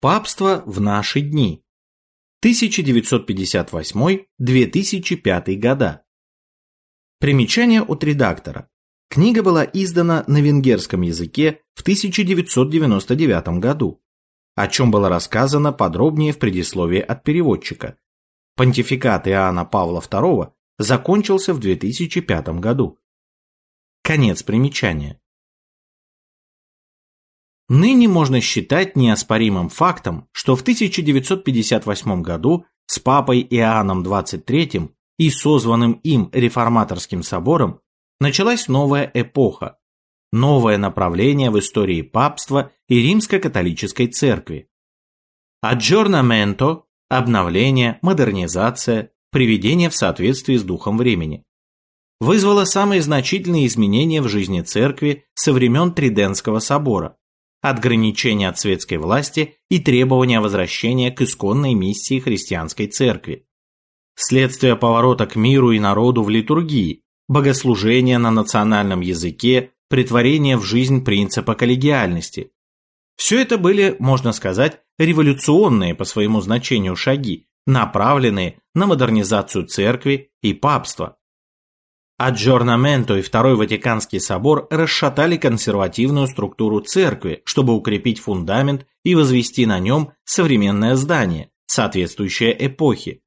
Папство в наши дни. 1958-2005 года. Примечание от редактора. Книга была издана на венгерском языке в 1999 году, о чем было рассказано подробнее в предисловии от переводчика. Понтификат Иоанна Павла II закончился в 2005 году. Конец примечания. Ныне можно считать неоспоримым фактом, что в 1958 году с папой Иоанном XXIII и созванным им реформаторским собором началась новая эпоха, новое направление в истории папства и римско-католической церкви. Аджорнаменто – обновление, модернизация, приведение в соответствии с духом времени. Вызвало самые значительные изменения в жизни церкви со времен Триденского собора, отграничения от светской власти и требования возвращения к исконной миссии христианской церкви. Следствие поворота к миру и народу в литургии, богослужение на национальном языке, притворение в жизнь принципа коллегиальности. Все это были, можно сказать, революционные по своему значению шаги, направленные на модернизацию церкви и папства. Аджорнаменто и Второй Ватиканский собор расшатали консервативную структуру церкви, чтобы укрепить фундамент и возвести на нем современное здание, соответствующее эпохе.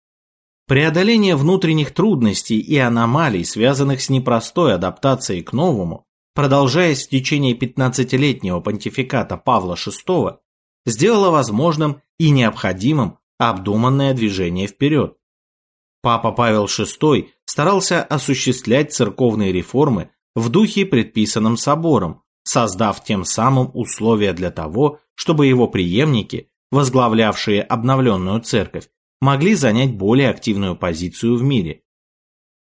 Преодоление внутренних трудностей и аномалий, связанных с непростой адаптацией к новому, продолжаясь в течение 15-летнего понтификата Павла VI, сделало возможным и необходимым обдуманное движение вперед. Папа Павел VI старался осуществлять церковные реформы в духе, предписанном собором, создав тем самым условия для того, чтобы его преемники, возглавлявшие обновленную церковь, могли занять более активную позицию в мире.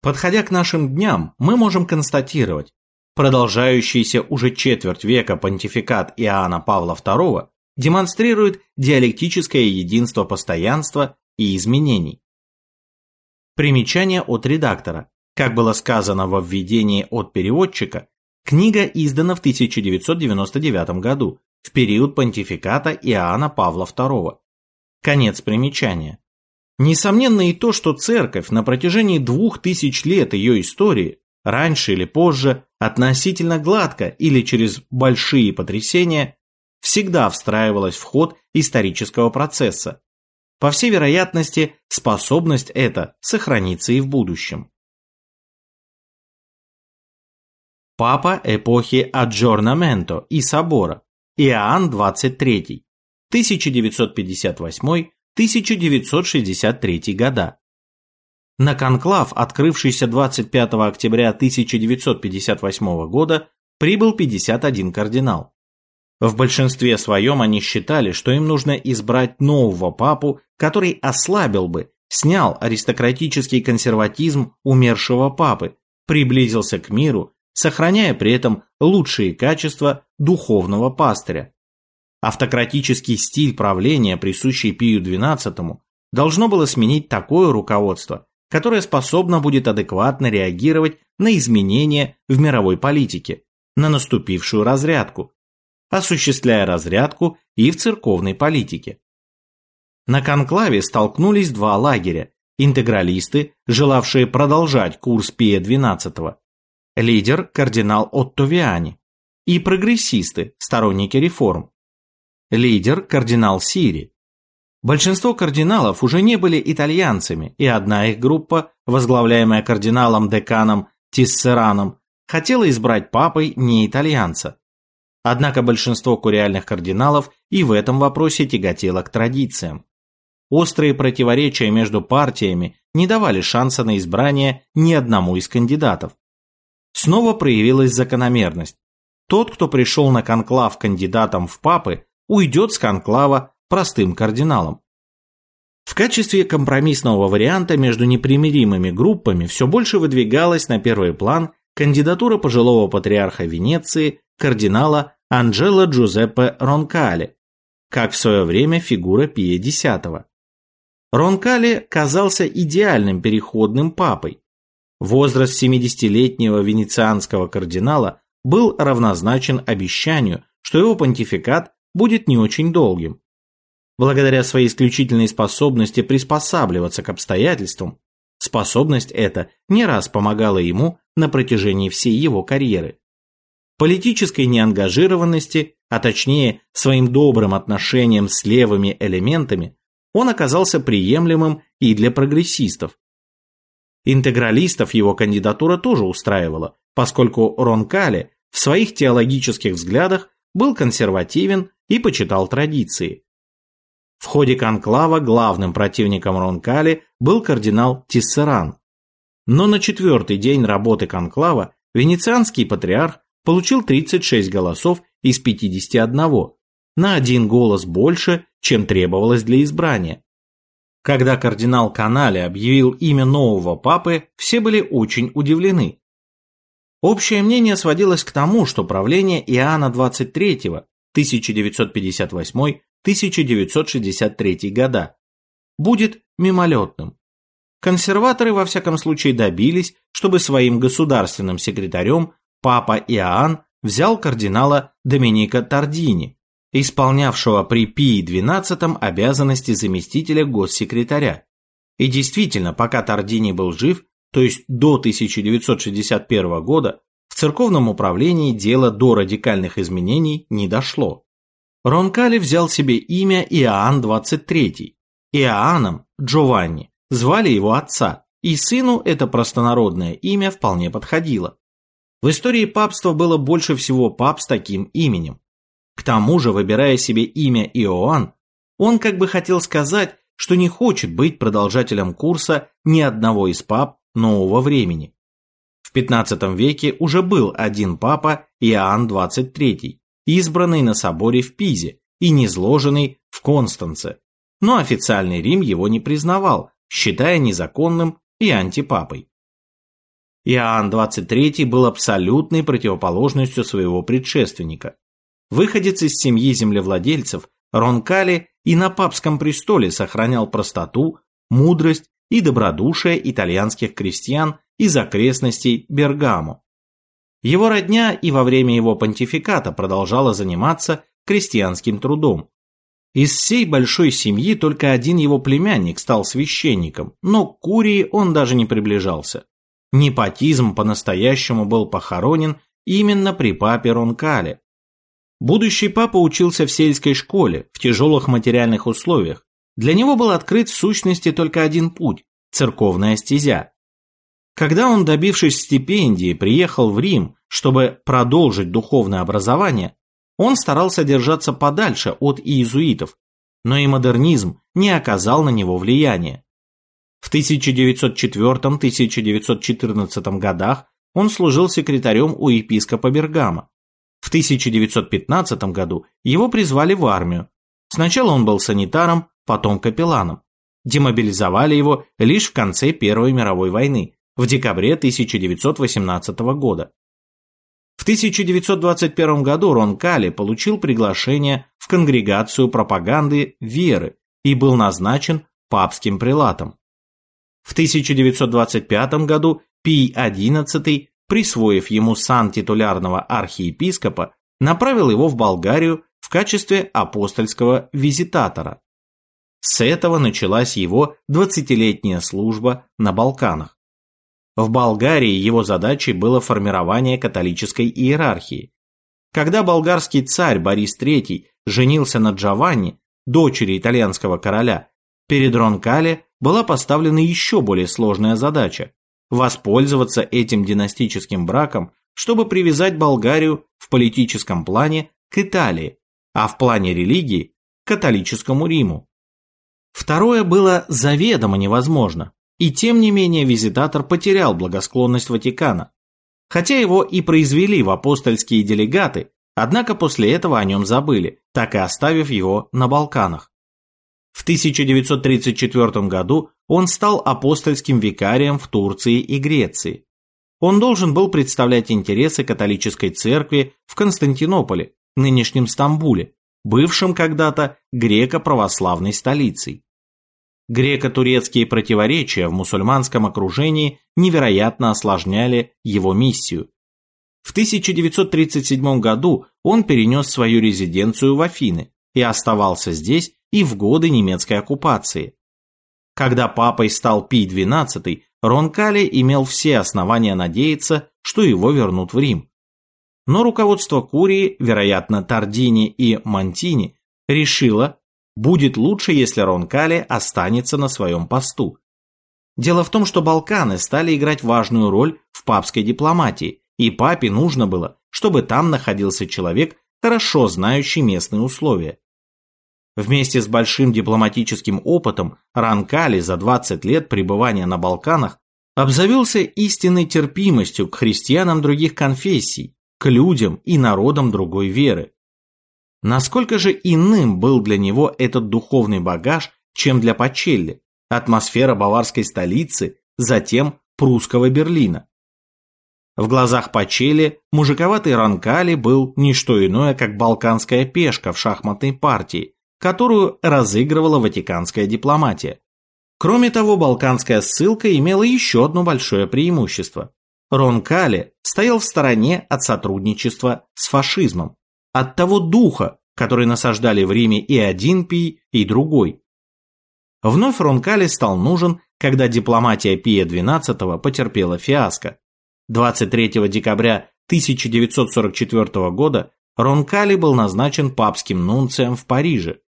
Подходя к нашим дням, мы можем констатировать, продолжающийся уже четверть века понтификат Иоанна Павла II демонстрирует диалектическое единство постоянства и изменений. Примечание от редактора. Как было сказано во введении от переводчика, книга издана в 1999 году, в период понтификата Иоанна Павла II. Конец примечания. Несомненно и то, что церковь на протяжении двух тысяч лет ее истории, раньше или позже, относительно гладко или через большие потрясения, всегда встраивалась в ход исторического процесса, по всей вероятности, способность эта сохранится и в будущем. Папа эпохи Аджорнаменто и Собора, Иоанн XXIII, 1958-1963 года. На конклав, открывшийся 25 октября 1958 года, прибыл 51 кардинал. В большинстве своем они считали, что им нужно избрать нового папу, который ослабил бы, снял аристократический консерватизм умершего папы, приблизился к миру, сохраняя при этом лучшие качества духовного пастыря. Автократический стиль правления, присущий Пию XII, должно было сменить такое руководство, которое способно будет адекватно реагировать на изменения в мировой политике, на наступившую разрядку, осуществляя разрядку и в церковной политике. На конклаве столкнулись два лагеря – интегралисты, желавшие продолжать курс Пия XII, лидер – кардинал Отто Виани, и прогрессисты, сторонники реформ, лидер – кардинал Сири. Большинство кардиналов уже не были итальянцами, и одна их группа, возглавляемая кардиналом-деканом Тиссераном, хотела избрать папой не итальянца, Однако большинство куриальных кардиналов и в этом вопросе тяготело к традициям. Острые противоречия между партиями не давали шанса на избрание ни одному из кандидатов. Снова проявилась закономерность. Тот, кто пришел на конклав кандидатом в папы, уйдет с конклава простым кардиналом. В качестве компромиссного варианта между непримиримыми группами все больше выдвигалась на первый план кандидатура пожилого патриарха Венеции кардинала Анджело Джузеппе Ронкали, как в свое время фигура Пия X. Ронкали казался идеальным переходным папой. Возраст 70-летнего венецианского кардинала был равнозначен обещанию, что его понтификат будет не очень долгим. благодаря своей исключительной способности приспосабливаться к обстоятельствам, способность эта не раз помогала ему на протяжении всей его карьеры. Политической неангажированности, а точнее своим добрым отношением с левыми элементами, он оказался приемлемым и для прогрессистов. Интегралистов его кандидатура тоже устраивала, поскольку Ронкали в своих теологических взглядах был консервативен и почитал традиции. В ходе конклава главным противником Ронкали был кардинал Тиссеран. Но на четвертый день работы конклава венецианский патриарх получил 36 голосов из 51, на один голос больше, чем требовалось для избрания. Когда кардинал Канале объявил имя нового папы, все были очень удивлены. Общее мнение сводилось к тому, что правление Иоанна XXIII 1958-1963 года будет мимолетным. Консерваторы во всяком случае добились, чтобы своим государственным секретарем папа Иоанн взял кардинала Доминика Тардини, исполнявшего при Пии XII обязанности заместителя госсекретаря. И действительно, пока Тардини был жив, то есть до 1961 года, в церковном управлении дело до радикальных изменений не дошло. Ронкали взял себе имя Иоанн XXIII. Иоанном Джованни звали его отца, и сыну это простонародное имя вполне подходило. В истории папства было больше всего пап с таким именем. К тому же, выбирая себе имя Иоанн, он как бы хотел сказать, что не хочет быть продолжателем курса ни одного из пап нового времени. В XV веке уже был один папа Иоанн XXIII, избранный на соборе в Пизе и низложенный в Констанце, но официальный Рим его не признавал, считая незаконным и антипапой. Иоанн XXIII был абсолютной противоположностью своего предшественника. Выходец из семьи землевладельцев, Ронкали и на папском престоле сохранял простоту, мудрость и добродушие итальянских крестьян из окрестностей Бергамо. Его родня и во время его понтификата продолжала заниматься крестьянским трудом. Из всей большой семьи только один его племянник стал священником, но к Курии он даже не приближался. Непотизм по-настоящему был похоронен именно при папе Ронкале. Будущий папа учился в сельской школе, в тяжелых материальных условиях. Для него был открыт в сущности только один путь – церковная стезя. Когда он, добившись стипендии, приехал в Рим, чтобы продолжить духовное образование, он старался держаться подальше от иезуитов, но и модернизм не оказал на него влияния. В 1904-1914 годах он служил секретарем у епископа Бергама. В 1915 году его призвали в армию. Сначала он был санитаром, потом капелланом. Демобилизовали его лишь в конце Первой мировой войны, в декабре 1918 года. В 1921 году Рон Кали получил приглашение в конгрегацию пропаганды веры и был назначен папским прелатом. В 1925 году Пий XI, присвоив ему сан титулярного архиепископа, направил его в Болгарию в качестве апостольского визитатора. С этого началась его 20-летняя служба на Балканах. В Болгарии его задачей было формирование католической иерархии. Когда болгарский царь Борис III женился на Джованни, дочери итальянского короля, перед Ронкале была поставлена еще более сложная задача – воспользоваться этим династическим браком, чтобы привязать Болгарию в политическом плане к Италии, а в плане религии – к католическому Риму. Второе было заведомо невозможно. И тем не менее визитатор потерял благосклонность Ватикана. Хотя его и произвели в апостольские делегаты, однако после этого о нем забыли, так и оставив его на Балканах. В 1934 году он стал апостольским викарием в Турции и Греции. Он должен был представлять интересы католической церкви в Константинополе, нынешнем Стамбуле, бывшем когда-то греко-православной столицей. Греко-турецкие противоречия в мусульманском окружении невероятно осложняли его миссию. В 1937 году он перенес свою резиденцию в Афины и оставался здесь и в годы немецкой оккупации. Когда папой стал Пий XII, Ронкали имел все основания надеяться, что его вернут в Рим. Но руководство Курии, вероятно Тардини и Монтини, решило, будет лучше, если Ронкали останется на своем посту. Дело в том, что Балканы стали играть важную роль в папской дипломатии, и папе нужно было, чтобы там находился человек, хорошо знающий местные условия. Вместе с большим дипломатическим опытом Ранкали за 20 лет пребывания на Балканах обзавелся истинной терпимостью к христианам других конфессий, к людям и народам другой веры. Насколько же иным был для него этот духовный багаж, чем для Пачелли, атмосфера баварской столицы, затем прусского Берлина. В глазах Пачели мужиковатый Ранкали был не что иное, как балканская пешка в шахматной партии, которую разыгрывала ватиканская дипломатия. Кроме того, балканская ссылка имела еще одно большое преимущество. Ронкали стоял в стороне от сотрудничества с фашизмом, от того духа, который насаждали в Риме и один Пий, и другой. Вновь Ронкали стал нужен, когда дипломатия Пия XII потерпела фиаско. 23 декабря 1944 года Ронкали был назначен папским нунцием в Париже.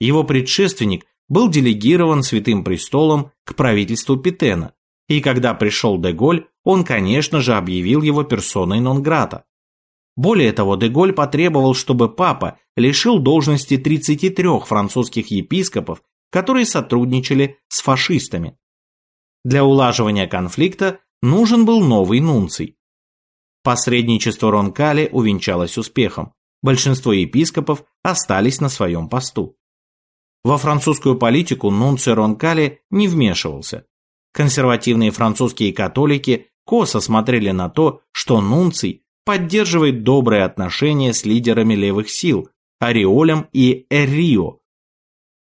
Его предшественник был делегирован Святым Престолом к правительству Питена, и когда пришел Деголь, он, конечно же, объявил его персоной нон-грата. Более того, Деголь потребовал, чтобы папа лишил должности 33 французских епископов, которые сотрудничали с фашистами. Для улаживания конфликта нужен был новый нунций. Посредничество Ронкали увенчалось успехом. Большинство епископов остались на своем посту. Во французскую политику нунций Ронкали не вмешивался. Консервативные французские католики косо смотрели на то, что нунций поддерживает добрые отношения с лидерами левых сил, Ореолем и Эрио.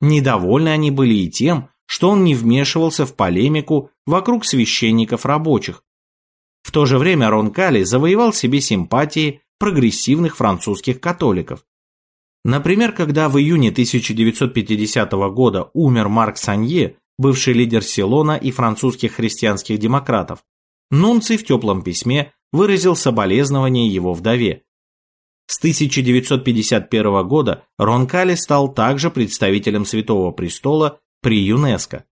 Недовольны они были и тем, что он не вмешивался в полемику вокруг священников рабочих. В то же время Ронкали завоевал себе симпатии прогрессивных французских католиков. Например, когда в июне 1950 года умер Марк Санье, бывший лидер Силона и французских христианских демократов, Нунций в теплом письме выразил соболезнование его вдове. С 1951 года Ронкали стал также представителем Святого Престола при ЮНЕСКО.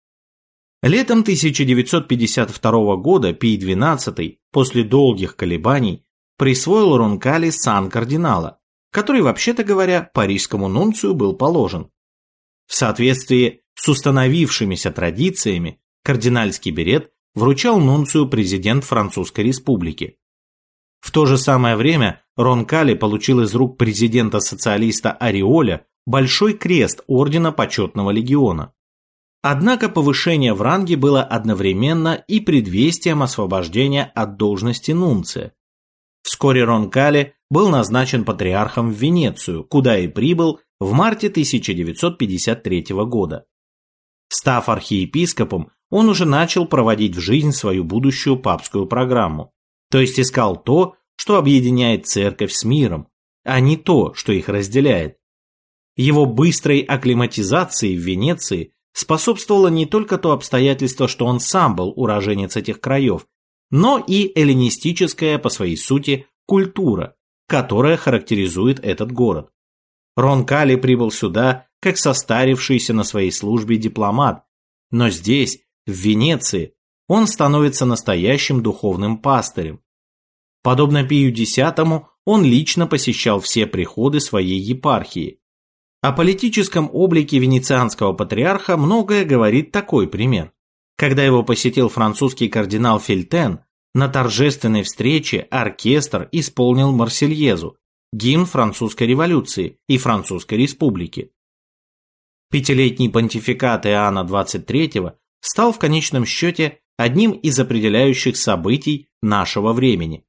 Летом 1952 года Пий XII после долгих колебаний присвоил Ронкали сан кардинала, который, вообще-то говоря, парижскому нунцию был положен. В соответствии с установившимися традициями, кардинальский берет вручал нунцию президент Французской республики. В то же самое время Ронкали получил из рук президента-социалиста Ореоля Большой крест Ордена Почетного Легиона. Однако повышение в ранге было одновременно и предвестием освобождения от должности нунция. Вскоре Ронкали был назначен патриархом в Венецию, куда и прибыл в марте 1953 года. Став архиепископом, он уже начал проводить в жизнь свою будущую папскую программу, то есть искал то, что объединяет церковь с миром, а не то, что их разделяет. Его быстрой акклиматизации в Венеции способствовало не только то обстоятельство, что он сам был уроженец этих краев, но и эллинистическая по своей сути культура, которая характеризует этот город. Ронкали прибыл сюда как состарившийся на своей службе дипломат, но здесь, в Венеции, он становится настоящим духовным пастырем. Подобно Пию X, он лично посещал все приходы своей епархии. О политическом облике венецианского патриарха многое говорит такой пример. Когда его посетил французский кардинал Фельтен, на торжественной встрече оркестр исполнил Марсельезу, гимн французской революции и французской республики. Пятилетний понтификат Иоанна XXIII стал в конечном счете одним из определяющих событий нашего времени.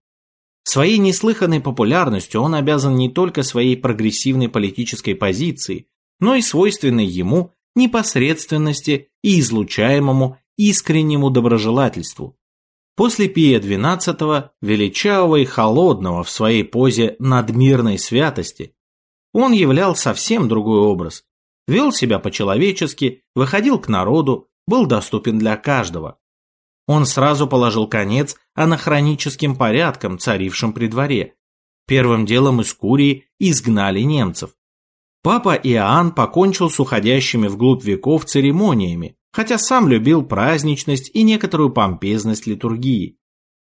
Своей неслыханной популярностью он обязан не только своей прогрессивной политической позиции, но и свойственной ему непосредственности и излучаемому искреннему доброжелательству. После Пия XII, величавого и холодного в своей позе надмирной святости, он являл совсем другой образ. вел себя по-человечески, выходил к народу, был доступен для каждого. Он сразу положил конец анахроническим порядкам, царившим при дворе. Первым делом из Курии изгнали немцев. Папа Иоанн покончил с уходящими вглубь веков церемониями, хотя сам любил праздничность и некоторую помпезность литургии.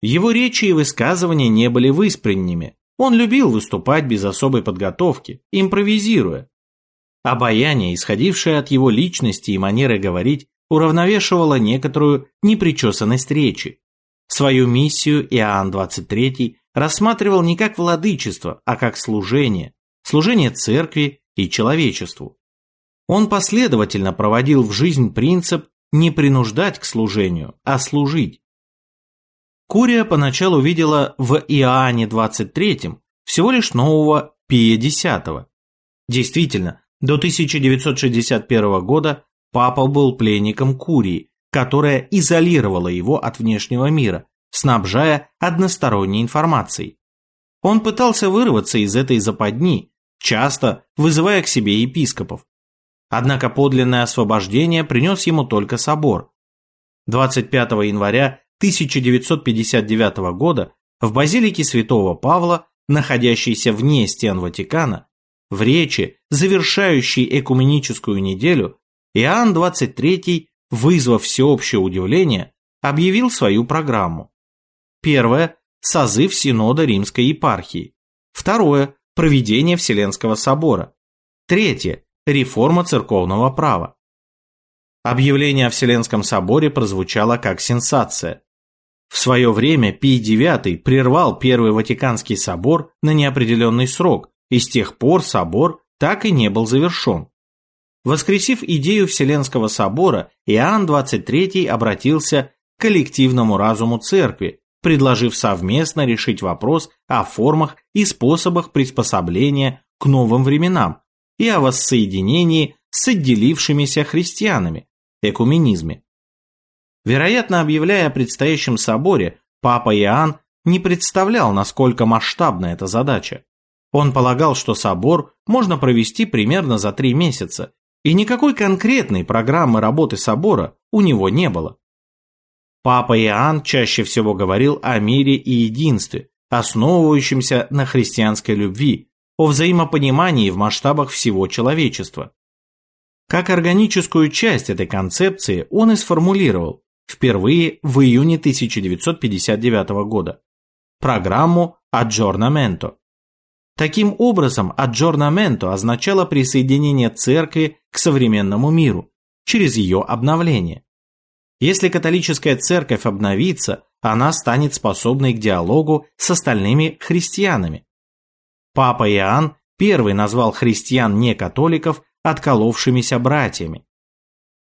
Его речи и высказывания не были выспренними. Он любил выступать без особой подготовки, импровизируя. Обаяние, исходившее от его личности и манеры говорить, уравновешивало некоторую непричесанность речи. Свою миссию Иоанн XXIII рассматривал не как владычество, а как служение, служение церкви и человечеству. Он последовательно проводил в жизнь принцип не принуждать к служению, а служить. Курия поначалу видела в Иоанне 23 всего лишь нового Пия X. Действительно, до 1961 года папа был пленником Курии, которая изолировала его от внешнего мира, снабжая односторонней информацией. Он пытался вырваться из этой западни, часто вызывая к себе епископов. Однако подлинное освобождение принес ему только собор. 25 января 1959 года в базилике святого Павла, находящейся вне стен Ватикана, в речи, завершающей экуменическую неделю, Иоанн XXIII, вызвав всеобщее удивление, объявил свою программу. Первое – созыв Синода Римской епархии. Второе проведение Вселенского собора. Третье – реформа церковного права. Объявление о Вселенском соборе прозвучало как сенсация. В свое время Пий IX прервал Первый Ватиканский собор на неопределенный срок, и с тех пор собор так и не был завершен. Воскресив идею Вселенского собора, Иоанн XXIII обратился к коллективному разуму церкви, предложив совместно решить вопрос о формах и способах приспособления к новым временам и о воссоединении с отделившимися христианами, экуменизме. Вероятно, объявляя о предстоящем соборе, папа Иоанн не представлял, насколько масштабна эта задача. Он полагал, что собор можно провести примерно за три месяца, и никакой конкретной программы работы собора у него не было. Папа Иоанн чаще всего говорил о мире и единстве, основывающемся на христианской любви, о взаимопонимании в масштабах всего человечества. Как органическую часть этой концепции он и сформулировал впервые в июне 1959 года программу «Аджорнаменто». Таким образом, «Аджорнаменто» означало присоединение церкви к современному миру через ее обновление. Если католическая церковь обновится, она станет способной к диалогу с остальными христианами. Папа Иоанн первый назвал христиан-некатоликов отколовшимися братьями.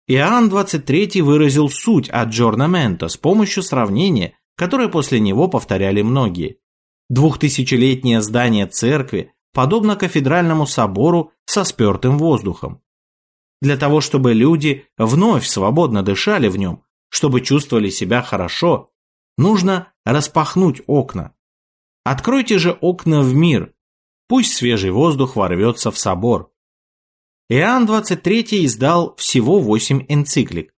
Иоанн XXIII выразил суть аджорнамента с помощью сравнения, которое после него повторяли многие. Двухтысячелетнее здание церкви подобно кафедральному собору со спертым воздухом. Для того, чтобы люди вновь свободно дышали в нем, чтобы чувствовали себя хорошо, нужно распахнуть окна. Откройте же окна в мир, пусть свежий воздух ворвется в собор. Иоанн 23 издал всего 8 энциклик.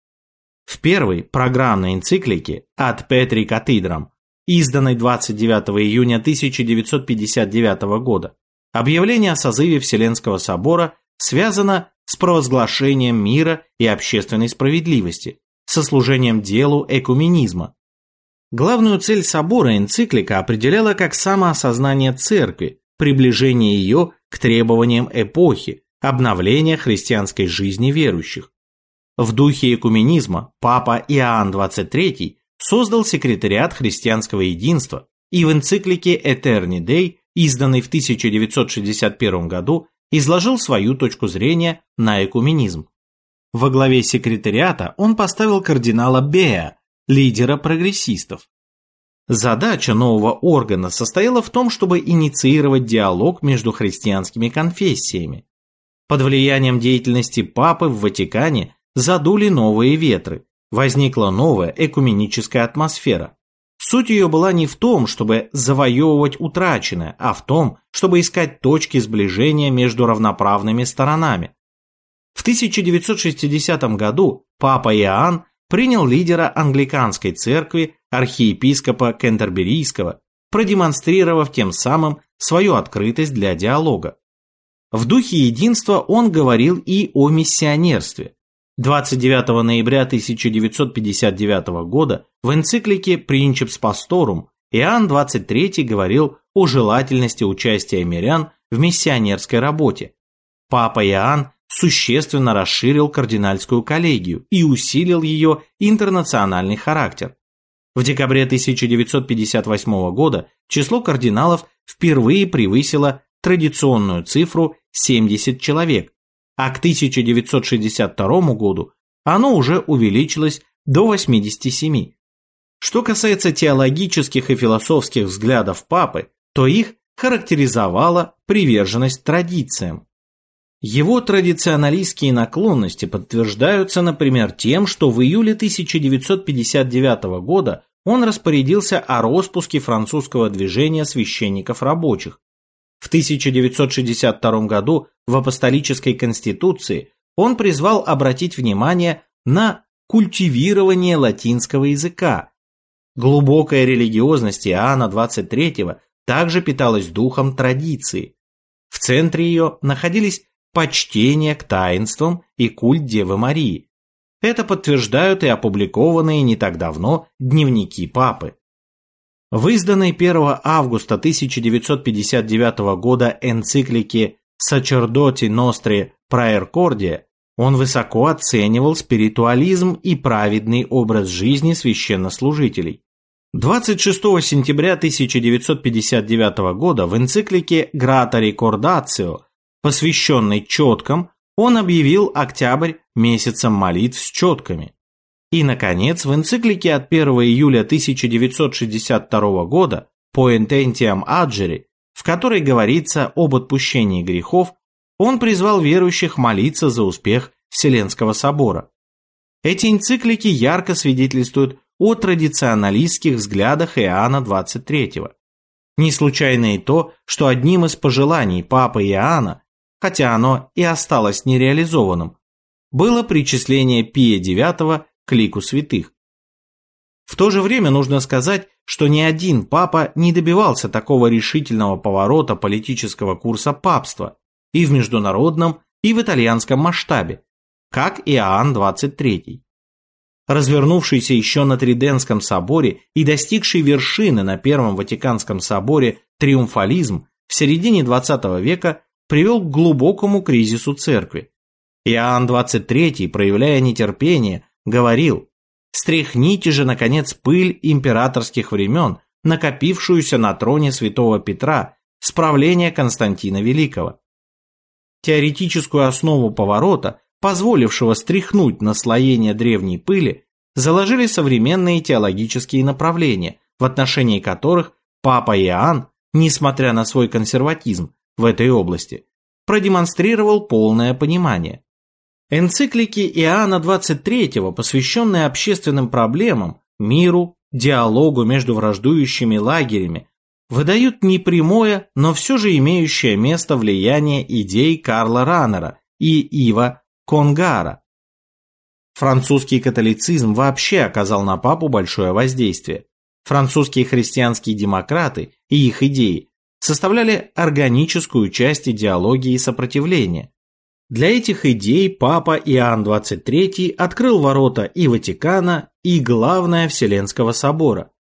В первой программной энциклике «От Петри Катидрам», изданной 29 июня 1959 года, объявление о созыве Вселенского собора связано с провозглашением мира и общественной справедливости, со служением делу экуменизма. Главную цель собора энциклика определяла как самоосознание церкви, приближение ее к требованиям эпохи, обновление христианской жизни верующих. В духе экуменизма папа Иоанн XXIII создал секретариат христианского единства и в энциклике Eterni Dei, изданной в 1961 году, изложил свою точку зрения на экуменизм. Во главе секретариата он поставил кардинала Бея, лидера прогрессистов. Задача нового органа состояла в том, чтобы инициировать диалог между христианскими конфессиями. Под влиянием деятельности папы в Ватикане задули новые ветры, возникла новая экуменическая атмосфера. Суть ее была не в том, чтобы завоевывать утраченное, а в том, чтобы искать точки сближения между равноправными сторонами. В 1960 году папа Иоанн принял лидера англиканской церкви, архиепископа Кентерберийского, продемонстрировав тем самым свою открытость для диалога. В духе единства он говорил и о миссионерстве. 29 ноября 1959 года в энциклике «Принципс Пасторум» Иоанн XXIII говорил о желательности участия мирян в миссионерской работе. Папа Иоанн существенно расширил кардинальскую коллегию и усилил ее интернациональный характер. В декабре 1958 года число кардиналов впервые превысило традиционную цифру 70 человек, а к 1962 году оно уже увеличилось до 87. Что касается теологических и философских взглядов папы, то их характеризовала приверженность традициям. Его традиционалистские наклонности подтверждаются, например, тем, что в июле 1959 года он распорядился о распуске французского движения священников рабочих. В 1962 году в апостолической конституции он призвал обратить внимание на культивирование латинского языка. Глубокая религиозность Иоанна XXIII также питалась духом традиции. В центре ее находились почтение к таинствам и культ Девы Марии. Это подтверждают и опубликованные не так давно дневники Папы. В изданной 1 августа 1959 года энциклике «Сачердоти Ностри Праеркордия» он высоко оценивал спиритуализм и праведный образ жизни священнослужителей. 26 сентября 1959 года в энциклике «Грата Рекордацио» посвященный четкам, он объявил октябрь месяцем молитв с четками. И, наконец, в энциклике от 1 июля 1962 года Poententiam Adjeri, в которой говорится об отпущении грехов, он призвал верующих молиться за успех Вселенского собора. Эти энциклики ярко свидетельствуют о традиционалистских взглядах Иоанна XXIII. Не случайно и то, что одним из пожеланий Папы Иоанна хотя оно и осталось нереализованным, было причисление Пия IX к лику святых. В то же время нужно сказать, что ни один папа не добивался такого решительного поворота политического курса папства и в международном, и в итальянском масштабе, как Иоанн XXIII. Развернувшийся еще на Триденском соборе и достигший вершины на Первом Ватиканском соборе триумфализм в середине XX века привел к глубокому кризису церкви. Иоанн XXIII, проявляя нетерпение, говорил «Стряхните же, наконец, пыль императорских времен, накопившуюся на троне святого Петра с правления Константина Великого». Теоретическую основу поворота, позволившего стряхнуть наслоение древней пыли, заложили современные теологические направления, в отношении которых Папа Иоанн, несмотря на свой консерватизм, в этой области, продемонстрировал полное понимание. Энциклики Иоанна XXIII, посвященные общественным проблемам, миру, диалогу между враждующими лагерями, выдают непрямое, но все же имеющее место влияние идей Карла Раннера и Ива Конгара. Французский католицизм вообще оказал на папу большое воздействие. Французские христианские демократы и их идеи составляли органическую часть идеологии сопротивления. Для этих идей папа Иоанн XXIII открыл ворота и Ватикана, и главное Вселенского собора.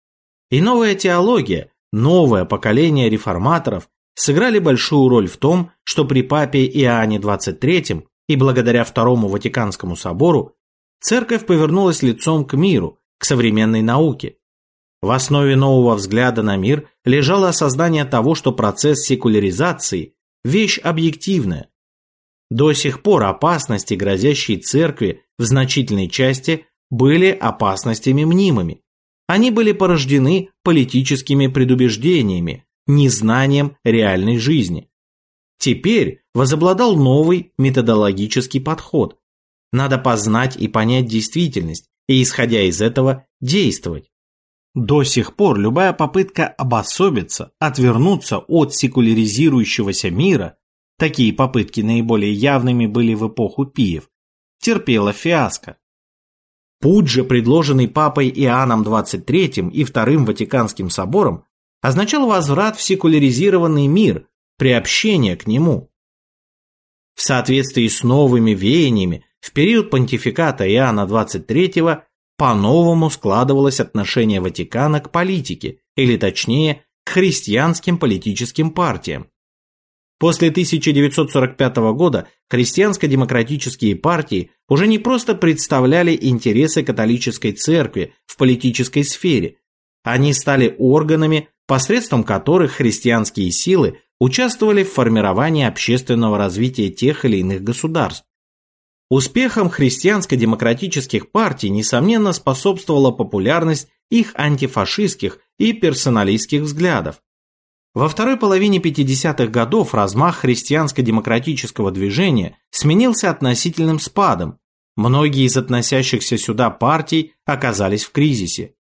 И новая теология, новое поколение реформаторов сыграли большую роль в том, что при папе Иоанне XXIII и благодаря Второму Ватиканскому собору церковь повернулась лицом к миру, к современной науке, в основе нового взгляда на мир лежало осознание того, что процесс секуляризации – вещь объективная. До сих пор опасности, грозящие церкви, в значительной части были опасностями мнимыми. Они были порождены политическими предубеждениями, незнанием реальной жизни. Теперь возобладал новый методологический подход. Надо познать и понять действительность, и, исходя из этого, действовать. До сих пор любая попытка обособиться, отвернуться от секуляризирующегося мира такие попытки наиболее явными были в эпоху Пиев, терпела фиаско. Путь же, предложенный папой Иоанном XXIII и Вторым Ватиканским собором, означал возврат в секуляризированный мир, приобщение к нему. В соответствии с новыми веяниями, в период понтификата Иоанна XXIII по-новому складывалось отношение Ватикана к политике, или точнее, к христианским политическим партиям. После 1945 года христианско-демократические партии уже не просто представляли интересы католической церкви в политической сфере, они стали органами, посредством которых христианские силы участвовали в формировании общественного развития тех или иных государств. Успехом христианско-демократических партий, несомненно, способствовала популярность их антифашистских и персоналистских взглядов. Во второй половине 50-х годов размах христианско-демократического движения сменился относительным спадом. Многие из относящихся сюда партий оказались в кризисе.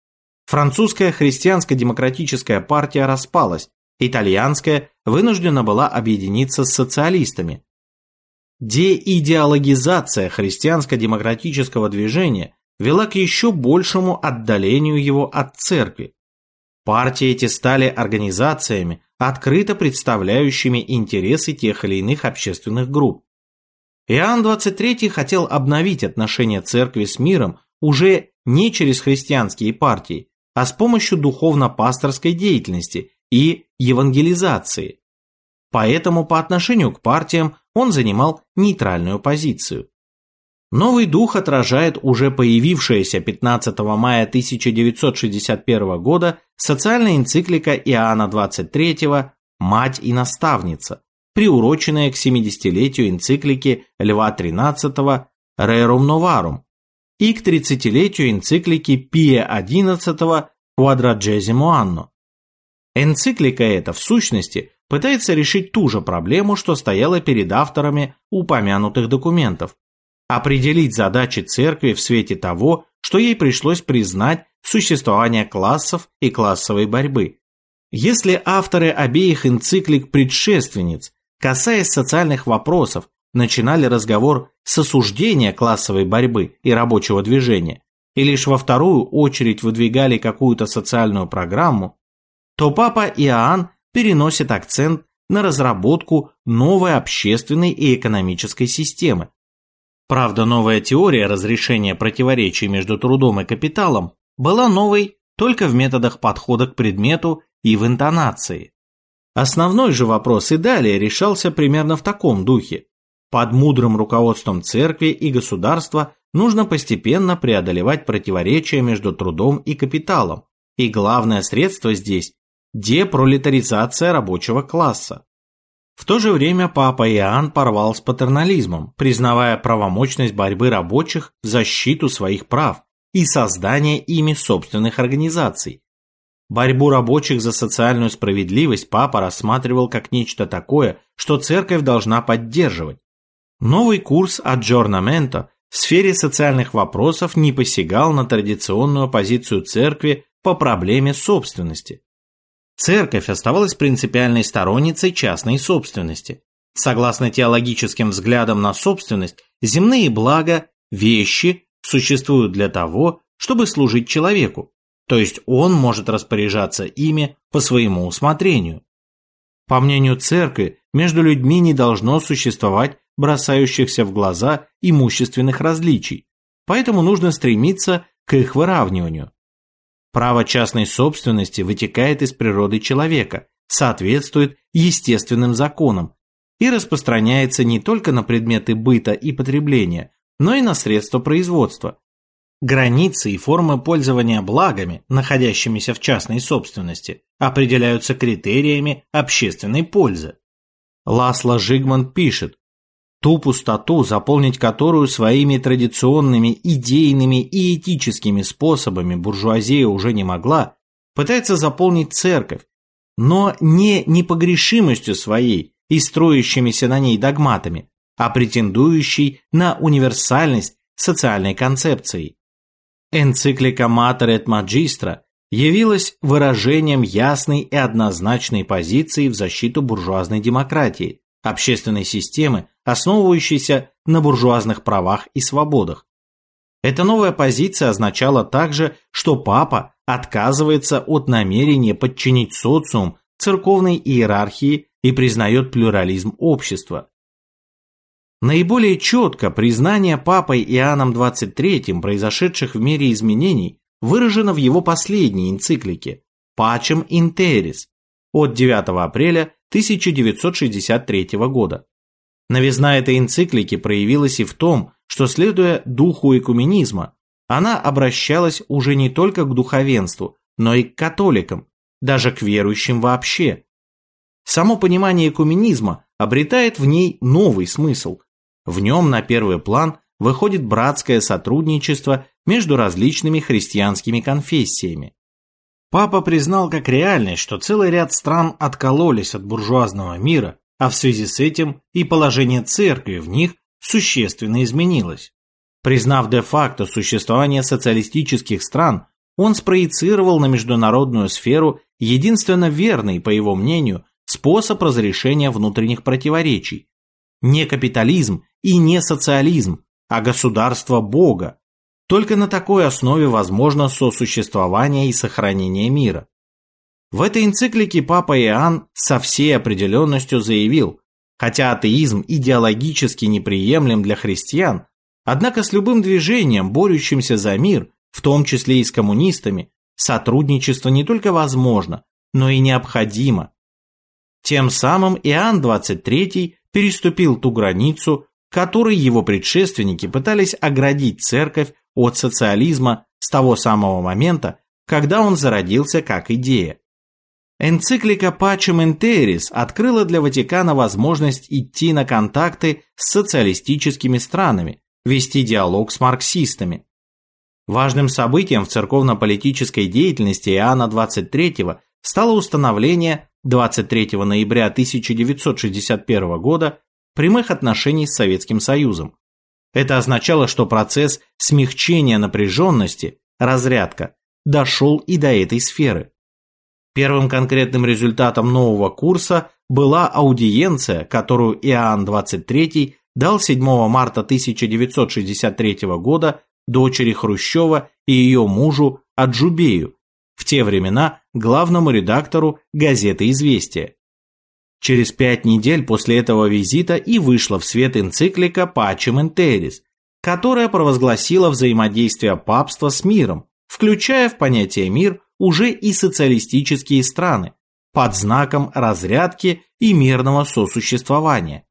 Французская христианско-демократическая партия распалась, итальянская вынуждена была объединиться с социалистами. Деидеологизация христианско-демократического движения вела к еще большему отдалению его от церкви. Партии эти стали организациями, открыто представляющими интересы тех или иных общественных групп. Иоанн XXIII хотел обновить отношения церкви с миром уже не через христианские партии, а с помощью духовно-пасторской деятельности и евангелизации. Поэтому по отношению к партиям он занимал нейтральную позицию. Новый дух отражает уже появившаяся 15 мая 1961 года социальная энциклика Иоанна XXIII «Мать и наставница», приуроченная к 70-летию энциклики Льва XIII «Rerum Novarum» и к 30-летию энциклики Пия XI «Quadragesimo Anno». Энциклика эта, в сущности, пытается решить ту же проблему, что стояла перед авторами упомянутых документов, определить задачи церкви в свете того, что ей пришлось признать существование классов и классовой борьбы. Если авторы обеих энциклик предшественниц, касаясь социальных вопросов, начинали разговор с осуждения классовой борьбы и рабочего движения, и лишь во вторую очередь выдвигали какую-то социальную программу, то папа Иоанн переносит акцент на разработку новой общественной и экономической системы, Правда, новая теория разрешения противоречий между трудом и капиталом была новой только в методах подхода к предмету и в интонации. Основной же вопрос и далее решался примерно в таком духе. Под мудрым руководством церкви и государства нужно постепенно преодолевать противоречия между трудом и капиталом, и главное средство здесь – депролетаризация рабочего класса. В то же время папа Иоанн порвал с патернализмом, признавая правомочность борьбы рабочих в защиту своих прав и создания ими собственных организаций. Борьбу рабочих за социальную справедливость папа рассматривал как нечто такое, что церковь должна поддерживать. Новый курс «Аджорнаменто» в сфере социальных вопросов не посягал на традиционную позицию церкви по проблеме собственности. Церковь оставалась принципиальной сторонницей частной собственности. Согласно теологическим взглядам на собственность, земные блага, вещи существуют для того, чтобы служить человеку, то есть он может распоряжаться ими по своему усмотрению. По мнению церкви, между людьми не должно существовать бросающихся в глаза имущественных различий, поэтому нужно стремиться к их выравниванию. Право частной собственности вытекает из природы человека, соответствует естественным законам и распространяется не только на предметы быта и потребления, но и на средства производства. Границы и формы пользования благами, находящимися в частной собственности, определяются критериями общественной пользы. Ласло Жигман пишет, Ту пустоту, заполнить которую своими традиционными идейными и этическими способами буржуазия уже не могла, пытается заполнить церковь, но не непогрешимостью своей и строящимися на ней догматами, а претендующей на универсальность социальной концепцией. Энциклика Mater et Magistra явилась выражением ясной и однозначной позиции в защиту буржуазной демократии, общественной системы, основывающейся на буржуазных правах и свободах. Эта новая позиция означала также, что папа отказывается от намерения подчинить социум церковной иерархии и признает плюрализм общества. Наиболее четко признание папой Иоанном XXIII произошедших в мире изменений выражено в его последней энциклике «Пачем Интерис» от 9 апреля 1963 года. Новизна этой энциклики проявилась и в том, что, следуя духу экуменизма, она обращалась уже не только к духовенству, но и к католикам, даже к верующим вообще. Само понимание экуменизма обретает в ней новый смысл. В нем на первый план выходит братское сотрудничество между различными христианскими конфессиями. Папа признал как реальность, что целый ряд стран откололись от буржуазного мира, а в связи с этим и положение церкви в них существенно изменилось. Признав де-факто существование социалистических стран, он спроецировал на международную сферу единственно верный, по его мнению, способ разрешения внутренних противоречий. Не капитализм и не социализм, а государство Бога. Только на такой основе возможно сосуществование и сохранение мира. В этой энциклике Папа Иоанн со всей определенностью заявил, хотя атеизм идеологически неприемлем для христиан, однако с любым движением, борющимся за мир, в том числе и с коммунистами, сотрудничество не только возможно, но и необходимо. Тем самым Иоанн XXIII переступил ту границу, которой его предшественники пытались оградить церковь от социализма с того самого момента, когда он зародился как идея. Энциклика Pacem in открыла для Ватикана возможность идти на контакты с социалистическими странами, вести диалог с марксистами. Важным событием в церковно-политической деятельности Иоанна XXIII стало установление 23 ноября 1961 года прямых отношений с Советским Союзом. Это означало, что процесс смягчения напряженности, разрядка, дошел и до этой сферы. Первым конкретным результатом нового курса была аудиенция, которую Иоанн XXIII дал 7 марта 1963 года дочери Хрущева и ее мужу Аджубею, в те времена главному редактору газеты «Известия». Через пять недель после этого визита и вышла в свет энциклика «Пачем Интерис», которая провозгласила взаимодействие папства с миром, включая в понятие «мир» уже и социалистические страны, под знаком разрядки и мирного сосуществования.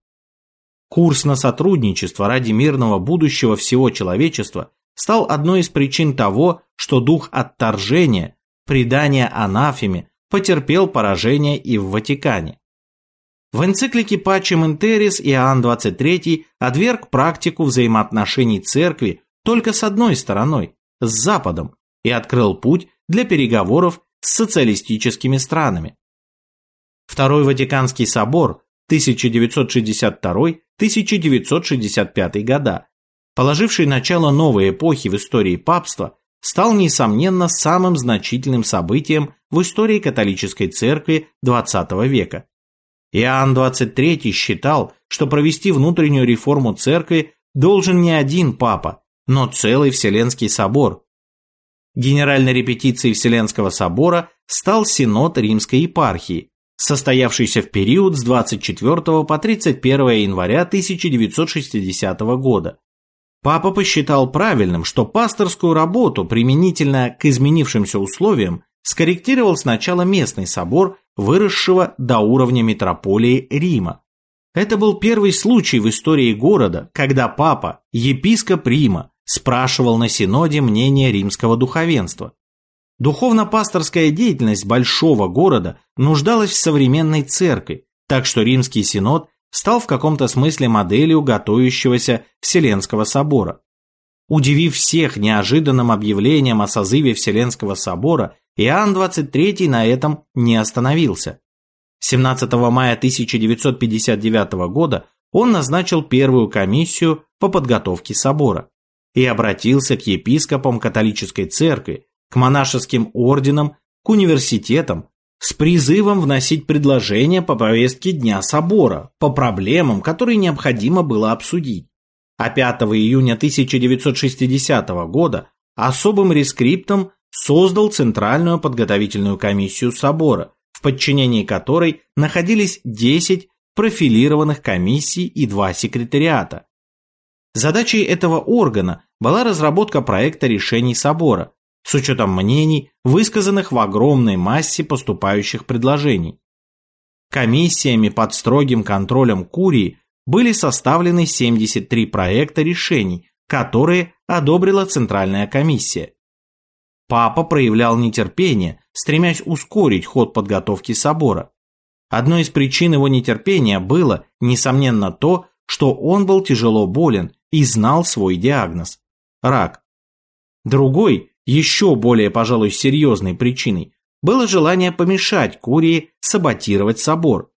Курс на сотрудничество ради мирного будущего всего человечества стал одной из причин того, что дух отторжения, предания анафеме, потерпел поражение и в Ватикане. В энциклике Пачем Интерис Иоанн XXIII отверг практику взаимоотношений церкви только с одной стороной, с Западом, и открыл путь для переговоров с социалистическими странами. Второй Ватиканский собор 1962-1965 года, положивший начало новой эпохи в истории папства, стал, несомненно, самым значительным событием в истории католической церкви XX века. Иоанн XXIII считал, что провести внутреннюю реформу церкви должен не один папа, но целый Вселенский собор. Генеральной репетицией Вселенского собора стал Синод Римской епархии, состоявшийся в период с 24 по 31 января 1960 года. Папа посчитал правильным, что пасторскую работу применительно к изменившимся условиям скорректировал сначала местный собор, выросшего до уровня метрополии Рима. Это был первый случай в истории города, когда папа, епископ Рима, спрашивал на синоде мнение римского духовенства. Духовно-пасторская деятельность большого города нуждалась в современной церкви, так что римский синод стал в каком-то смысле моделью готовящегося Вселенского собора. Удивив всех неожиданным объявлением о созыве Вселенского собора, Иоанн XXIII на этом не остановился. 17 мая 1959 года он назначил первую комиссию по подготовке собора и обратился к епископам католической церкви, к монашеским орденам, к университетам с призывом вносить предложения по повестке Дня Собора по проблемам, которые необходимо было обсудить. А 5 июня 1960 года особым рескриптом создал Центральную подготовительную комиссию Собора, в подчинении которой находились 10 профилированных комиссий и два секретариата. Задачей этого органа была разработка проекта решений Собора, с учетом мнений, высказанных в огромной массе поступающих предложений. Комиссиями под строгим контролем Курии были составлены 73 проекта решений, которые одобрила Центральная комиссия. Папа проявлял нетерпение, стремясь ускорить ход подготовки собора. Одной из причин его нетерпения было, несомненно, то, что он был тяжело болен и знал свой диагноз – рак. Другой, еще более, пожалуй, серьезной причиной было желание помешать Курии саботировать собор.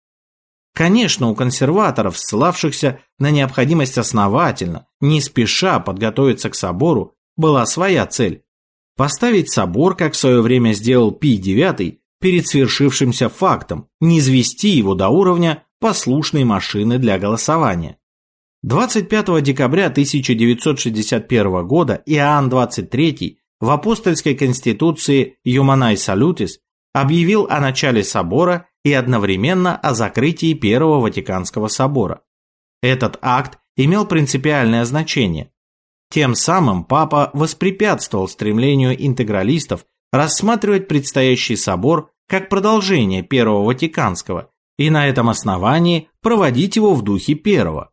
Конечно, у консерваторов, ссылавшихся на необходимость основательно, не спеша подготовиться к собору, была своя цель – поставить собор, как в свое время сделал Пий IX, перед свершившимся фактом, не извести его до уровня послушной машины для голосования. 25 декабря 1961 года Иоанн XXIII в апостольской конституции «Юманай Салютис» объявил о начале собора и одновременно о закрытии Первого Ватиканского собора. Этот акт имел принципиальное значение. Тем самым папа воспрепятствовал стремлению интегралистов рассматривать предстоящий собор как продолжение Первого Ватиканского и на этом основании проводить его в духе Первого.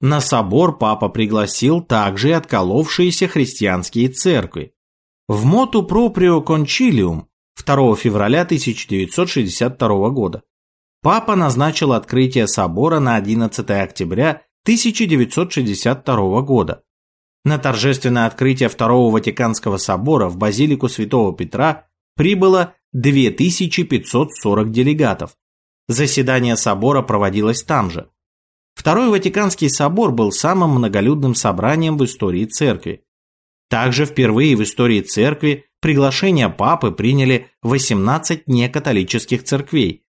На собор папа пригласил также и отколовшиеся христианские церкви, в моту проприо кончилиум 2 февраля 1962 года папа назначил открытие собора на 11 октября 1962 года. На торжественное открытие Второго Ватиканского собора в базилику Святого Петра прибыло 2540 делегатов. Заседание собора проводилось там же. Второй Ватиканский собор был самым многолюдным собранием в истории церкви. Также впервые в истории церкви приглашение папы приняли 18 некатолических церквей.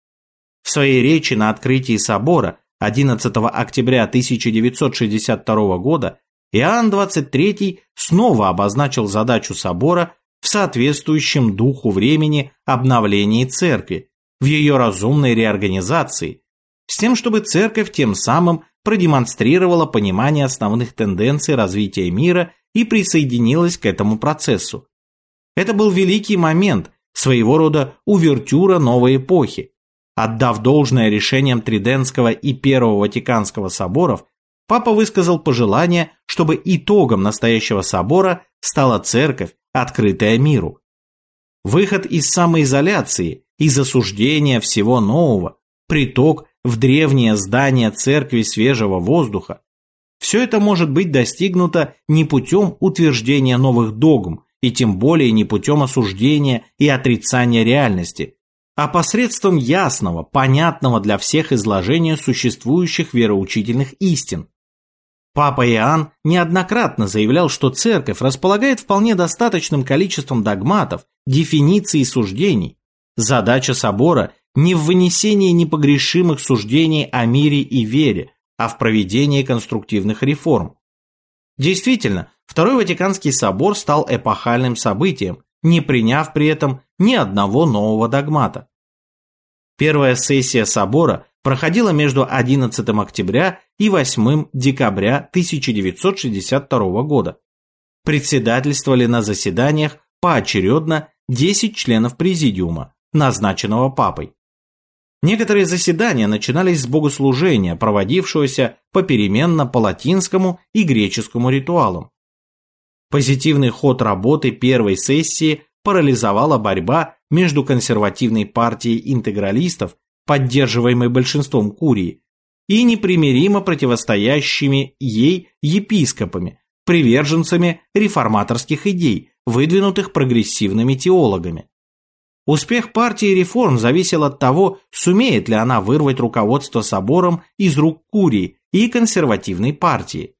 В своей речи на открытии собора 11 октября 1962 года Иоанн XXIII снова обозначил задачу собора в соответствующем духу времени обновлении церкви, в ее разумной реорганизации, с тем, чтобы церковь тем самым продемонстрировала понимание основных тенденций развития мира и присоединилась к этому процессу. Это был великий момент, своего рода увертюра новой эпохи. Отдав должное решениям Триденского и Первого Ватиканского соборов, папа высказал пожелание, чтобы итогом настоящего собора стала церковь, открытая миру. Выход из самоизоляции, из осуждения всего нового, приток в древнее здание церкви свежего воздуха, все это может быть достигнуто не путем утверждения новых догм, и тем более не путем осуждения и отрицания реальности, а посредством ясного, понятного для всех изложения существующих вероучительных истин. Папа Иоанн неоднократно заявлял, что церковь располагает вполне достаточным количеством догматов, дефиниций и суждений. Задача собора не в вынесении непогрешимых суждений о мире и вере, а в проведении конструктивных реформ. Действительно, Второй Ватиканский собор стал эпохальным событием, не приняв при этом ни одного нового догмата. Первая сессия собора проходила между 11 октября и 8 декабря 1962 года. Председательствовали на заседаниях поочередно 10 членов президиума, назначенного папой. Некоторые заседания начинались с богослужения, проводившегося попеременно по латинскому и греческому ритуалам. Позитивный ход работы первой сессии парализовала борьба между консервативной партией интегралистов, поддерживаемой большинством Курии, и непримиримо противостоящими ей епископами, приверженцами реформаторских идей, выдвинутых прогрессивными теологами. Успех партии реформ зависел от того, сумеет ли она вырвать руководство собором из рук Курии и консервативной партии.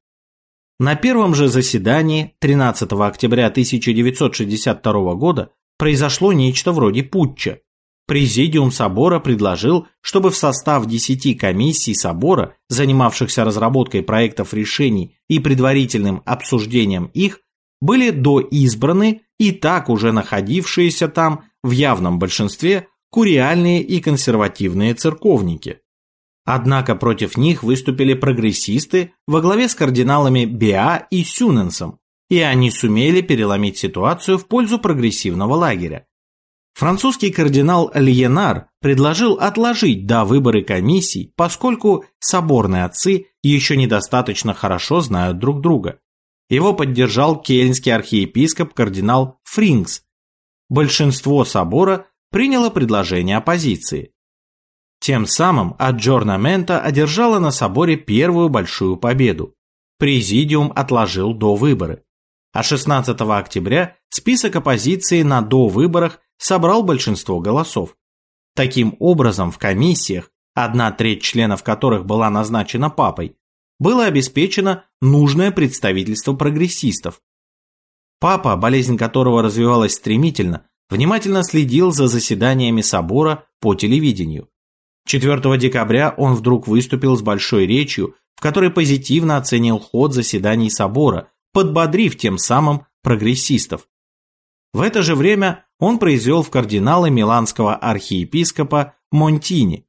На первом же заседании 13 октября 1962 года произошло нечто вроде путча. Президиум собора предложил, чтобы в состав десяти комиссий собора, занимавшихся разработкой проектов решений и предварительным обсуждением их, были доизбраны и так уже находившиеся там в явном большинстве куриальные и консервативные церковники. Однако против них выступили прогрессисты во главе с кардиналами Беа и Сюненсом, и они сумели переломить ситуацию в пользу прогрессивного лагеря. Французский кардинал Льенар предложил отложить до выборы комиссий, поскольку соборные отцы еще недостаточно хорошо знают друг друга. Его поддержал кельнский архиепископ кардинал Фрингс. Большинство собора приняло предложение оппозиции. Тем самым Аджорнамента одержала на соборе первую большую победу. Президиум отложил до выборы. А 16 октября список оппозиции на до выборах собрал большинство голосов. Таким образом, в комиссиях, одна треть членов которых была назначена папой, было обеспечено нужное представительство прогрессистов. Папа, болезнь которого развивалась стремительно, внимательно следил за заседаниями собора по телевидению. 4 декабря он вдруг выступил с большой речью, в которой позитивно оценил ход заседаний собора, подбодрив тем самым прогрессистов. В это же время он произвел в кардиналы миланского архиепископа Монтини.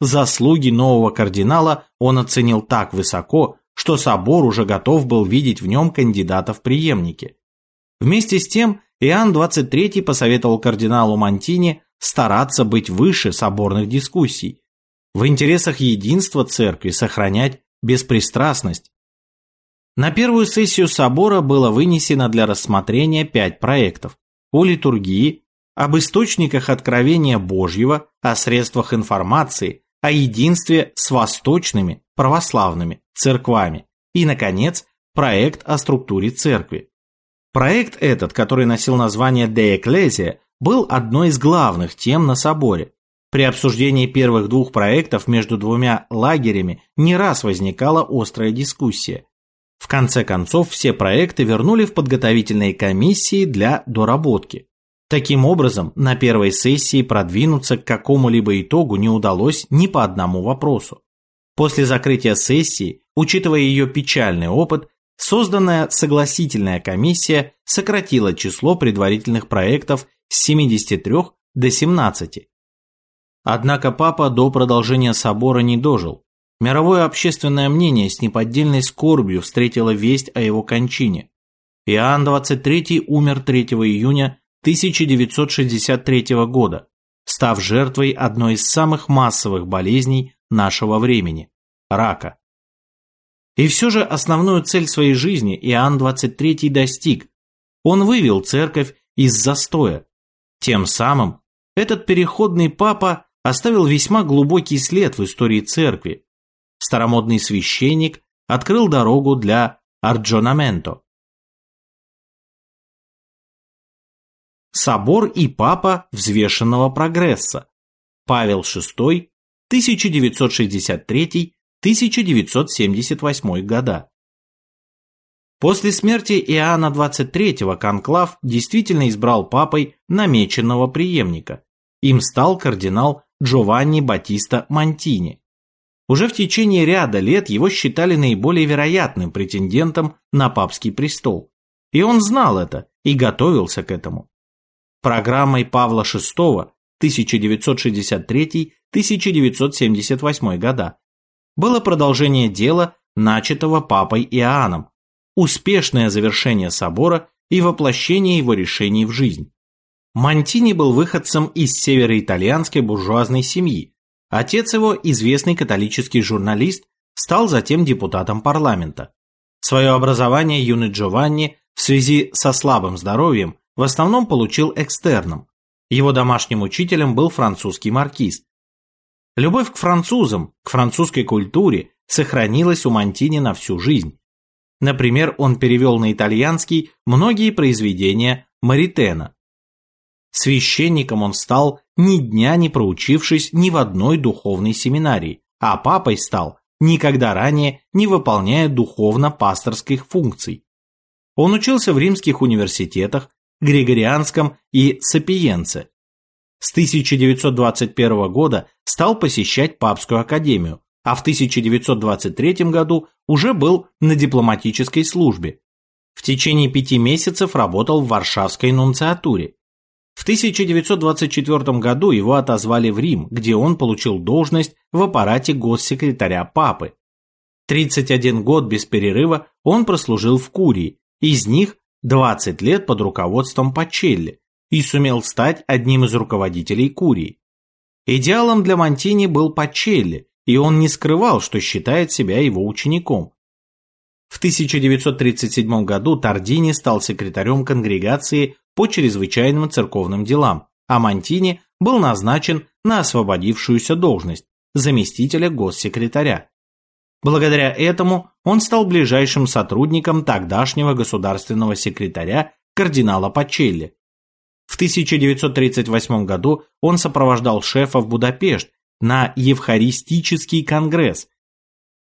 Заслуги нового кардинала он оценил так высоко, что собор уже готов был видеть в нем кандидата в преемники. Вместе с тем Иоанн XXIII посоветовал кардиналу Монтини стараться быть выше соборных дискуссий, в интересах единства церкви сохранять беспристрастность. На первую сессию собора было вынесено для рассмотрения пять проектов о литургии, об источниках откровения Божьего, о средствах информации, о единстве с восточными православными церквами и, наконец, проект о структуре церкви. Проект этот, который носил название «De Ecclesia», был одной из главных тем на соборе. При обсуждении первых двух проектов между двумя лагерями не раз возникала острая дискуссия. В конце концов, все проекты вернули в подготовительные комиссии для доработки. Таким образом, на первой сессии продвинуться к какому-либо итогу не удалось ни по одному вопросу. После закрытия сессии, учитывая ее печальный опыт, созданная согласительная комиссия сократила число предварительных проектов с 73 до 17. Однако папа до продолжения собора не дожил. Мировое общественное мнение с неподдельной скорбью встретило весть о его кончине. Иоанн XXIII умер 3 июня 1963 года, став жертвой одной из самых массовых болезней нашего времени – рака. И все же основную цель своей жизни Иоанн XXIII достиг. Он вывел церковь из застоя, тем самым этот переходный папа оставил весьма глубокий след в истории церкви. Старомодный священник открыл дорогу для арджонаменто. Собор и папа взвешенного прогресса. Павел VI, 1963-1978 года. После смерти Иоанна XXIII конклав действительно избрал папой намеченного преемника. Им стал кардинал Джованни Батиста Монтини. Уже в течение ряда лет его считали наиболее вероятным претендентом на папский престол. И он знал это и готовился к этому. Программой Павла VI 1963-1978 года было продолжение дела, начатого папой Иоанном, успешное завершение собора и воплощение его решений в жизнь. Монтини был выходцем из североитальянской буржуазной семьи. Отец его, известный католический журналист, стал затем депутатом парламента. Свое образование юный Джованни в связи со слабым здоровьем в основном получил экстерном. Его домашним учителем был французский маркиз. Любовь к французам, к французской культуре сохранилась у Монтини на всю жизнь. Например, он перевел на итальянский многие произведения Маритена. Священником он стал ни дня не проучившись ни в одной духовной семинарии, а папой стал, никогда ранее не выполняя духовно-пасторских функций. Он учился в римских университетах, Григорианском и Сапиенце. С 1921 года стал посещать Папскую академию, а в 1923 году уже был на дипломатической службе. В течение пяти месяцев работал в Варшавской нунциатуре. В 1924 году его отозвали в Рим, где он получил должность в аппарате госсекретаря Папы. 31 год без перерыва он прослужил в Курии, из них 20 лет под руководством Пачелли, и сумел стать одним из руководителей Курии. Идеалом для Монтини был Пачелли, и он не скрывал, что считает себя его учеником. В 1937 году Тардини стал секретарем конгрегации по чрезвычайным церковным делам, а Монтини был назначен на освободившуюся должность заместителя госсекретаря. Благодаря этому он стал ближайшим сотрудником тогдашнего государственного секретаря кардинала Пачелли. В 1938 году он сопровождал шефа в Будапешт на Евхаристический конгресс.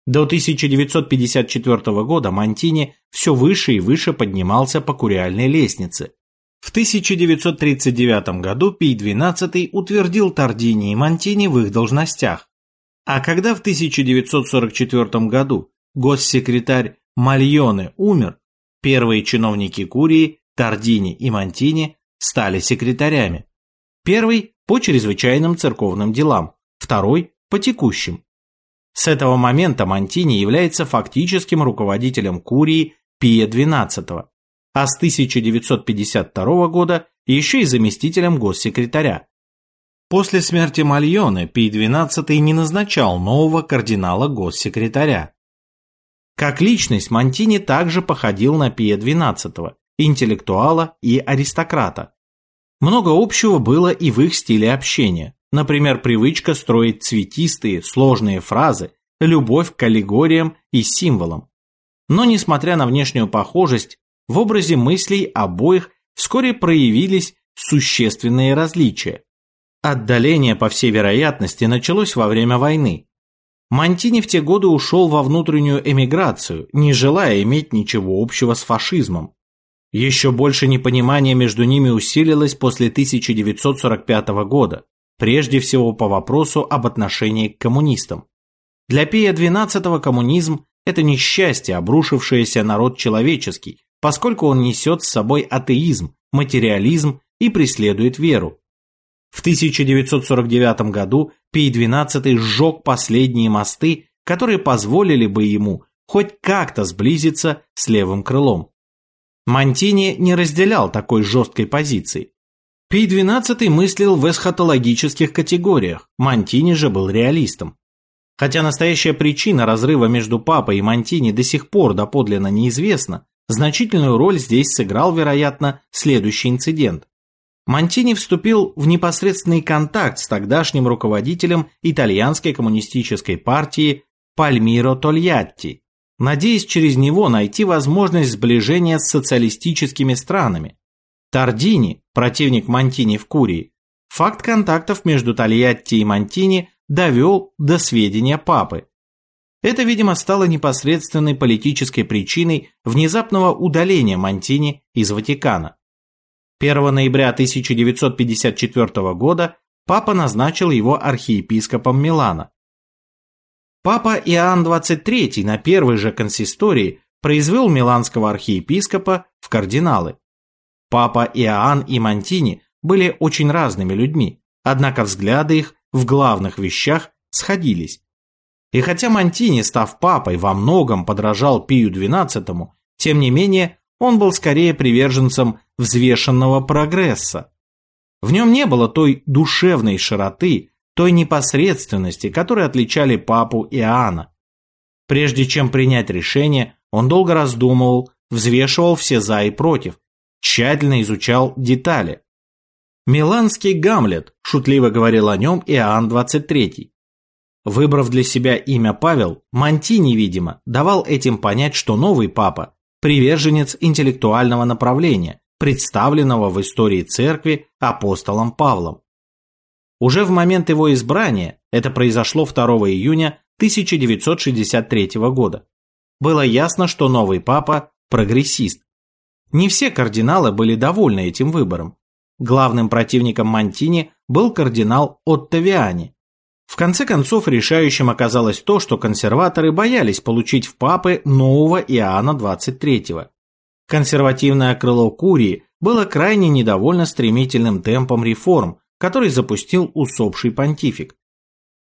До 1954 года Монтини все выше и выше поднимался по куриальной лестнице. В 1939 году Пий XII утвердил Тардини и Монтини в их должностях. А когда в 1944 году госсекретарь Мальоне умер, первые чиновники Курии, Тардини и Монтини, стали секретарями. Первый – по чрезвычайным церковным делам, второй – по текущим. С этого момента Монтини является фактическим руководителем Курии Пия XII, а с 1952 года еще и заместителем госсекретаря. После смерти Мальоне Пий XII не назначал нового кардинала-госсекретаря. Как личность Монтини также походил на Пия XII, интеллектуала и аристократа. Много общего было и в их стиле общения. Например, привычка строить цветистые, сложные фразы, любовь к аллегориям и символам. Но, несмотря на внешнюю похожесть, в образе мыслей обоих вскоре проявились существенные различия. Отдаление, по всей вероятности, началось во время войны. Монтини в те годы ушел во внутреннюю эмиграцию, не желая иметь ничего общего с фашизмом. Еще больше непонимание между ними усилилось после 1945 года, прежде всего по вопросу об отношении к коммунистам. Для Пия XII коммунизм – это несчастье, обрушившееся на род человеческий, поскольку он несет с собой атеизм, материализм и преследует веру. В 1949 году Пий XII сжег последние мосты, которые позволили бы ему хоть как-то сблизиться с левым крылом. Монтини не разделял такой жесткой позиции. Пий XII мыслил в эсхатологических категориях, Монтини же был реалистом. Хотя настоящая причина разрыва между папой и Монтини до сих пор доподлинно неизвестна, значительную роль здесь сыграл, вероятно, следующий инцидент. Монтини вступил в непосредственный контакт с тогдашним руководителем итальянской коммунистической партии Пальмиро Тольятти, надеясь через него найти возможность сближения с социалистическими странами. Тардини, противник Монтини в Курии, факт контактов между Тольятти и Монтини довел до сведения папы. Это, видимо, стало непосредственной политической причиной внезапного удаления Монтини из Ватикана. 1 ноября 1954 года папа назначил его архиепископом Милана. Папа Иоанн XXIII на первой же консистории произвел миланского архиепископа в кардиналы. Папа Иоанн и Монтини были очень разными людьми, однако взгляды их в главных вещах сходились. И хотя Монтини, став папой, во многом подражал Пию XII, тем не менее он был скорее приверженцем взвешенного прогресса. В нем не было той душевной широты, той непосредственности, которые отличали папу Иоанна. Прежде чем принять решение, он долго раздумывал, взвешивал все «за» и «против», тщательно изучал детали. «Миланский Гамлет», – шутливо говорил о нем Иоанн XXIII. Выбрав для себя имя Павел, Монтини, видимо, давал этим понять, что новый папа приверженец интеллектуального направления, представленного в истории церкви апостолом Павлом. Уже в момент его избрания, это произошло 2 июня 1963 года, было ясно, что новый папа – прогрессист. Не все кардиналы были довольны этим выбором. Главным противником Монтини был кардинал Оттавиани. В конце концов, решающим оказалось то, что консерваторы боялись получить в папы нового Иоанна XXIII. Консервативное крыло Курии было крайне недовольно стремительным темпом реформ, который запустил усопший понтифик.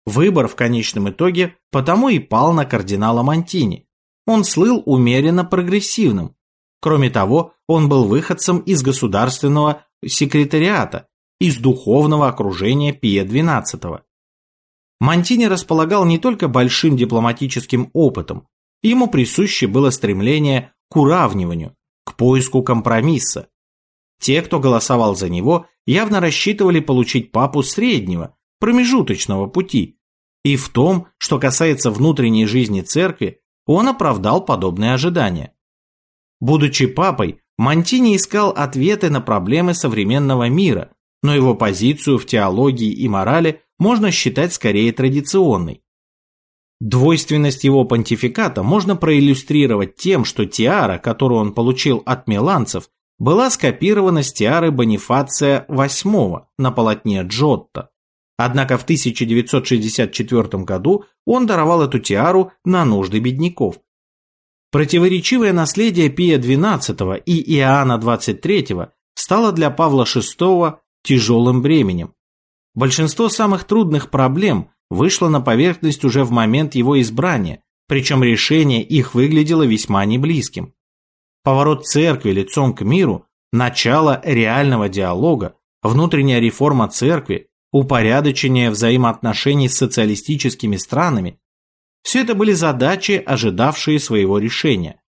Выбор в конечном итоге потому и пал на кардинала Монтини. Он слыл умеренно прогрессивным. Кроме того, он был выходцем из государственного секретариата, из духовного окружения Пия XII. Монтини располагал не только большим дипломатическим опытом, ему присуще было стремление к уравниванию, к поиску компромисса. Те, кто голосовал за него, явно рассчитывали получить папу среднего, промежуточного пути. И в том, что касается внутренней жизни церкви, он оправдал подобные ожидания. Будучи папой, Монтини искал ответы на проблемы современного мира, но его позицию в теологии и морали можно считать скорее традиционной. Двойственность его понтификата можно проиллюстрировать тем, что тиара, которую он получил от миланцев, была скопирована с тиары Бонифация VIII на полотне Джотто. Однако в 1964 году он даровал эту тиару на нужды бедняков. Противоречивое наследие Пия XII и Иоанна XXIII стало для Павла VI тяжелым бременем. Большинство самых трудных проблем вышло на поверхность уже в момент его избрания, причем решение их выглядело весьма неблизким. Поворот церкви лицом к миру, начало реального диалога, внутренняя реформа церкви, упорядочение взаимоотношений с социалистическими странами – все это были задачи, ожидавшие своего решения.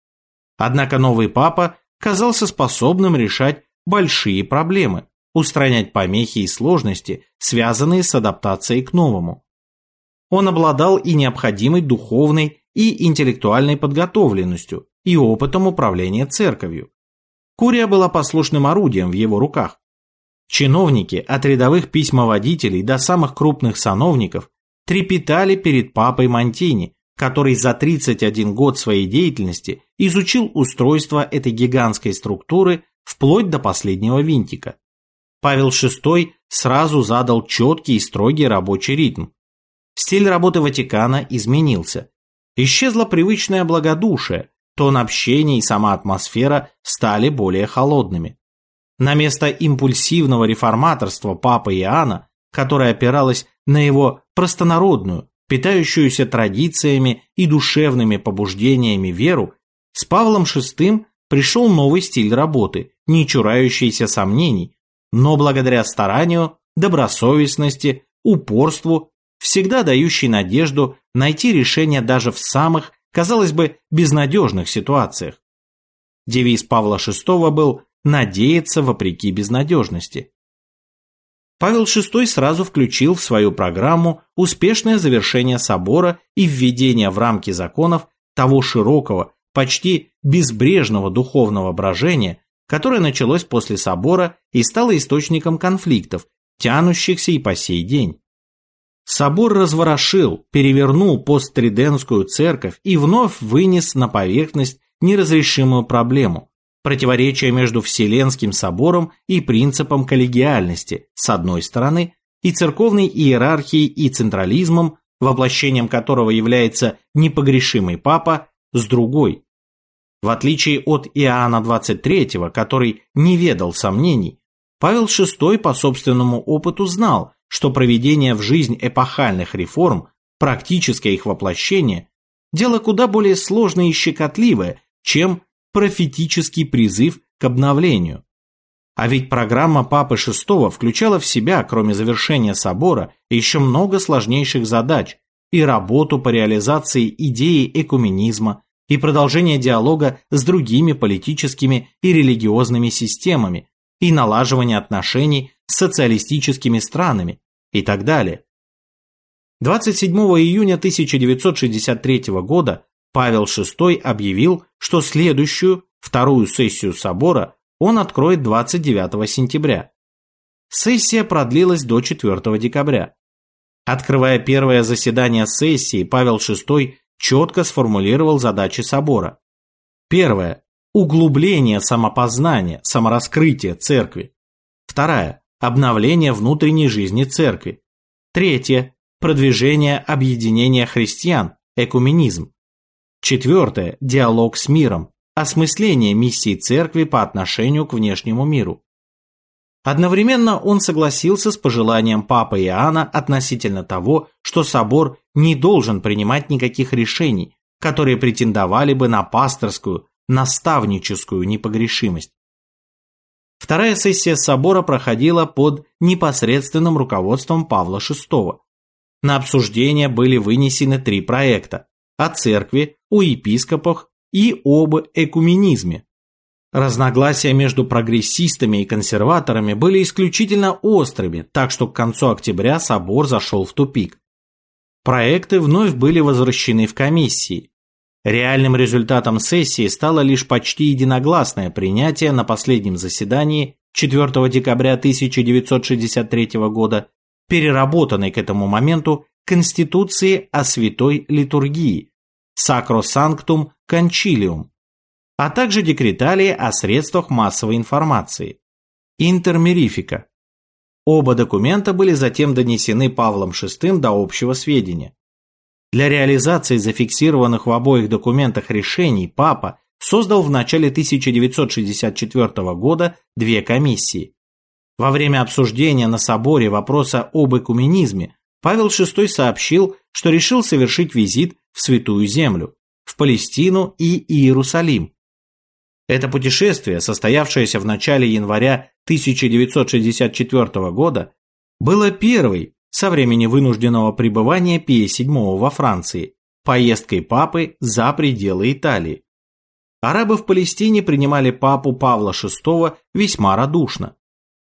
Однако новый папа казался способным решать большие проблемы, устранять помехи и сложности, связанные с адаптацией к новому. Он обладал и необходимой духовной и интеллектуальной подготовленностью и опытом управления церковью. Курия была послушным орудием в его руках. Чиновники, от рядовых письмоводителей до самых крупных сановников, трепетали перед папой Монтини, который за 31 год своей деятельности изучил устройство этой гигантской структуры вплоть до последнего винтика. Павел VI сразу задал четкий и строгий рабочий ритм. Стиль работы Ватикана изменился. Исчезло привычное благодушие, тон общения и сама атмосфера стали более холодными. На место импульсивного реформаторства папы Иоанна, которое опиралось на его простонародную, питающуюся традициями и душевными побуждениями веру, с Павлом VI пришел новый стиль работы, не чурающийся сомнений, но благодаря старанию, добросовестности, упорству, всегда дающий надежду найти решение даже в самых, казалось бы, безнадежных ситуациях. Девиз Павла VI был «надеяться вопреки безнадежности». Павел VI сразу включил в свою программу успешное завершение собора и введение в рамки законов того широкого, почти безбрежного духовного брожения, которое началось после собора и стало источником конфликтов, тянущихся и по сей день. Собор разворошил, перевернул посттриденскую церковь и вновь вынес на поверхность неразрешимую проблему – противоречие между Вселенским собором и принципом коллегиальности, с одной стороны, и церковной иерархией и централизмом, воплощением которого является непогрешимый папа, с другой. В отличие от Иоанна XXIII, который не ведал сомнений, Павел VI по собственному опыту знал, что проведение в жизнь эпохальных реформ, практическое их воплощение, дело куда более сложное и щекотливое, чем профетический призыв к обновлению. А ведь программа Папы VI включала в себя, кроме завершения собора, еще много сложнейших задач и работу по реализации идеи экуменизма, и продолжение диалога с другими политическими и религиозными системами, и налаживание отношений с социалистическими странами и так далее. 27 июня 1963 года Павел VI объявил, что следующую, вторую сессию собора он откроет 29 сентября. Сессия продлилась до 4 декабря. Открывая первое заседание сессии, Павел VI четко сформулировал задачи собора. Первое. Углубление самопознания, самораскрытия церкви. Вторая. обновление внутренней жизни церкви. Третье – продвижение объединения христиан, экуменизм. Четвертое – диалог с миром, осмысление миссии церкви по отношению к внешнему миру. Одновременно он согласился с пожеланием Папы Иоанна относительно того, что собор не должен принимать никаких решений, которые претендовали бы на пасторскую, наставническую непогрешимость. Вторая сессия собора проходила под непосредственным руководством Павла VI. На обсуждение были вынесены три проекта – о церкви, о епископах и об экуменизме. Разногласия между прогрессистами и консерваторами были исключительно острыми, так что к концу октября собор зашел в тупик. Проекты вновь были возвращены в комиссии. Реальным результатом сессии стало лишь почти единогласное принятие на последнем заседании 4 декабря 1963 года переработанной к этому моменту Конституции о святой литургии Sacrosanctum Concilium, а также декреталии о средствах массовой информации Интермерифика. Оба документа были затем донесены Павлом VI до общего сведения. Для реализации зафиксированных в обоих документах решений Папа создал в начале 1964 года две комиссии. Во время обсуждения на соборе вопроса об экуменизме Павел VI сообщил, что решил совершить визит в Святую Землю, в Палестину и Иерусалим. Это путешествие, состоявшееся в начале января 1964 года, было первой со времени вынужденного пребывания Пия VII во Франции, поездкой папы за пределы Италии. Арабы в Палестине принимали папу Павла VI весьма радушно.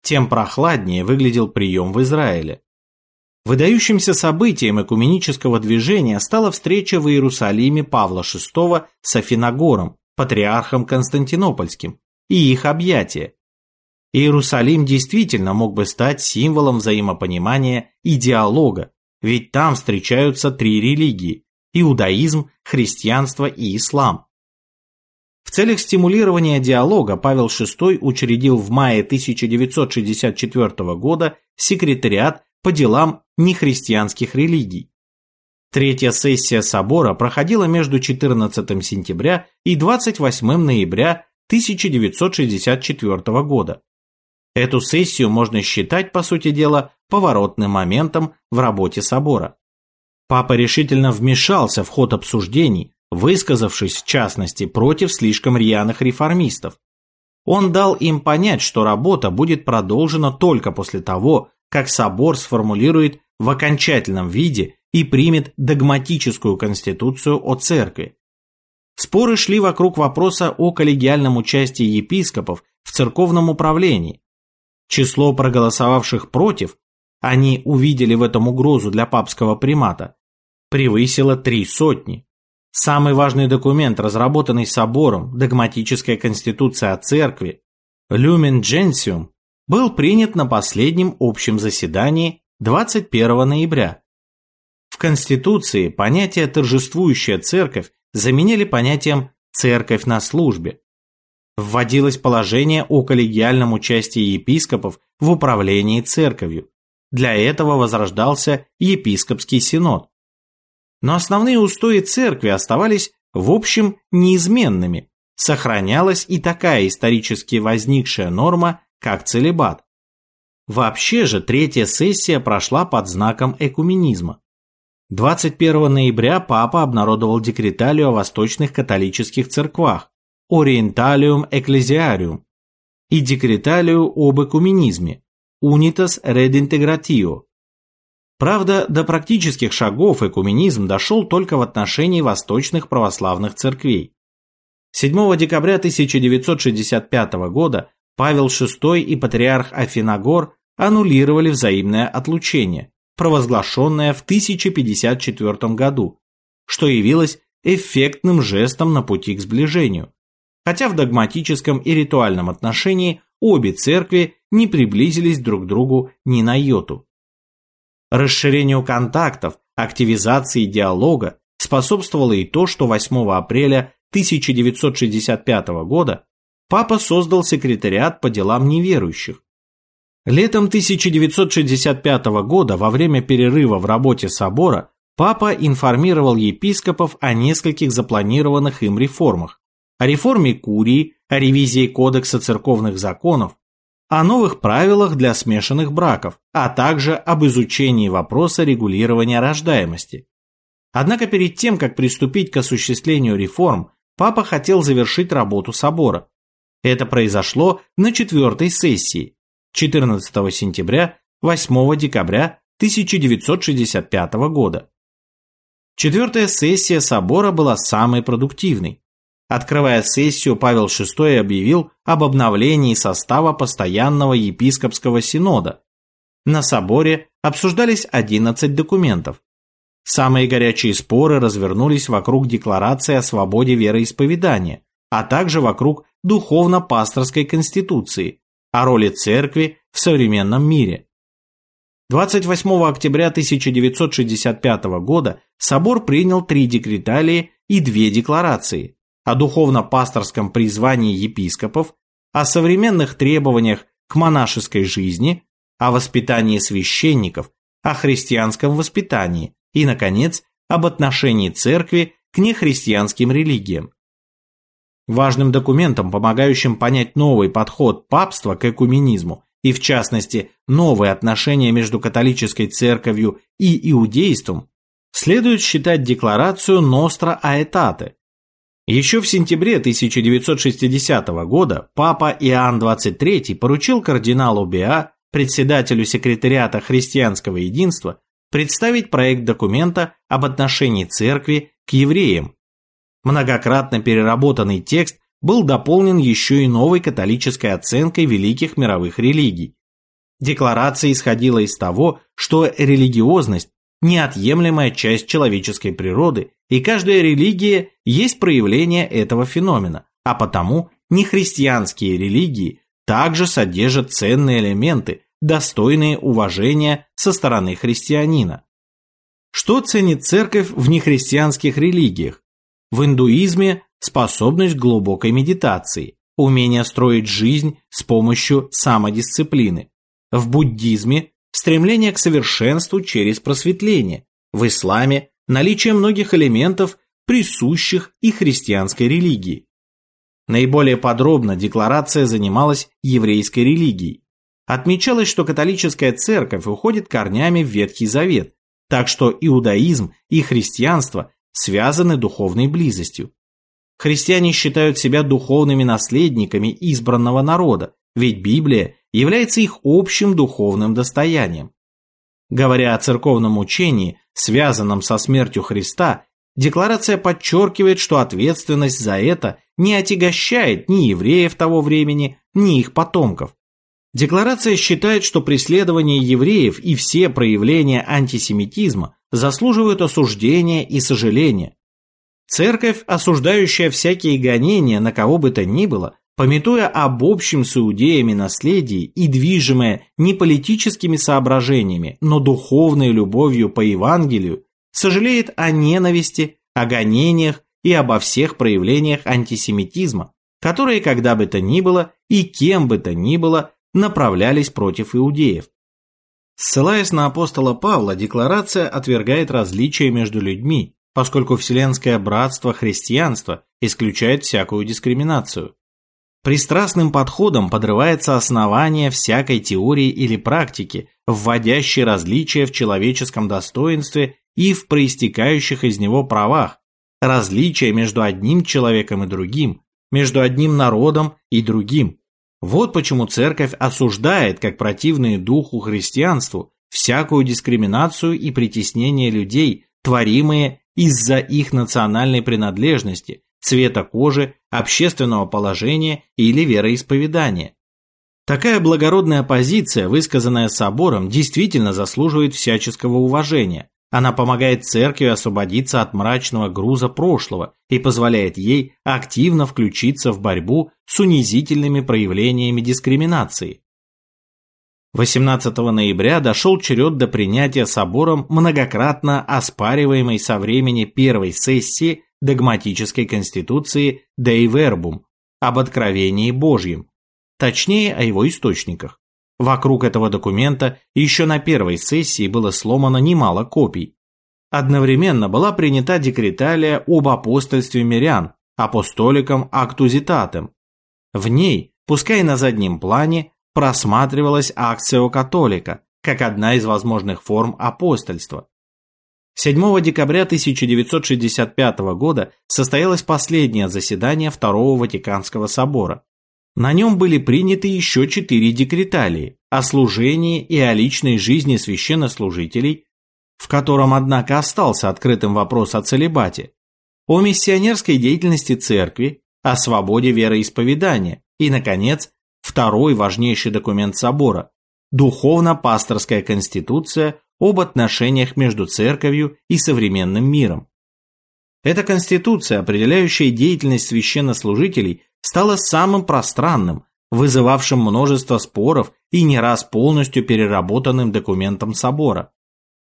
Тем прохладнее выглядел прием в Израиле. Выдающимся событием экуменического движения стала встреча в Иерусалиме Павла VI с Афиногором, патриархом Константинопольским, и их объятия, Иерусалим действительно мог бы стать символом взаимопонимания и диалога, ведь там встречаются три религии – иудаизм, христианство и ислам. В целях стимулирования диалога Павел VI учредил в мае 1964 года секретариат по делам нехристианских религий. Третья сессия собора проходила между 14 сентября и 28 ноября 1964 года. Эту сессию можно считать, по сути дела, поворотным моментом в работе собора. Папа решительно вмешался в ход обсуждений, высказавшись в частности против слишком рьяных реформистов. Он дал им понять, что работа будет продолжена только после того, как собор сформулирует в окончательном виде и примет догматическую конституцию о церкви. Споры шли вокруг вопроса о коллегиальном участии епископов в церковном управлении, Число проголосовавших против, они увидели в этом угрозу для папского примата, превысило три сотни. Самый важный документ, разработанный собором, догматическая конституция о церкви, Lumen Gentium, был принят на последнем общем заседании 21 ноября. В Конституции понятие «торжествующая церковь» заменили понятием «церковь на службе», вводилось положение о коллегиальном участии епископов в управлении церковью. Для этого возрождался епископский синод. Но основные устои церкви оставались в общем неизменными. Сохранялась и такая исторически возникшая норма, как целебат. Вообще же третья сессия прошла под знаком экуменизма. 21 ноября папа обнародовал декреталию о восточных католических церквах, Orientalium Ecclesiarium и Декреталию об экуменизме Unitas Redintegratio. Правда, до практических шагов экуменизм дошел только в отношении восточных православных церквей. 7 декабря 1965 года Павел VI и патриарх Афиногор аннулировали взаимное отлучение, провозглашенное в 1054 году, что явилось эффектным жестом на пути к сближению хотя в догматическом и ритуальном отношении обе церкви не приблизились друг к другу ни на йоту. Расширению контактов, активизации диалога способствовало и то, что 8 апреля 1965 года папа создал секретариат по делам неверующих. Летом 1965 года, во время перерыва в работе собора, папа информировал епископов о нескольких запланированных им реформах. О реформе Курии, о ревизии Кодекса церковных законов, о новых правилах для смешанных браков, а также об изучении вопроса регулирования рождаемости. Однако перед тем, как приступить к осуществлению реформ, папа хотел завершить работу собора. Это произошло на четвертой сессии, 14 сентября, 8 декабря 1965 года. Четвертая сессия собора была самой продуктивной. Открывая сессию, Павел VI объявил об обновлении состава постоянного епископского синода. На соборе обсуждались 11 документов. Самые горячие споры развернулись вокруг декларации о свободе вероисповедания, а также вокруг духовно-пасторской конституции, о роли церкви в современном мире. 28 октября 1965 года собор принял три декреталии и две декларации о духовно-пасторском призвании епископов, о современных требованиях к монашеской жизни, о воспитании священников, о христианском воспитании и, наконец, об отношении церкви к нехристианским религиям. Важным документом, помогающим понять новый подход папства к экуменизму и, в частности, новые отношения между католической церковью и иудейством, следует считать декларацию Ностра Аэтате. Еще в сентябре 1960 года папа Иоанн XXIII поручил кардиналу Беа, председателю секретариата христианского единства, представить проект документа об отношении церкви к евреям Многократно переработанный текст был дополнен еще и новой католической оценкой великих мировых религий. Декларация исходила из того, что религиозность – неотъемлемая часть человеческой природы, и каждая религия есть проявление этого феномена, а потому нехристианские религии также содержат ценные элементы, достойные уважения со стороны христианина. Что ценит церковь в нехристианских религиях? В индуизме способность к глубокой медитации, умение строить жизнь с помощью самодисциплины. В буддизме стремление к совершенству через просветление. В исламе наличие многих элементов, присущих и христианской религии. Наиболее подробно декларация занималась еврейской религией. Отмечалось, что католическая церковь уходит корнями в Ветхий Завет, так что иудаизм и христианство связаны духовной близостью. Христиане считают себя духовными наследниками избранного народа, ведь Библия является их общим духовным достоянием. Говоря о церковном учении, связанном со смертью Христа, декларация подчеркивает, что ответственность за это не отягощает ни евреев того времени, ни их потомков. Декларация считает, что преследование евреев и все проявления антисемитизма заслуживают осуждения и сожаления. Церковь, осуждающая всякие гонения на кого бы то ни было, пометуя об общем с иудеями наследии и движимая не политическими соображениями, но духовной любовью по Евангелию, сожалеет о ненависти, о гонениях и обо всех проявлениях антисемитизма, которые когда бы то ни было и кем бы то ни было направлялись против иудеев. Ссылаясь на апостола Павла, декларация отвергает различия между людьми, поскольку вселенское братство христианства исключает всякую дискриминацию. Пристрастным подходом подрывается основание всякой теории или практики, вводящей различия в человеческом достоинстве и в проистекающих из него правах, различия между одним человеком и другим, между одним народом и другим. Вот почему церковь осуждает, как противные духу христианству, всякую дискриминацию и притеснение людей, творимые из-за их национальной принадлежности, цвета кожи, общественного положения или вероисповедания. Такая благородная позиция, высказанная собором, действительно заслуживает всяческого уважения, она помогает церкви освободиться от мрачного груза прошлого и позволяет ей активно включиться в борьбу с унизительными проявлениями дискриминации. 18 ноября дошел черед до принятия собором многократно оспариваемой со времени первой сессии догматической конституции Dei Verbum об откровении Божьем, точнее о его источниках. Вокруг этого документа еще на первой сессии было сломано немало копий. Одновременно была принята декреталия об апостольстве мирян, апостоликом актузитатем. В ней, пускай на заднем плане, просматривалась акция католика, как одна из возможных форм апостольства. 7 декабря 1965 года состоялось последнее заседание Второго Ватиканского собора. На нем были приняты еще четыре декреталии о служении и о личной жизни священнослужителей, в котором, однако, остался открытым вопрос о целебате, о миссионерской деятельности церкви, о свободе вероисповедания и, наконец, второй важнейший документ собора – духовно-пасторская конституция об отношениях между церковью и современным миром. Эта конституция, определяющая деятельность священнослужителей, стала самым пространным, вызывавшим множество споров и не раз полностью переработанным документом собора.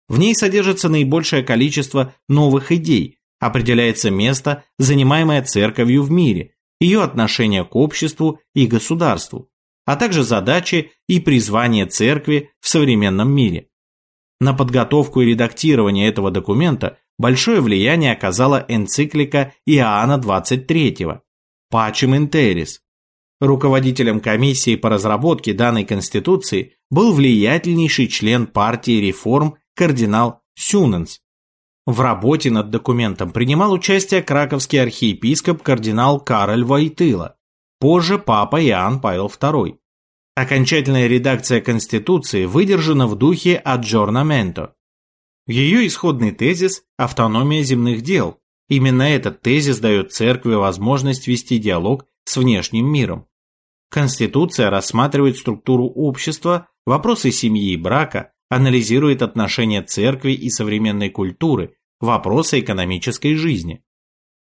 В ней содержится наибольшее количество новых идей, определяется место, занимаемое церковью в мире, ее отношение к обществу и государству, а также задачи и призвание церкви в современном мире. На подготовку и редактирование этого документа большое влияние оказала энциклика Иоанна XXIII «Пачем Интерис». Руководителем комиссии по разработке данной конституции был влиятельнейший член партии реформ кардинал Сюненс. В работе над документом принимал участие краковский архиепископ кардинал Кароль Войтыла, позже папа Иоанн Павел II. Окончательная редакция Конституции выдержана в духе аджорнаменто. Ее исходный тезис – автономия земных дел. Именно этот тезис дает церкви возможность вести диалог с внешним миром. Конституция рассматривает структуру общества, вопросы семьи и брака, анализирует отношения церкви и современной культуры, вопросы экономической жизни.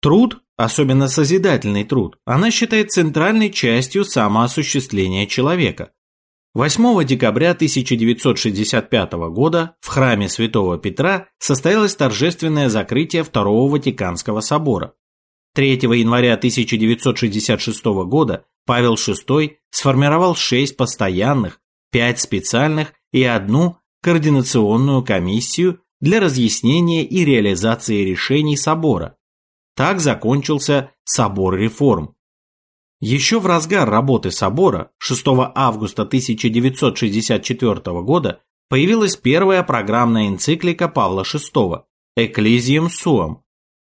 Труд, особенно созидательный труд, она считает центральной частью самоосуществления человека. 8 декабря 1965 года в храме Святого Петра состоялось торжественное закрытие Второго Ватиканского собора. 3 января 1966 года Павел VI сформировал шесть постоянных, пять специальных и одну координационную комиссию для разъяснения и реализации решений собора, так закончился собор реформ. Еще в разгар работы собора 6 августа 1964 года появилась первая программная энциклика Павла VI «Ecclesiam Suam».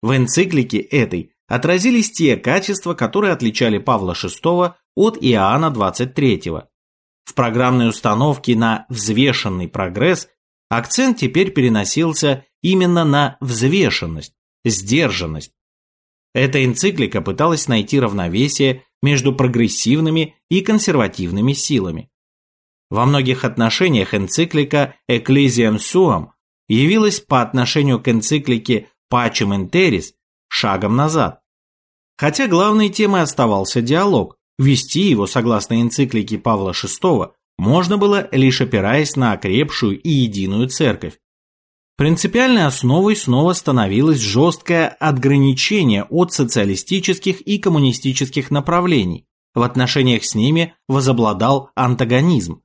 В энциклике этой отразились те качества, которые отличали Павла VI от Иоанна XXIII. В программной установке на взвешенный прогресс акцент теперь переносился именно на взвешенность, сдержанность, эта энциклика пыталась найти равновесие между прогрессивными и консервативными силами. Во многих отношениях энциклика Ecclesiam Suam явилась по отношению к энциклике Pacem in шагом назад. Хотя главной темой оставался диалог, вести его, согласно энциклике Павла VI, можно было лишь опираясь на окрепшую и единую церковь. Принципиальной основой снова становилось жесткое отграничение от социалистических и коммунистических направлений. В отношениях с ними возобладал антагонизм.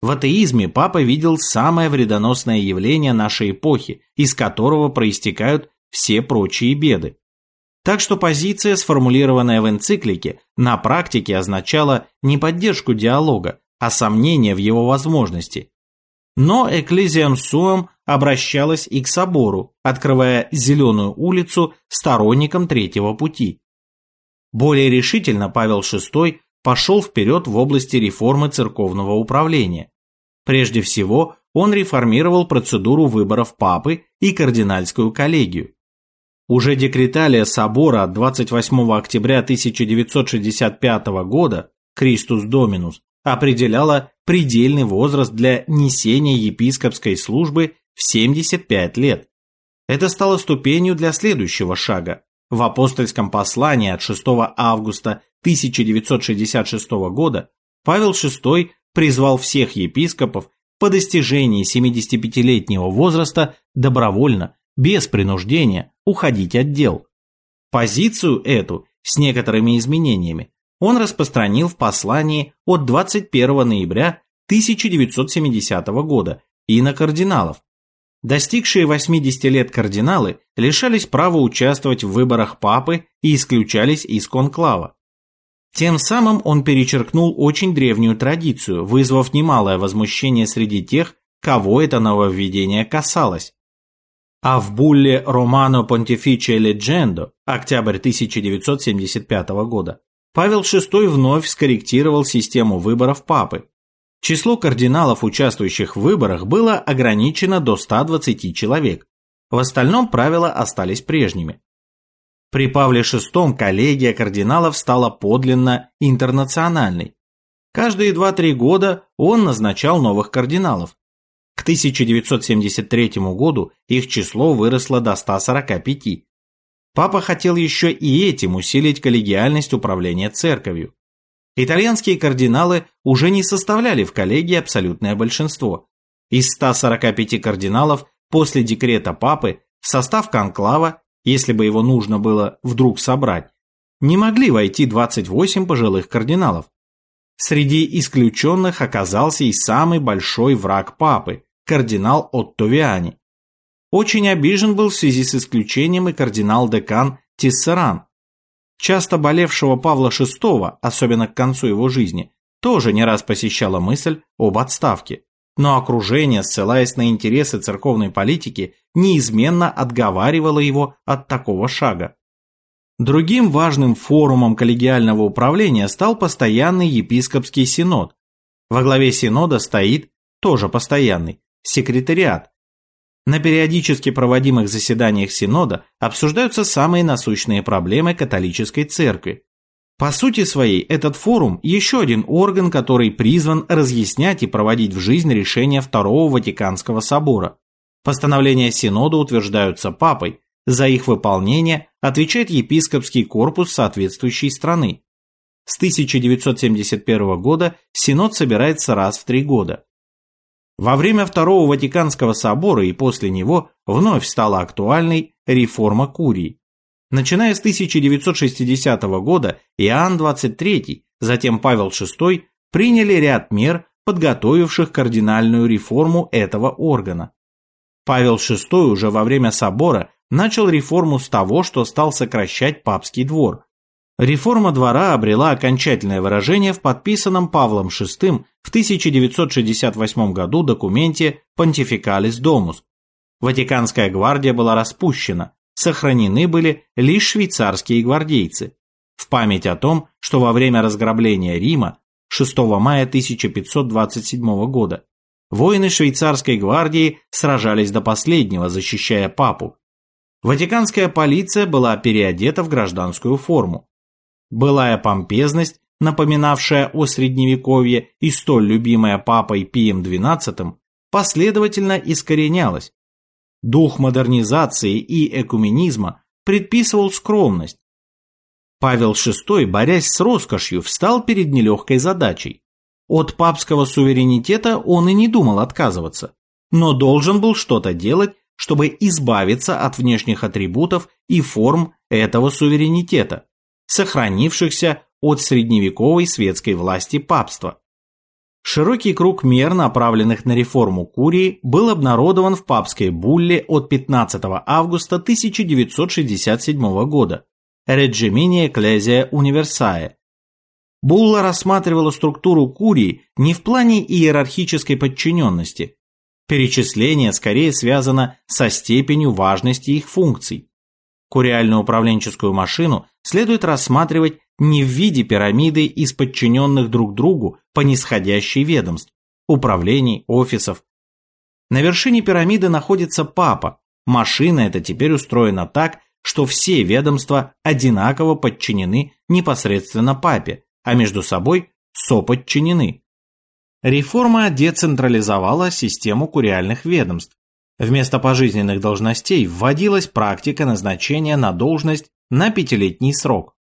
В атеизме папа видел самое вредоносное явление нашей эпохи, из которого проистекают все прочие беды. Так что позиция, сформулированная в энциклике, на практике означала не поддержку диалога, а сомнение в его возможности. Но Ecclesiam Suam обращалась и к собору, открывая Зеленую улицу сторонникам Третьего пути. Более решительно Павел VI пошел вперед в области реформы церковного управления. Прежде всего, он реформировал процедуру выборов папы и кардинальскую коллегию. Уже декреталия собора от 28 октября 1965 года «Кристус Доминус» определяла предельный возраст для несения епископской службы в 75 лет. Это стало ступенью для следующего шага. В апостольском послании от 6 августа 1966 года Павел VI призвал всех епископов по достижении 75-летнего возраста добровольно, без принуждения, уходить от дел. Позицию эту, с некоторыми изменениями, он распространил в послании от 21 ноября 1970 года и на кардиналов. Достигшие 80 лет кардиналы лишались права участвовать в выборах папы и исключались из конклава. Тем самым он перечеркнул очень древнюю традицию, вызвав немалое возмущение среди тех, кого это нововведение касалось. А в булле Romano Pontificia Leggendo, октябрь 1975 года, Павел VI вновь скорректировал систему выборов папы. Число кардиналов, участвующих в выборах, было ограничено до 120 человек. В остальном правила остались прежними. При Павле VI коллегия кардиналов стала подлинно интернациональной. Каждые 2-3 года он назначал новых кардиналов. К 1973 году их число выросло до 145. Папа хотел еще и этим усилить коллегиальность управления церковью. Итальянские кардиналы уже не составляли в коллегии абсолютное большинство. Из 145 кардиналов после декрета папы в состав конклава если бы его нужно было вдруг собрать, не могли войти 28 пожилых кардиналов. Среди исключенных оказался и самый большой враг папы, кардинал Отто Виани. Очень обижен был в связи с исключением и кардинал-декан Тиссеран. Часто болевшего Павла VI, особенно к концу его жизни, тоже не раз посещала мысль об отставке но окружение, ссылаясь на интересы церковной политики, неизменно отговаривало его от такого шага. Другим важным форумом коллегиального управления стал постоянный епископский синод. Во главе синода стоит, тоже постоянный, секретариат. На периодически проводимых заседаниях синода обсуждаются самые насущные проблемы католической церкви, по сути своей, этот форум – еще один орган, который призван разъяснять и проводить в жизнь решения Второго Ватиканского собора. Постановления Синода утверждаются Папой, за их выполнение отвечает епископский корпус соответствующей страны. С 1971 года Синод собирается раз в три года. Во время Второго Ватиканского собора и после него вновь стала актуальной реформа Курии. Начиная с 1960 года Иоанн XXIII, затем Павел VI приняли ряд мер, подготовивших кардинальную реформу этого органа. Павел VI уже во время собора начал реформу с того, что стал сокращать папский двор. Реформа двора обрела окончательное выражение в подписанном Павлом VI в 1968 году документе Pontificalis Domus. Ватиканская гвардия была распущена, сохранены были лишь швейцарские гвардейцы, в память о том, что во время разграбления Рима 6 мая 1527 года воины швейцарской гвардии сражались до последнего, защищая папу. Ватиканская полиция была переодета в гражданскую форму. Былая помпезность, напоминавшая о средневековье и столь любимая папой Пием XII, последовательно искоренялась, Дух модернизации и экуменизма предписывал скромность. Павел VI, борясь с роскошью, встал перед нелегкой задачей. От папского суверенитета он и не думал отказываться, но должен был что-то делать, чтобы избавиться от внешних атрибутов и форм этого суверенитета, сохранившихся от средневековой светской власти папства. Широкий круг мер, направленных на реформу Курии, был обнародован в папской булле от 15 августа 1967 года «Реджимини Ecclesia Universae». Булла рассматривала структуру Курии не в плане иерархической подчиненности. Перечисление скорее связано со степенью важности их функций. Куриальную управленческую машину следует рассматривать не в виде пирамиды из подчиненных друг другу по нисходящей ведомств, управлений, офисов. На вершине пирамиды находится папа. Машина эта теперь устроена так, что все ведомства одинаково подчинены непосредственно папе, а между собой соподчинены. Реформа децентрализовала систему куриальных ведомств. Вместо пожизненных должностей вводилась практика назначения на должность на пятилетний срок.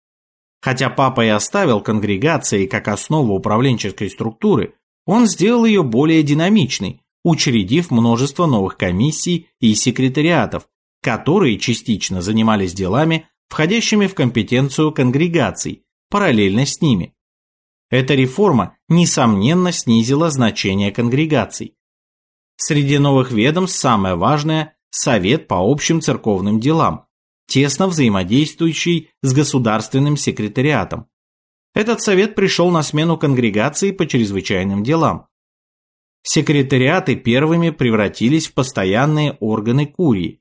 Хотя папа и оставил конгрегации как основу управленческой структуры, он сделал ее более динамичной, учредив множество новых комиссий и секретариатов, которые частично занимались делами, входящими в компетенцию конгрегаций, параллельно с ними. Эта реформа, несомненно, снизила значение конгрегаций. Среди новых ведомств самое важное – Совет по общим церковным делам, тесно взаимодействующий с государственным секретариатом. Этот совет пришел на смену конгрегации по чрезвычайным делам. Секретариаты первыми превратились в постоянные органы курии.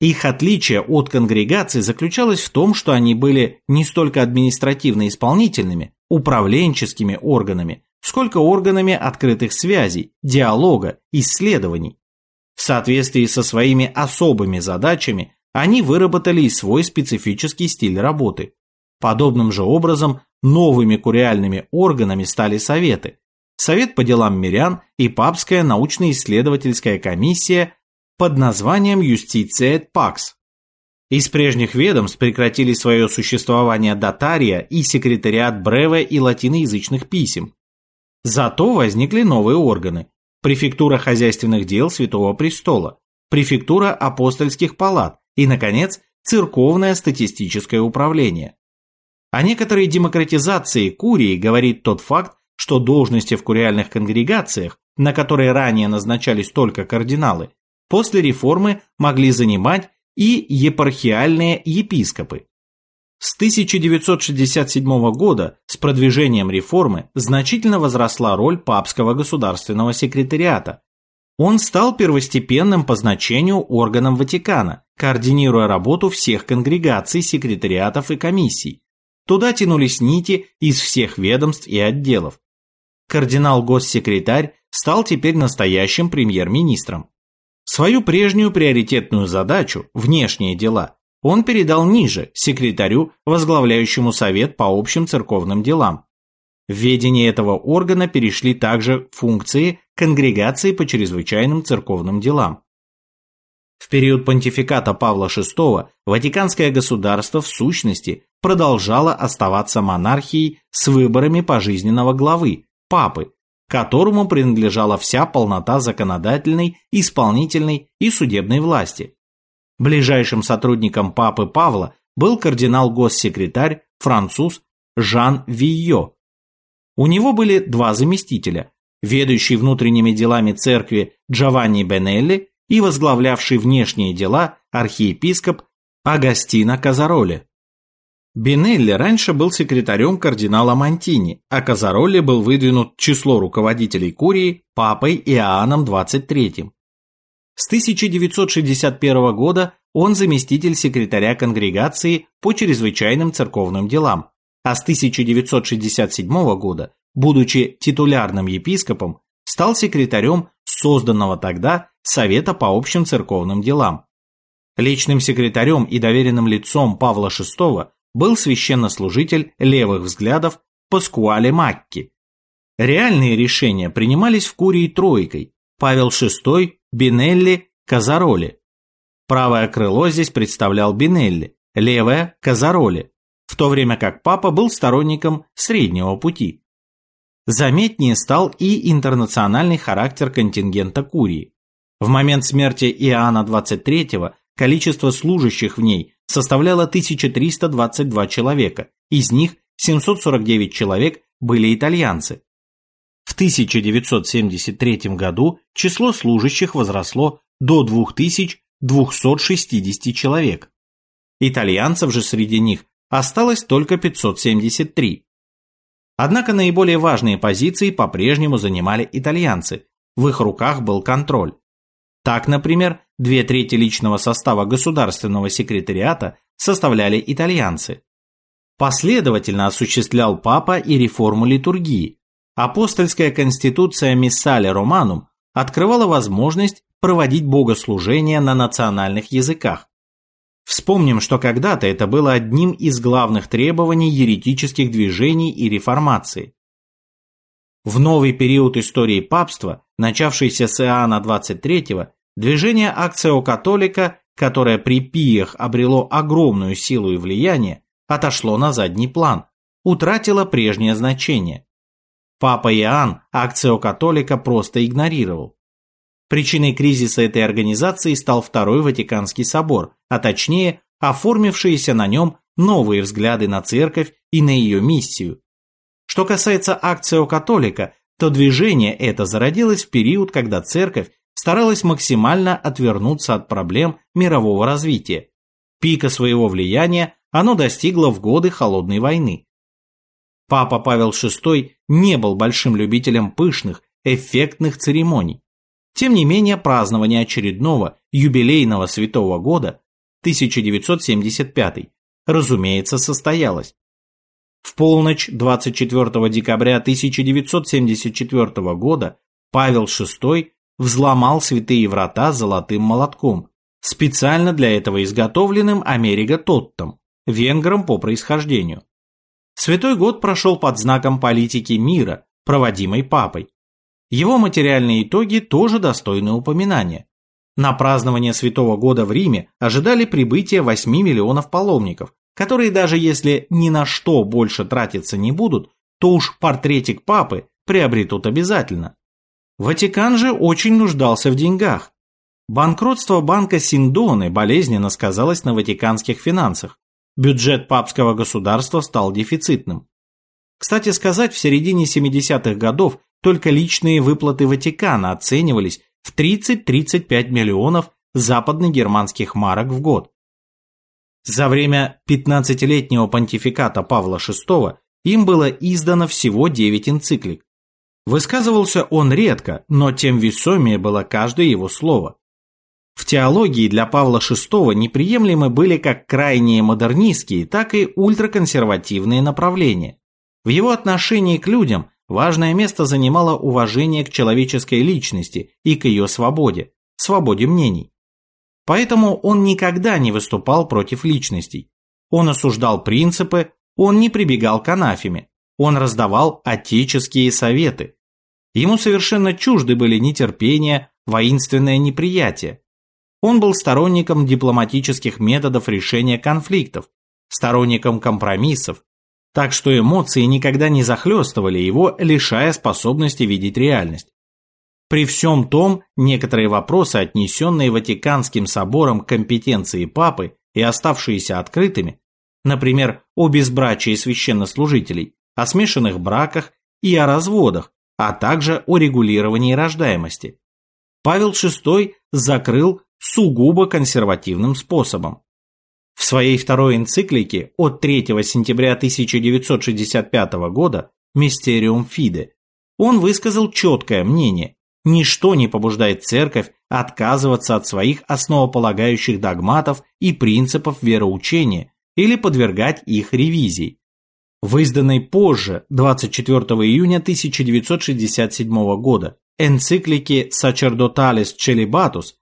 Их отличие от конгрегаций заключалось в том, что они были не столько административно-исполнительными, управленческими органами, сколько органами открытых связей, диалога, исследований. В соответствии со своими особыми задачами они выработали и свой специфический стиль работы. Подобным же образом новыми куриальными органами стали советы. Совет по делам мирян и Папская научно-исследовательская комиссия под названием Юстиция Пакс. Из прежних ведомств прекратили свое существование Датария и секретариат Бреве и латиноязычных писем. Зато возникли новые органы – префектура хозяйственных дел Святого Престола, префектура апостольских палат и, наконец, церковное статистическое управление. О некоторой демократизации Курии говорит тот факт, что должности в куриальных конгрегациях, на которые ранее назначались только кардиналы, после реформы могли занимать и епархиальные епископы. С 1967 года с продвижением реформы значительно возросла роль папского государственного секретариата. Он стал первостепенным по значению органом Ватикана, координируя работу всех конгрегаций, секретариатов и комиссий. Туда тянулись нити из всех ведомств и отделов. Кардинал-госсекретарь стал теперь настоящим премьер-министром. Свою прежнюю приоритетную задачу – внешние дела – он передал ниже, секретарю, возглавляющему Совет по общим церковным делам. В ведение этого органа перешли также функции конгрегации по чрезвычайным церковным делам. В период понтификата Павла VI Ватиканское государство в сущности продолжало оставаться монархией с выборами пожизненного главы, папы, которому принадлежала вся полнота законодательной, исполнительной и судебной власти. Ближайшим сотрудником папы Павла был кардинал-госсекретарь, француз Жан Вийо. У него были два заместителя, ведущий внутренними делами церкви Джованни Бенелли и возглавлявший внешние дела архиепископ Агастино Казароли. Бинелли раньше был секретарем кардинала Мантини, а Казароли был выдвинут в число руководителей Курии папой Иоанном XXIII. С 1961 года он заместитель секретаря конгрегации по чрезвычайным церковным делам, а с 1967 года, будучи титулярным епископом, стал секретарем созданного тогда Совета по общим церковным делам. Личным секретарем и доверенным лицом Павла VI был священнослужитель левых взглядов Паскуале Макки. Реальные решения принимались в Курии тройкой Павел VI, Бинелли, Казароли. Правое крыло здесь представлял Бинелли, левое – Казароли, в то время как папа был сторонником среднего пути. Заметнее стал и интернациональный характер контингента Курии. В момент смерти Иоанна XXIII количество служащих в ней составляло 1322 человека, из них 749 человек были итальянцы, в 1973 году число служащих возросло до 2260 человек. Итальянцев же среди них осталось только 573. Однако наиболее важные позиции по-прежнему занимали итальянцы, в их руках был контроль. Так, например, две трети личного состава государственного секретариата составляли итальянцы. Последовательно осуществлял папа и реформу литургии, апостольская конституция Миссале Романум открывала возможность проводить богослужения на национальных языках. Вспомним, что когда-то это было одним из главных требований еретических движений и реформации. В новый период истории папства, начавшийся с Иоанна XXIII, движение Акцио Католика, которое при Пиях обрело огромную силу и влияние, отошло на задний план, утратило прежнее значение. Папа Иоанн акцию католика просто игнорировал. Причиной кризиса этой организации стал Второй Ватиканский собор, а точнее оформившиеся на нем новые взгляды на церковь и на ее миссию. Что касается акцио католика, то движение это зародилось в период, когда церковь старалась максимально отвернуться от проблем мирового развития. Пика своего влияния оно достигло в годы Холодной войны. Папа Павел VI не был большим любителем пышных, эффектных церемоний. Тем не менее, празднование очередного юбилейного святого года 1975, разумеется, состоялось. В полночь 24 декабря 1974 года Павел VI взломал святые врата золотым молотком, специально для этого изготовленным Америго Тоттом, венгром по происхождению. Святой год прошел под знаком политики мира, проводимой папой. Его материальные итоги тоже достойны упоминания. На празднование Святого Года в Риме ожидали прибытия 8 миллионов паломников, которые даже если ни на что больше тратиться не будут, то уж портретик папы приобретут обязательно. Ватикан же очень нуждался в деньгах. Банкротство банка Синдоны болезненно сказалось на ватиканских финансах. Бюджет папского государства стал дефицитным. Кстати сказать, в середине 70-х годов только личные выплаты Ватикана оценивались в 30-35 миллионов западно-германских марок в год. За время 15-летнего понтификата Павла VI им было издано всего 9 энциклик. Высказывался он редко, но тем весомее было каждое его слово. В теологии для Павла VI неприемлемы были как крайние модернистские, так и ультраконсервативные направления. В его отношении к людям важное место занимало уважение к человеческой личности и к ее свободе, свободе мнений. Поэтому он никогда не выступал против личностей. Он осуждал принципы, он не прибегал к анафеме, он раздавал отеческие советы. Ему совершенно чужды были нетерпение, воинственное неприятие. Он был сторонником дипломатических методов решения конфликтов, сторонником компромиссов, так что эмоции никогда не захлестывали его, лишая способности видеть реальность. При всем том, некоторые вопросы, отнесенные Ватиканским собором к компетенции папы и оставшиеся открытыми, например, о безбрачии священнослужителей, о смешанных браках и о разводах, а также о регулировании рождаемости, Павел VI закрыл сугубо консервативным способом. В своей второй энциклике от 3 сентября 1965 года «Mysterium Fide» он высказал четкое мнение, Ничто не побуждает церковь отказываться от своих основополагающих догматов и принципов вероучения или подвергать их ревизии. В изданной позже, 24 июня 1967 года, энциклике Sacerdotalis Celibatus,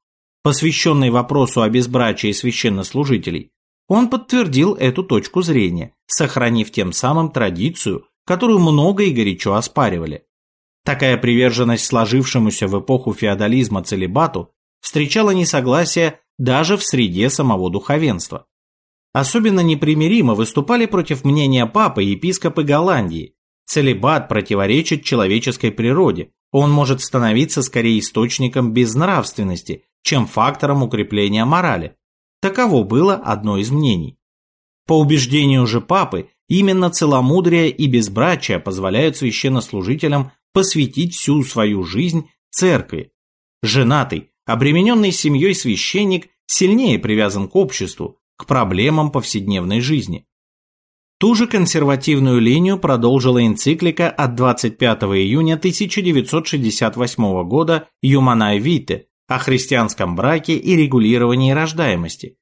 посвященной вопросу о безбрачии священнослужителей, он подтвердил эту точку зрения, сохранив тем самым традицию, которую много и горячо оспаривали. Такая приверженность сложившемуся в эпоху феодализма целебату встречала несогласие даже в среде самого духовенства. Особенно непримиримо выступали против мнения папы епископы Голландии. Целебат противоречит человеческой природе, он может становиться скорее источником безнравственности, чем фактором укрепления морали. Таково было одно из мнений. По убеждению же папы, именно целомудрие и безбрачие позволяют священнослужителям посвятить всю свою жизнь церкви. Женатый, обремененный семьей священник сильнее привязан к обществу, к проблемам повседневной жизни. Ту же консервативную линию продолжила энциклика от 25 июня 1968 года Юманай Вите о христианском браке и регулировании рождаемости.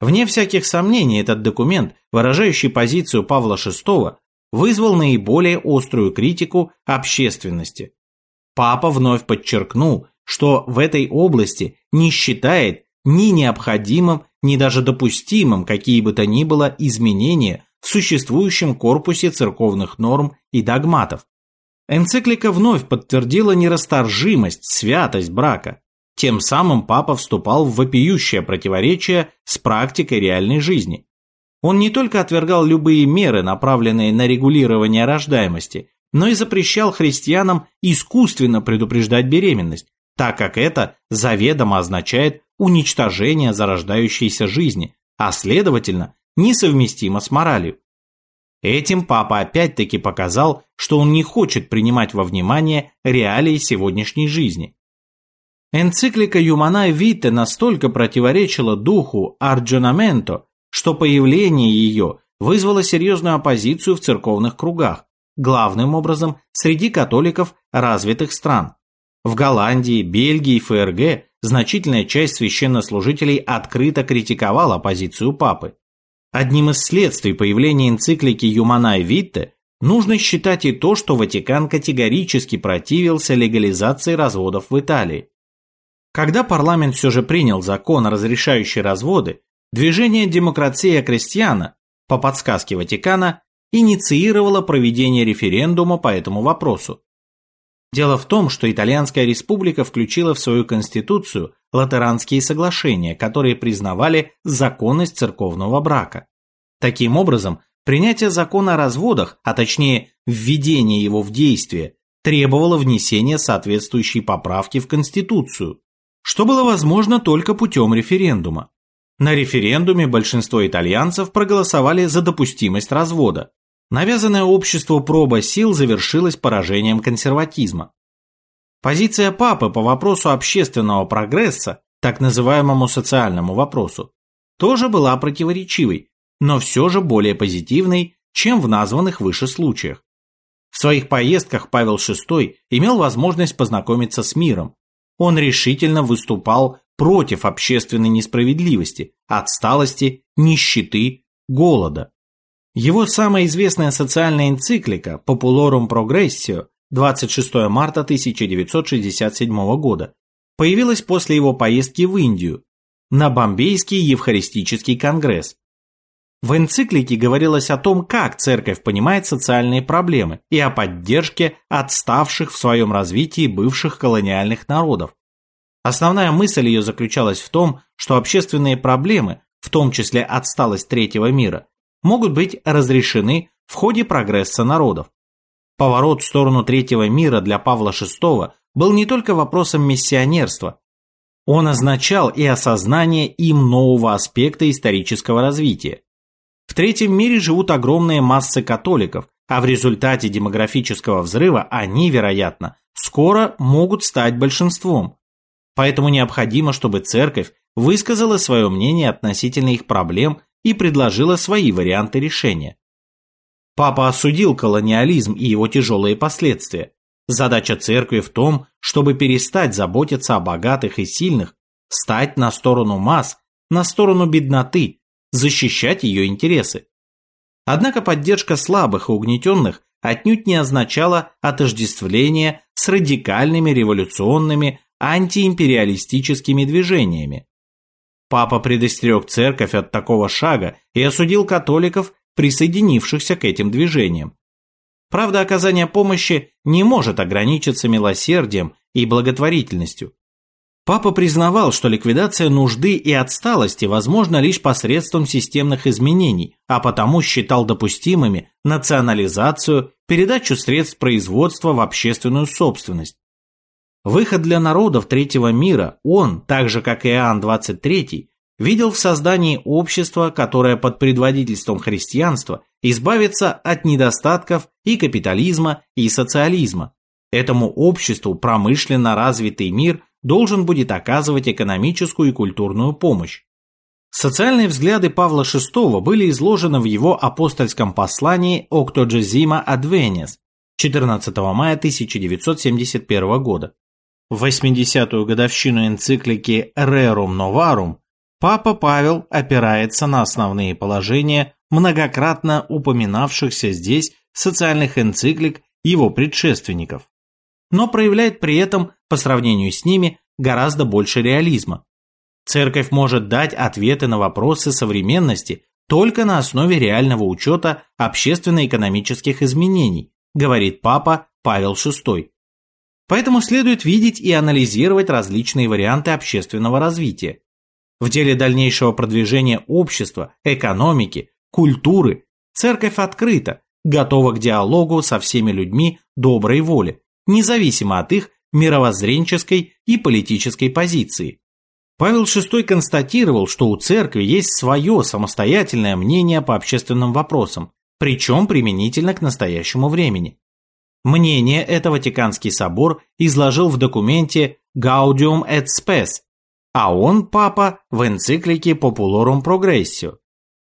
Вне всяких сомнений этот документ, выражающий позицию Павла VI, вызвал наиболее острую критику общественности. Папа вновь подчеркнул, что в этой области не считает ни необходимым, ни даже допустимым какие бы то ни было изменения в существующем корпусе церковных норм и догматов. Энциклика вновь подтвердила нерасторжимость, святость брака. Тем самым папа вступал в вопиющее противоречие с практикой реальной жизни. Он не только отвергал любые меры, направленные на регулирование рождаемости, но и запрещал христианам искусственно предупреждать беременность, так как это заведомо означает уничтожение зарождающейся жизни, а следовательно, несовместимо с моралью. Этим папа опять-таки показал, что он не хочет принимать во внимание реалии сегодняшней жизни. Энциклика Юмана Витте настолько противоречила духу Арджонаменто, что появление ее вызвало серьезную оппозицию в церковных кругах, главным образом среди католиков развитых стран. В Голландии, Бельгии и ФРГ значительная часть священнослужителей открыто критиковала позицию папы. Одним из следствий появления энциклики Юмана и Витте нужно считать и то, что Ватикан категорически противился легализации разводов в Италии. Когда парламент все же принял закон, разрешающий разводы, движение «Демократия крестьяна» по подсказке Ватикана инициировало проведение референдума по этому вопросу. Дело в том, что Итальянская республика включила в свою конституцию латеранские соглашения, которые признавали законность церковного брака. Таким образом, принятие закона о разводах, а точнее введение его в действие, требовало внесения соответствующей поправки в Конституцию, что было возможно только путем референдума. На референдуме большинство итальянцев проголосовали за допустимость развода, Навязанное обществу проба сил завершилась поражением консерватизма. Позиция папы по вопросу общественного прогресса, так называемому социальному вопросу, тоже была противоречивой, но все же более позитивной, чем в названных выше случаях. В своих поездках Павел VI имел возможность познакомиться с миром. Он решительно выступал против общественной несправедливости, отсталости, нищеты, голода. Его самая известная социальная энциклика «Populorum Progressio» 26 марта 1967 года появилась после его поездки в Индию на Бомбейский Евхаристический конгресс. В энциклике говорилось о том, как церковь понимает социальные проблемы и о поддержке отставших в своем развитии бывших колониальных народов. Основная мысль ее заключалась в том, что общественные проблемы, в том числе отсталость третьего мира, могут быть разрешены в ходе прогресса народов. Поворот в сторону третьего мира для Павла VI был не только вопросом миссионерства. Он означал и осознание им нового аспекта исторического развития. Третьем мире живут огромные массы католиков, а в результате демографического взрыва они, вероятно, скоро могут стать большинством. Поэтому необходимо, чтобы церковь высказала свое мнение относительно их проблем и предложила свои варианты решения. Папа осудил колониализм и его тяжелые последствия. Задача церкви в том, чтобы перестать заботиться о богатых и сильных, стать на сторону масс, на сторону бедноты, защищать ее интересы. Однако поддержка слабых и угнетенных отнюдь не означала отождествление с радикальными революционными антиимпериалистическими движениями. Папа предостерег церковь от такого шага и осудил католиков, присоединившихся к этим движениям. Правда, оказание помощи не может ограничиться милосердием и благотворительностью. Папа признавал, что ликвидация нужды и отсталости возможна лишь посредством системных изменений, а потому считал допустимыми национализацию, передачу средств производства в общественную собственность, Выход для народов третьего мира он, так же как Иоанн XXIII, видел в создании общества, которое под предводительством христианства избавится от недостатков и капитализма, и социализма. Этому обществу промышленно развитый мир должен будет оказывать экономическую и культурную помощь. Социальные взгляды Павла VI были изложены в его апостольском послании «Octogesima Advenies» 14 мая 1971 года. В 80-ю годовщину энциклики «Rerum Novarum» Папа Павел опирается на основные положения многократно упоминавшихся здесь социальных энциклик его предшественников, но проявляет при этом, по сравнению с ними, гораздо больше реализма. Церковь может дать ответы на вопросы современности только на основе реального учета общественно-экономических изменений, говорит папа Павел VI. Поэтому следует видеть и анализировать различные варианты общественного развития. В деле дальнейшего продвижения общества, экономики, культуры церковь открыта, готова к диалогу со всеми людьми доброй воли, независимо от их мировоззренческой и политической позиции. Павел VI констатировал, что у церкви есть свое самостоятельное мнение по общественным вопросам, причем применительно к настоящему времени. Мнение это Ватиканский собор изложил в документе Gaudium et Spes, а он, папа, в энциклике Populorum Progressio.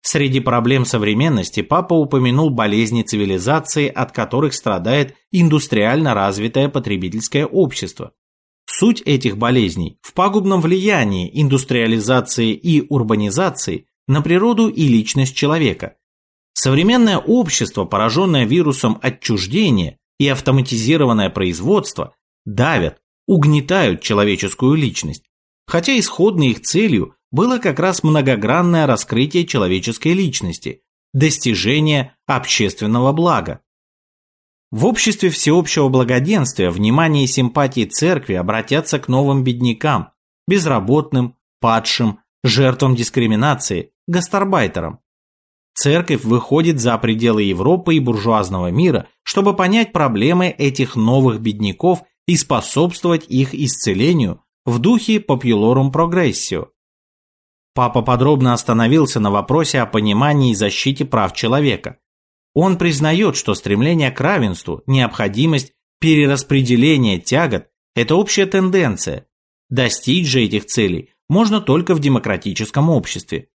Среди проблем современности папа упомянул болезни цивилизации, от которых страдает индустриально развитое потребительское общество. Суть этих болезней в пагубном влиянии индустриализации и урбанизации на природу и личность человека. Современное общество, пораженное вирусом отчуждения и автоматизированное производство, давят, угнетают человеческую личность, хотя исходной их целью было как раз многогранное раскрытие человеческой личности, достижение общественного блага. В обществе всеобщего благоденствия внимание и симпатии церкви обратятся к новым беднякам, безработным, падшим, жертвам дискриминации, гастарбайтерам. Церковь выходит за пределы Европы и буржуазного мира, чтобы понять проблемы этих новых бедняков и способствовать их исцелению в духе Populorum Progressio. Папа подробно остановился на вопросе о понимании и защите прав человека. Он признает, что стремление к равенству, необходимость перераспределения тягот – это общая тенденция. Достичь же этих целей можно только в демократическом обществе.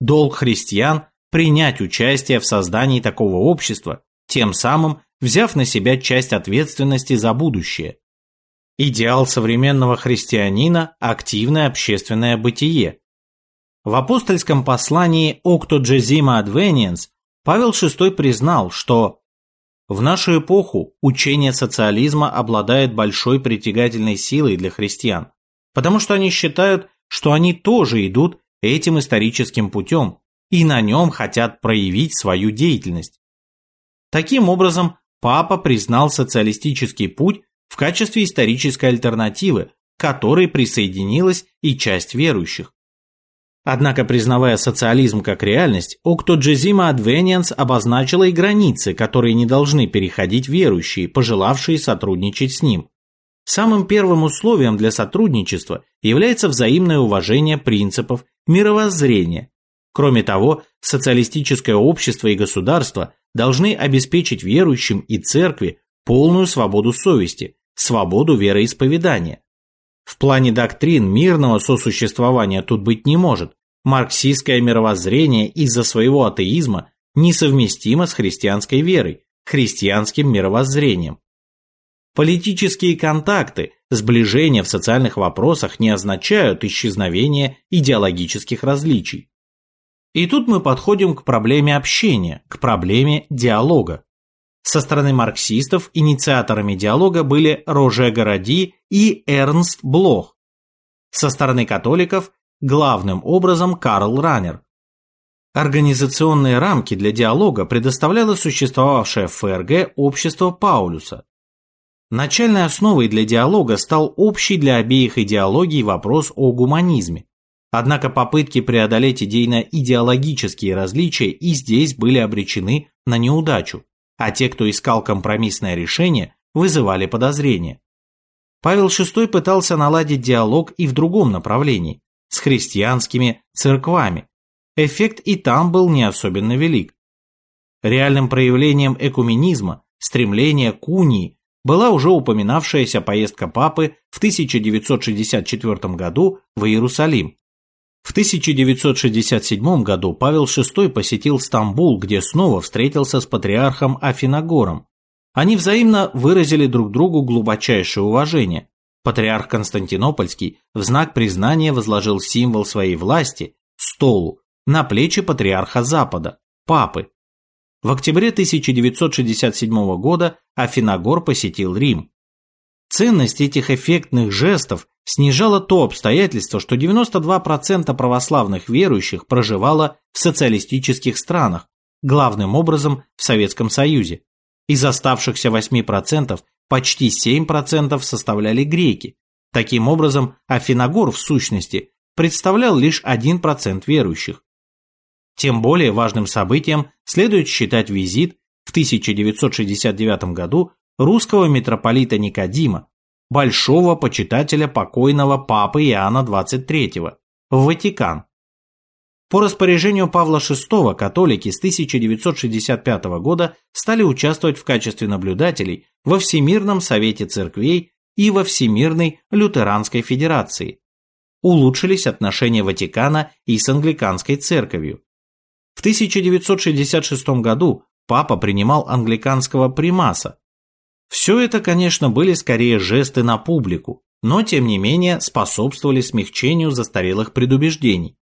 Долг христиан – принять участие в создании такого общества, тем самым взяв на себя часть ответственности за будущее. Идеал современного христианина – активное общественное бытие. В апостольском послании Octogesima Adveniens Павел VI признал, что в нашу эпоху учение социализма обладает большой притягательной силой для христиан, потому что они считают, что они тоже идут этим историческим путем и на нем хотят проявить свою деятельность. Таким образом, Папа признал социалистический путь в качестве исторической альтернативы, к которой присоединилась и часть верующих. Однако, признавая социализм как реальность, Octogesima Advenience обозначила и границы, которые не должны переходить верующие, пожелавшие сотрудничать с ним. Самым первым условием для сотрудничества является взаимное уважение принципов мировоззрения. Кроме того, социалистическое общество и государство должны обеспечить верующим и церкви полную свободу совести, свободу вероисповедания. В плане доктрин мирного сосуществования тут быть не может. Марксистское мировоззрение из-за своего атеизма несовместимо с христианской верой, христианским мировоззрением. Политические контакты, сближение в социальных вопросах не означают исчезновение идеологических различий. И тут мы подходим к проблеме общения, к проблеме диалога. Со стороны марксистов инициаторами диалога были Роже Городи и Эрнст Блох. Со стороны католиков – главным образом Карл Раннер. Организационные рамки для диалога предоставляло существовавшее в ФРГ общество Паулюса. Начальной основой для диалога стал общий для обеих идеологий вопрос о гуманизме. Однако попытки преодолеть идейно-идеологические различия и здесь были обречены на неудачу а те, кто искал компромиссное решение, вызывали подозрения. Павел VI пытался наладить диалог и в другом направлении, с христианскими церквами. Эффект и там был не особенно велик. Реальным проявлением экуменизма, стремления к унии, была уже упоминавшаяся поездка папы в 1964 году в Иерусалим, в 1967 году Павел VI посетил Стамбул, где снова встретился с патриархом Афиногором. Они взаимно выразили друг другу глубочайшее уважение. Патриарх Константинопольский в знак признания возложил символ своей власти – столу на плечи патриарха Запада – папы. В октябре 1967 года Афиногор посетил Рим. Ценность этих эффектных жестов снижало то обстоятельство, что 92% православных верующих проживало в социалистических странах, главным образом в Советском Союзе. Из оставшихся 8% почти 7% составляли греки. Таким образом, Афиногор в сущности представлял лишь 1% верующих. Тем более важным событием следует считать визит в 1969 году русского митрополита Никодима, большого почитателя покойного папы Иоанна XXIII, в Ватикан. По распоряжению Павла VI католики с 1965 года стали участвовать в качестве наблюдателей во Всемирном Совете Церквей и во Всемирной Лютеранской Федерации. Улучшились отношения Ватикана и с Англиканской Церковью. В 1966 году папа принимал англиканского примаса. Все это, конечно, были скорее жесты на публику, но тем не менее способствовали смягчению застарелых предубеждений.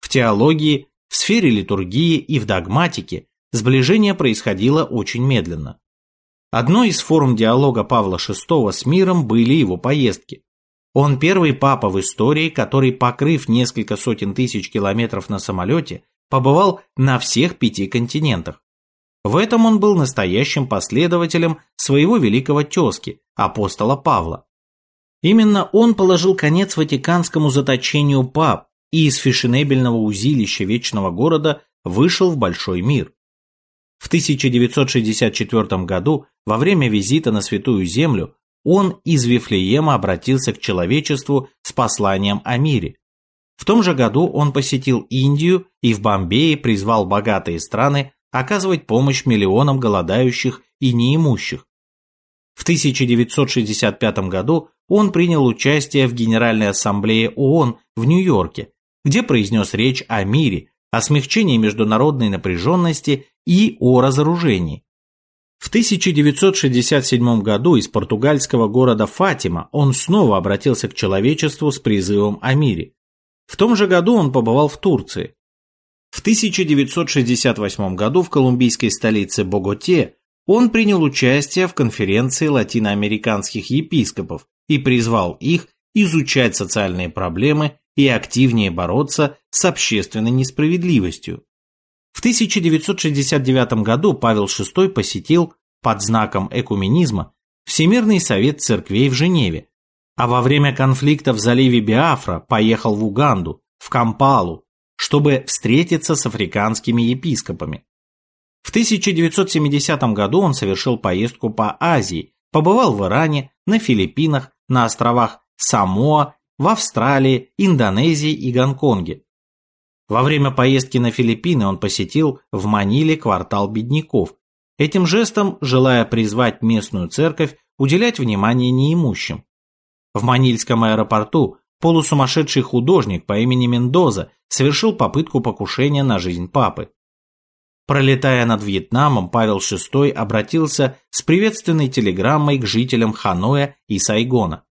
В теологии, в сфере литургии и в догматике сближение происходило очень медленно. Одной из форм диалога Павла VI с миром были его поездки. Он первый папа в истории, который, покрыв несколько сотен тысяч километров на самолете, побывал на всех пяти континентах. В этом он был настоящим последователем своего великого тезки, апостола Павла. Именно он положил конец ватиканскому заточению пап и из фешенебельного узилища Вечного Города вышел в большой мир. В 1964 году, во время визита на Святую Землю, он из Вифлеема обратился к человечеству с посланием о мире. В том же году он посетил Индию и в Бомбее призвал богатые страны оказывать помощь миллионам голодающих и неимущих. В 1965 году он принял участие в Генеральной Ассамблее ООН в Нью-Йорке, где произнес речь о мире, о смягчении международной напряженности и о разоружении. В 1967 году из португальского города Фатима он снова обратился к человечеству с призывом о мире. В том же году он побывал в Турции. В 1968 году в колумбийской столице Боготе он принял участие в конференции латиноамериканских епископов и призвал их изучать социальные проблемы и активнее бороться с общественной несправедливостью. В 1969 году Павел VI посетил под знаком экуменизма Всемирный совет церквей в Женеве, а во время конфликта в заливе Биафра поехал в Уганду, в Кампалу, чтобы встретиться с африканскими епископами. В 1970 году он совершил поездку по Азии, побывал в Иране, на Филиппинах, на островах Самоа, в Австралии, Индонезии и Гонконге. Во время поездки на Филиппины он посетил в Маниле квартал бедняков, этим жестом желая призвать местную церковь уделять внимание неимущим. В Манильском аэропорту полусумасшедший художник по имени Мендоза совершил попытку покушения на жизнь папы. Пролетая над Вьетнамом, Павел VI обратился с приветственной телеграммой к жителям Ханоя и Сайгона.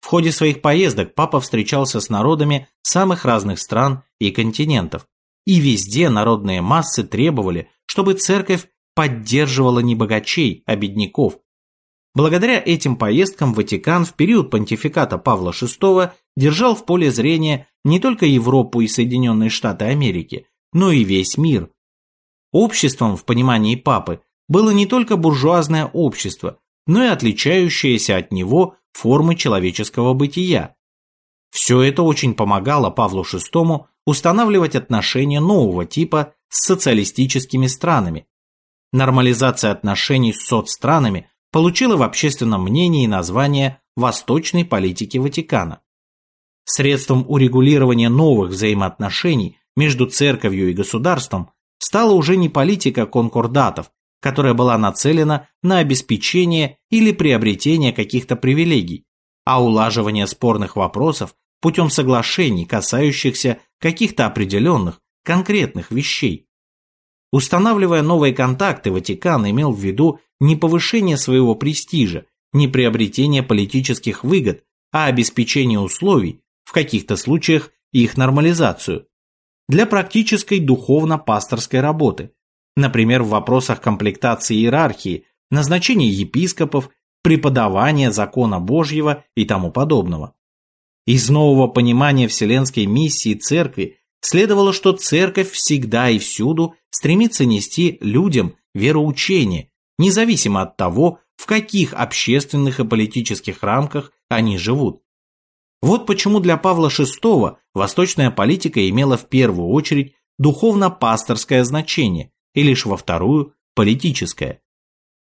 В ходе своих поездок папа встречался с народами самых разных стран и континентов, и везде народные массы требовали, чтобы церковь поддерживала не богачей, а бедняков, Благодаря этим поездкам Ватикан в период понтификата Павла VI держал в поле зрения не только Европу и Соединенные Штаты Америки, но и весь мир. Обществом в понимании папы было не только буржуазное общество, но и отличающиеся от него формы человеческого бытия. Все это очень помогало Павлу VI устанавливать отношения нового типа с социалистическими странами. Нормализация отношений с соцстранами получила в общественном мнении название «восточной политики Ватикана». Средством урегулирования новых взаимоотношений между церковью и государством стала уже не политика конкордатов, которая была нацелена на обеспечение или приобретение каких-то привилегий, а улаживание спорных вопросов путем соглашений, касающихся каких-то определенных, конкретных вещей. Устанавливая новые контакты, Ватикан имел в виду не повышение своего престижа, не приобретение политических выгод, а обеспечение условий, в каких-то случаях их нормализацию, для практической духовно-пасторской работы, например, в вопросах комплектации иерархии, назначения епископов, преподавания закона Божьего и тому подобного. Из нового понимания вселенской миссии церкви следовало, что церковь всегда и всюду стремится нести людям вероучение, независимо от того, в каких общественных и политических рамках они живут. Вот почему для Павла VI восточная политика имела в первую очередь духовно-пасторское значение и лишь во вторую – политическое.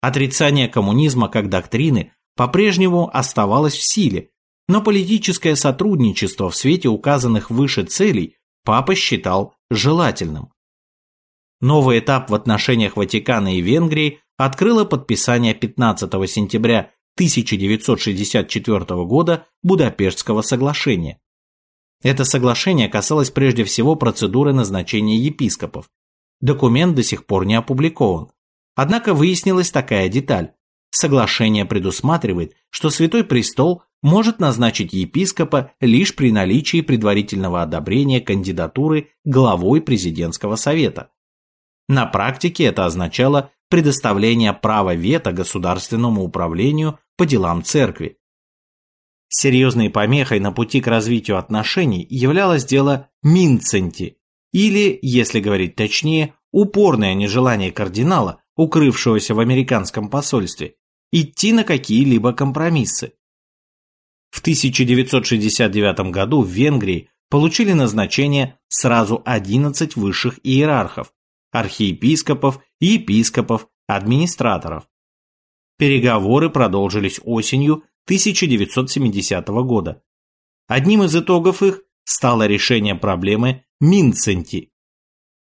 Отрицание коммунизма как доктрины по-прежнему оставалось в силе, но политическое сотрудничество в свете указанных выше целей папа считал желательным. Новый этап в отношениях Ватикана и Венгрии открыло подписание 15 сентября 1964 года Будапештского соглашения. Это соглашение касалось прежде всего процедуры назначения епископов. Документ до сих пор не опубликован. Однако выяснилась такая деталь. Соглашение предусматривает, что Святой Престол может назначить епископа лишь при наличии предварительного одобрения кандидатуры главой президентского совета. На практике это означало предоставление права вето государственному управлению по делам церкви. Серьезной помехой на пути к развитию отношений являлось дело Минценти, или, если говорить точнее, упорное нежелание кардинала, укрывшегося в американском посольстве, идти на какие-либо компромиссы. В 1969 году в Венгрии получили назначение сразу 11 высших иерархов, архиепископов, епископов, администраторов. Переговоры продолжились осенью 1970 года. Одним из итогов их стало решение проблемы Минценти.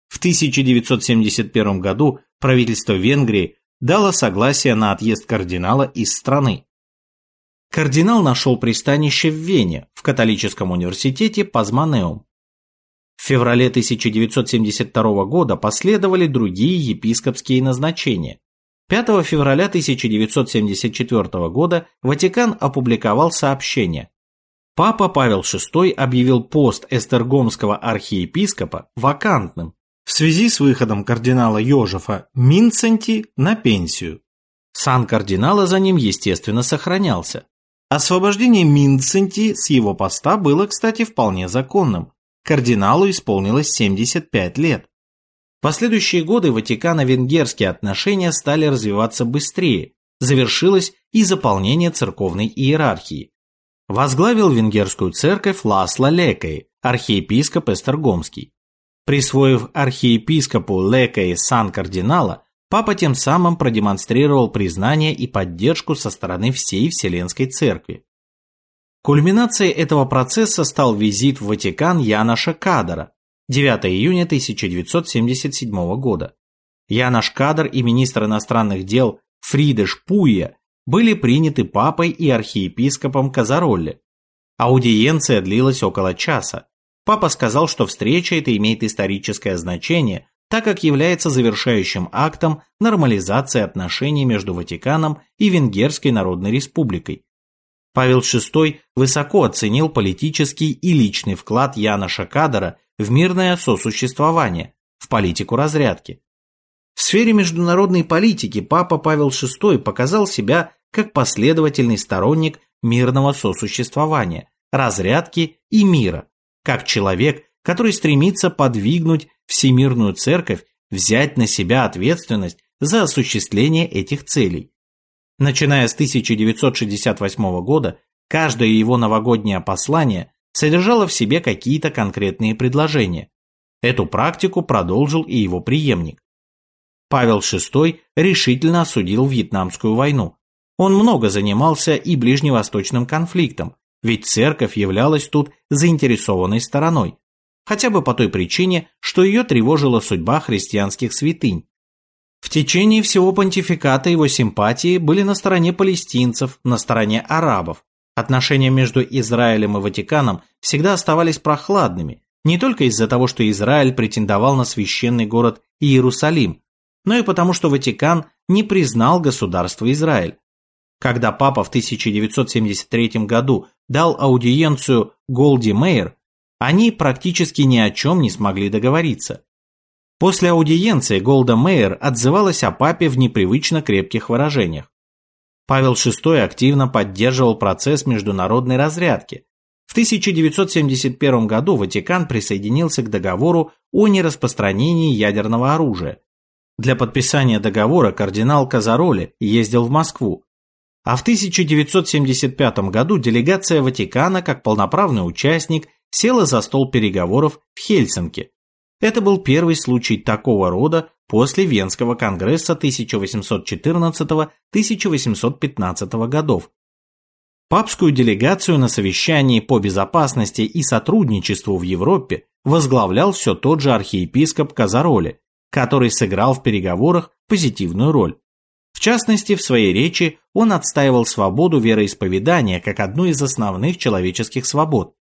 В 1971 году правительство Венгрии дало согласие на отъезд кардинала из страны. Кардинал нашел пристанище в Вене, в католическом университете Пазманеум. В феврале 1972 года последовали другие епископские назначения. 5 февраля 1974 года Ватикан опубликовал сообщение. Папа Павел VI объявил пост эстергомского архиепископа вакантным в связи с выходом кардинала Йожефа Минценти на пенсию. Сан кардинала за ним, естественно, сохранялся. Освобождение Минценти с его поста было, кстати, вполне законным кардиналу исполнилось 75 лет. В последующие годы Ватикано-венгерские отношения стали развиваться быстрее, завершилось и заполнение церковной иерархии. Возглавил венгерскую церковь Ласло Лекой, архиепископ Эстергомский. Присвоив архиепископу Лекой сан кардинала, папа тем самым продемонстрировал признание и поддержку со стороны всей Вселенской Церкви. Кульминацией этого процесса стал визит в Ватикан Яноша Кадара 9 июня 1977 года. Янош Кадр и министр иностранных дел Фридеш Пуя были приняты папой и архиепископом Казаролли. Аудиенция длилась около часа. Папа сказал, что встреча эта имеет историческое значение, так как является завершающим актом нормализации отношений между Ватиканом и Венгерской Народной Республикой, Павел VI высоко оценил политический и личный вклад Яна Шакадара в мирное сосуществование, в политику разрядки. В сфере международной политики папа Павел VI показал себя как последовательный сторонник мирного сосуществования, разрядки и мира, как человек, который стремится подвигнуть Всемирную Церковь взять на себя ответственность за осуществление этих целей, Начиная с 1968 года, каждое его новогоднее послание содержало в себе какие-то конкретные предложения. Эту практику продолжил и его преемник. Павел VI решительно осудил Вьетнамскую войну. Он много занимался и ближневосточным конфликтом, ведь церковь являлась тут заинтересованной стороной, хотя бы по той причине, что ее тревожила судьба христианских святынь, в течение всего понтификата его симпатии были на стороне палестинцев, на стороне арабов. Отношения между Израилем и Ватиканом всегда оставались прохладными, не только из-за того, что Израиль претендовал на священный город Иерусалим, но и потому, что Ватикан не признал государство Израиль. Когда папа в 1973 году дал аудиенцию Голди Мейер, они практически ни о чем не смогли договориться. После аудиенции Голда Мейер отзывалась о папе в непривычно крепких выражениях. Павел VI активно поддерживал процесс международной разрядки. В 1971 году Ватикан присоединился к договору о нераспространении ядерного оружия. Для подписания договора кардинал Казароли ездил в Москву. А в 1975 году делегация Ватикана, как полноправный участник, села за стол переговоров в Хельсинки, это был первый случай такого рода после Венского конгресса 1814-1815 годов. Папскую делегацию на совещании по безопасности и сотрудничеству в Европе возглавлял все тот же архиепископ Казароли, который сыграл в переговорах позитивную роль. В частности, в своей речи он отстаивал свободу вероисповедания как одну из основных человеческих свобод,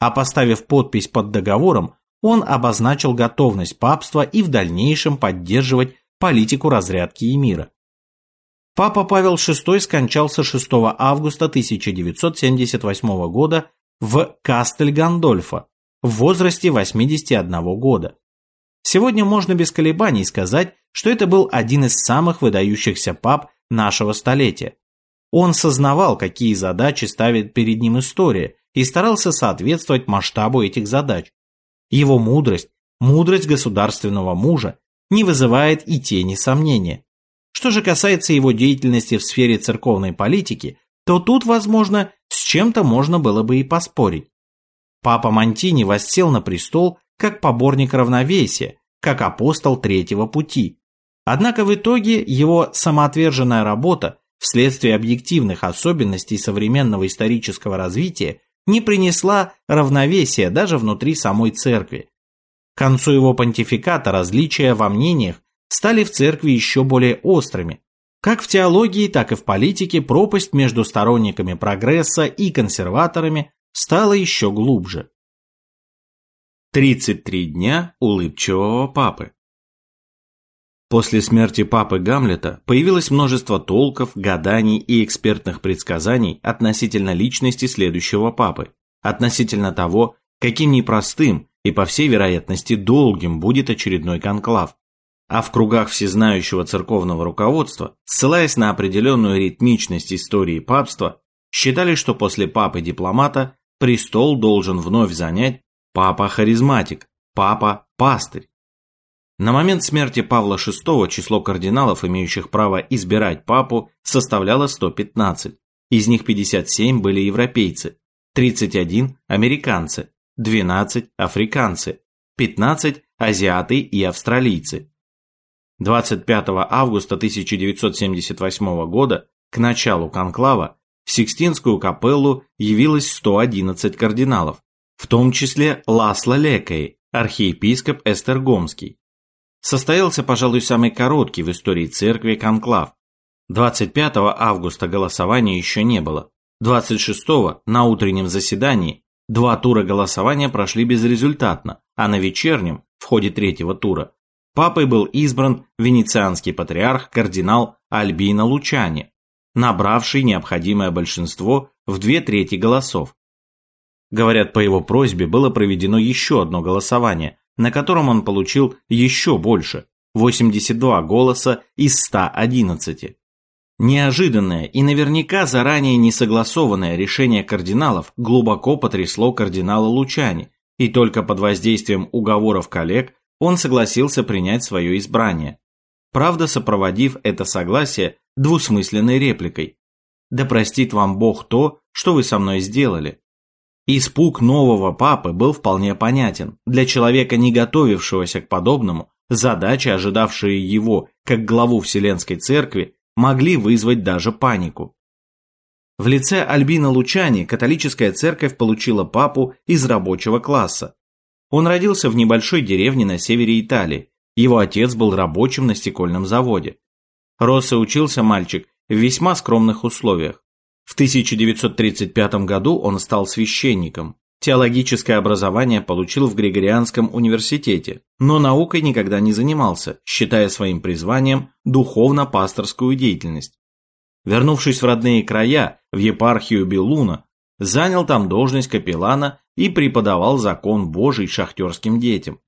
а поставив подпись под договором, он обозначил готовность папства и в дальнейшем поддерживать политику разрядки и мира. Папа Павел VI скончался 6 августа 1978 года в Кастель-Гандольфо в возрасте 81 года. Сегодня можно без колебаний сказать, что это был один из самых выдающихся пап нашего столетия. Он сознавал, какие задачи ставит перед ним история, и старался соответствовать масштабу этих задач. Его мудрость, мудрость государственного мужа, не вызывает и тени сомнения. Что же касается его деятельности в сфере церковной политики, то тут, возможно, с чем-то можно было бы и поспорить. Папа Монтини воссел на престол как поборник равновесия, как апостол третьего пути. Однако в итоге его самоотверженная работа вследствие объективных особенностей современного исторического развития не принесла равновесия даже внутри самой церкви. К концу его понтификата различия во мнениях стали в церкви еще более острыми. Как в теологии, так и в политике пропасть между сторонниками прогресса и консерваторами стала еще глубже. 33 дня улыбчивого папы После смерти папы Гамлета появилось множество толков, гаданий и экспертных предсказаний относительно личности следующего папы, относительно того, каким непростым и, по всей вероятности, долгим будет очередной конклав. А в кругах всезнающего церковного руководства, ссылаясь на определенную ритмичность истории папства, считали, что после папы-дипломата престол должен вновь занять папа-харизматик, папа-пастырь. На момент смерти Павла VI число кардиналов, имеющих право избирать папу, составляло 115. Из них 57 были европейцы, 31 – американцы, 12 – африканцы, 15 – азиаты и австралийцы. 25 августа 1978 года, к началу конклава, в Сикстинскую капеллу явилось 111 кардиналов, в том числе Ласло Лекей, архиепископ Эстергомский состоялся, пожалуй, самый короткий в истории церкви конклав. 25 августа голосования еще не было. 26 на утреннем заседании два тура голосования прошли безрезультатно, а на вечернем, в ходе третьего тура, папой был избран венецианский патриарх кардинал Альбино Лучани, набравший необходимое большинство в две трети голосов. Говорят, по его просьбе было проведено еще одно голосование, на котором он получил еще больше – 82 голоса из 111. Неожиданное и наверняка заранее несогласованное решение кардиналов глубоко потрясло кардинала Лучани, и только под воздействием уговоров коллег он согласился принять свое избрание. Правда, сопроводив это согласие двусмысленной репликой. «Да простит вам Бог то, что вы со мной сделали». Испуг нового папы был вполне понятен. Для человека, не готовившегося к подобному, задачи, ожидавшие его как главу Вселенской Церкви, могли вызвать даже панику. В лице Альбина Лучани католическая церковь получила папу из рабочего класса. Он родился в небольшой деревне на севере Италии. Его отец был рабочим на стекольном заводе. Рос и учился мальчик в весьма скромных условиях. В 1935 году он стал священником. Теологическое образование получил в Григорианском университете, но наукой никогда не занимался, считая своим призванием духовно-пасторскую деятельность. Вернувшись в родные края, в епархию Белуна, занял там должность капеллана и преподавал закон Божий шахтерским детям.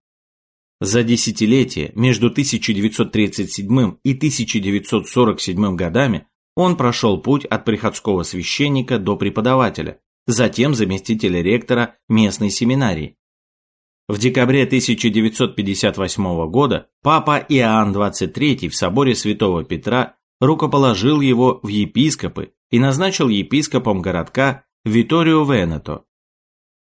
За десятилетие между 1937 и 1947 годами он прошел путь от приходского священника до преподавателя, затем заместителя ректора местной семинарии. В декабре 1958 года папа Иоанн XXIII в соборе Святого Петра рукоположил его в епископы и назначил епископом городка Виторио Венето.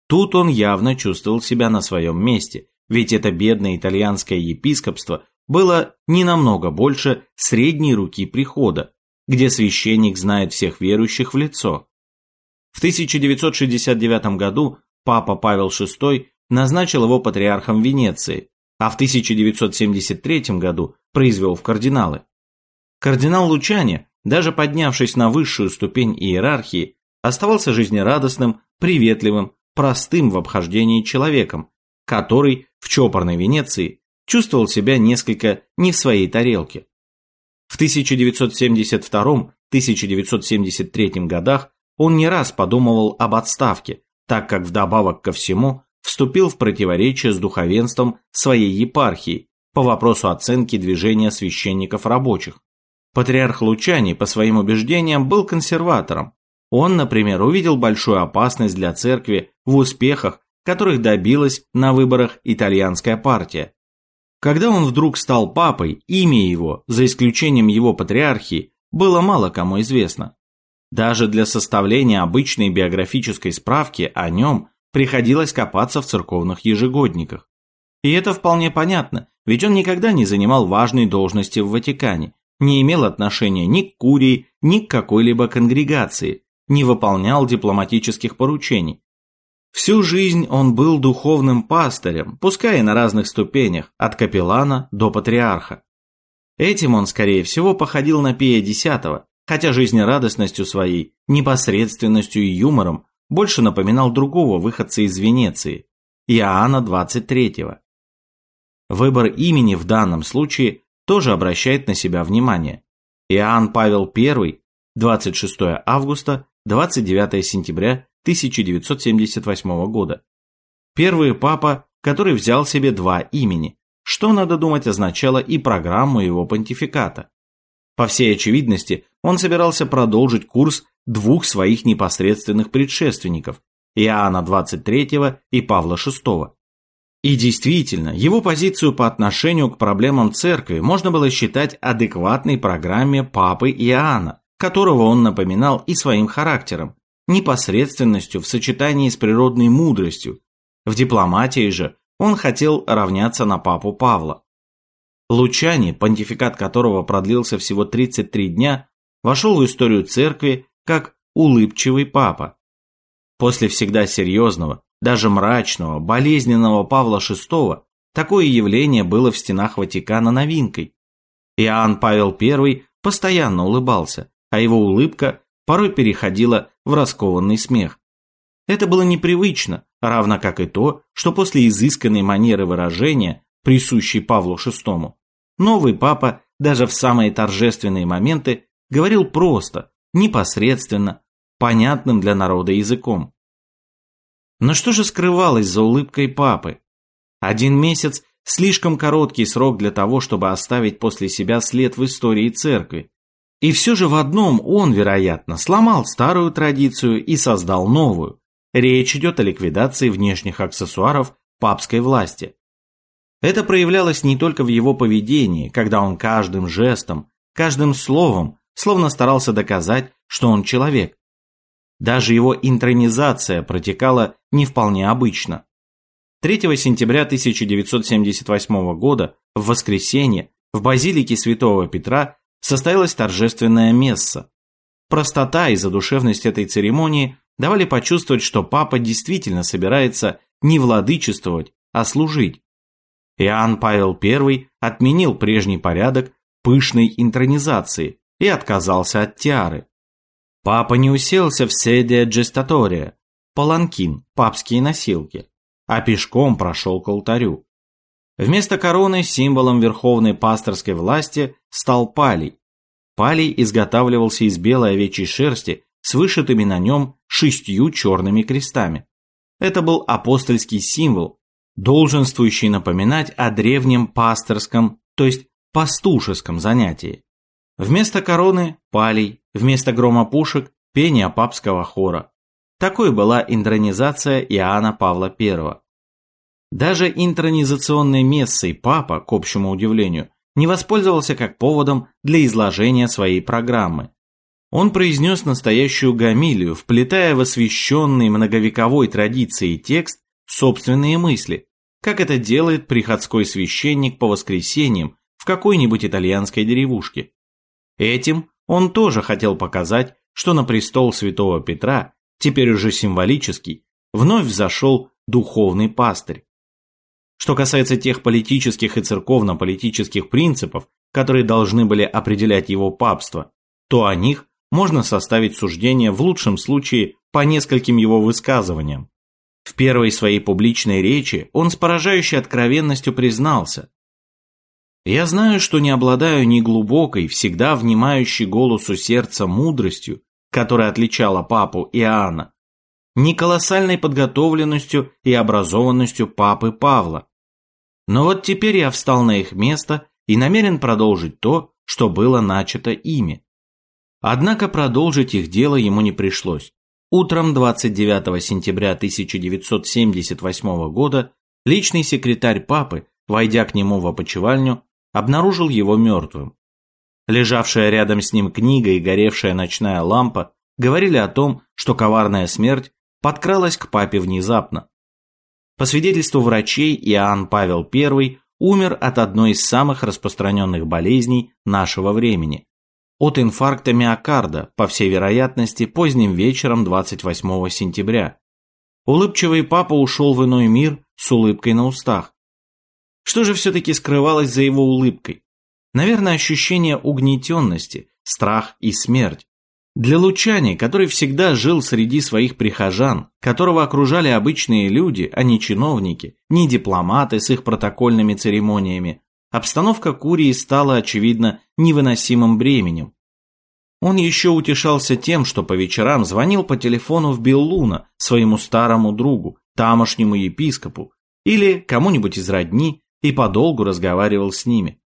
Тут он явно чувствовал себя на своем месте, ведь это бедное итальянское епископство было не намного больше средней руки прихода, где священник знает всех верующих в лицо. В 1969 году папа Павел VI назначил его патриархом Венеции, а в 1973 году произвел в кардиналы. Кардинал Лучани, даже поднявшись на высшую ступень иерархии, оставался жизнерадостным, приветливым, простым в обхождении человеком, который в чопорной Венеции чувствовал себя несколько не в своей тарелке. В 1972-1973 годах он не раз подумывал об отставке, так как вдобавок ко всему вступил в противоречие с духовенством своей епархии по вопросу оценки движения священников рабочих. Патриарх Лучани, по своим убеждениям, был консерватором. Он, например, увидел большую опасность для церкви в успехах, которых добилась на выборах итальянская партия. Когда он вдруг стал папой, имя его, за исключением его патриархии, было мало кому известно. Даже для составления обычной биографической справки о нем приходилось копаться в церковных ежегодниках. И это вполне понятно, ведь он никогда не занимал важной должности в Ватикане, не имел отношения ни к Курии, ни к какой-либо конгрегации, не выполнял дипломатических поручений. Всю жизнь он был духовным пастырем, пускай и на разных ступенях, от капеллана до патриарха. Этим он, скорее всего, походил на Пия X, хотя жизнерадостностью своей, непосредственностью и юмором больше напоминал другого выходца из Венеции, Иоанна 23 Выбор имени в данном случае тоже обращает на себя внимание. Иоанн Павел I, 26 августа, 29 сентября 1978 года. Первый папа, который взял себе два имени, что, надо думать, означало и программу его понтификата. По всей очевидности, он собирался продолжить курс двух своих непосредственных предшественников – Иоанна XXIII и Павла VI. И действительно, его позицию по отношению к проблемам церкви можно было считать адекватной программе папы Иоанна, которого он напоминал и своим характером, непосредственностью в сочетании с природной мудростью. В дипломатии же он хотел равняться на папу Павла. Лучани, понтификат которого продлился всего 33 дня, вошел в историю церкви как улыбчивый папа. После всегда серьезного, даже мрачного, болезненного Павла VI такое явление было в стенах Ватикана новинкой. Иоанн Павел I постоянно улыбался, а его улыбка порой переходила в раскованный смех. Это было непривычно, равно как и то, что после изысканной манеры выражения, присущей Павлу VI, новый папа даже в самые торжественные моменты говорил просто, непосредственно, понятным для народа языком. Но что же скрывалось за улыбкой папы? Один месяц – слишком короткий срок для того, чтобы оставить после себя след в истории церкви. И все же в одном он, вероятно, сломал старую традицию и создал новую. Речь идет о ликвидации внешних аксессуаров папской власти. Это проявлялось не только в его поведении, когда он каждым жестом, каждым словом словно старался доказать, что он человек. Даже его интронизация протекала не вполне обычно. 3 сентября 1978 года, в воскресенье, в базилике святого Петра состоялась торжественная месса. Простота и задушевность этой церемонии давали почувствовать, что папа действительно собирается не владычествовать, а служить. Иоанн Павел I отменил прежний порядок пышной интронизации и отказался от тиары. Папа не уселся в седе джестатория, паланкин, папские носилки, а пешком прошел к алтарю. Вместо короны символом верховной пасторской власти стал палий. Палий изготавливался из белой овечьей шерсти с вышитыми на нем шестью черными крестами. Это был апостольский символ, долженствующий напоминать о древнем пасторском, то есть пастушеском занятии. Вместо короны – палий, вместо грома пушек – пение папского хора. Такой была индронизация Иоанна Павла I. Даже интронизационной мессой папа, к общему удивлению, не воспользовался как поводом для изложения своей программы. Он произнес настоящую гамилию, вплетая в освященный многовековой традицией текст собственные мысли, как это делает приходской священник по воскресеньям в какой-нибудь итальянской деревушке. Этим он тоже хотел показать, что на престол святого Петра, теперь уже символический, вновь взошел духовный пастырь. Что касается тех политических и церковно-политических принципов, которые должны были определять его папство, то о них можно составить суждение в лучшем случае по нескольким его высказываниям. В первой своей публичной речи он с поражающей откровенностью признался. «Я знаю, что не обладаю ни глубокой, всегда внимающей голосу сердца мудростью, которая отличала папу Иоанна, ни колоссальной подготовленностью и образованностью папы Павла. Но вот теперь я встал на их место и намерен продолжить то, что было начато ими. Однако продолжить их дело ему не пришлось. Утром 29 сентября 1978 года личный секретарь папы, войдя к нему в опочивальню, обнаружил его мертвым. Лежавшая рядом с ним книга и горевшая ночная лампа говорили о том, что коварная смерть подкралась к папе внезапно. По свидетельству врачей, Иоанн Павел I умер от одной из самых распространенных болезней нашего времени от инфаркта миокарда, по всей вероятности, поздним вечером 28 сентября. Улыбчивый папа ушел в иной мир с улыбкой на устах. Что же все-таки скрывалось за его улыбкой? Наверное, ощущение угнетенности, страх и смерть. Для Лучани, который всегда жил среди своих прихожан, которого окружали обычные люди, а не чиновники, не дипломаты с их протокольными церемониями, Обстановка Курии стала, очевидно, невыносимым бременем. Он еще утешался тем, что по вечерам звонил по телефону в Беллуна своему старому другу, тамошнему епископу, или кому-нибудь из родни, и подолгу разговаривал с ними.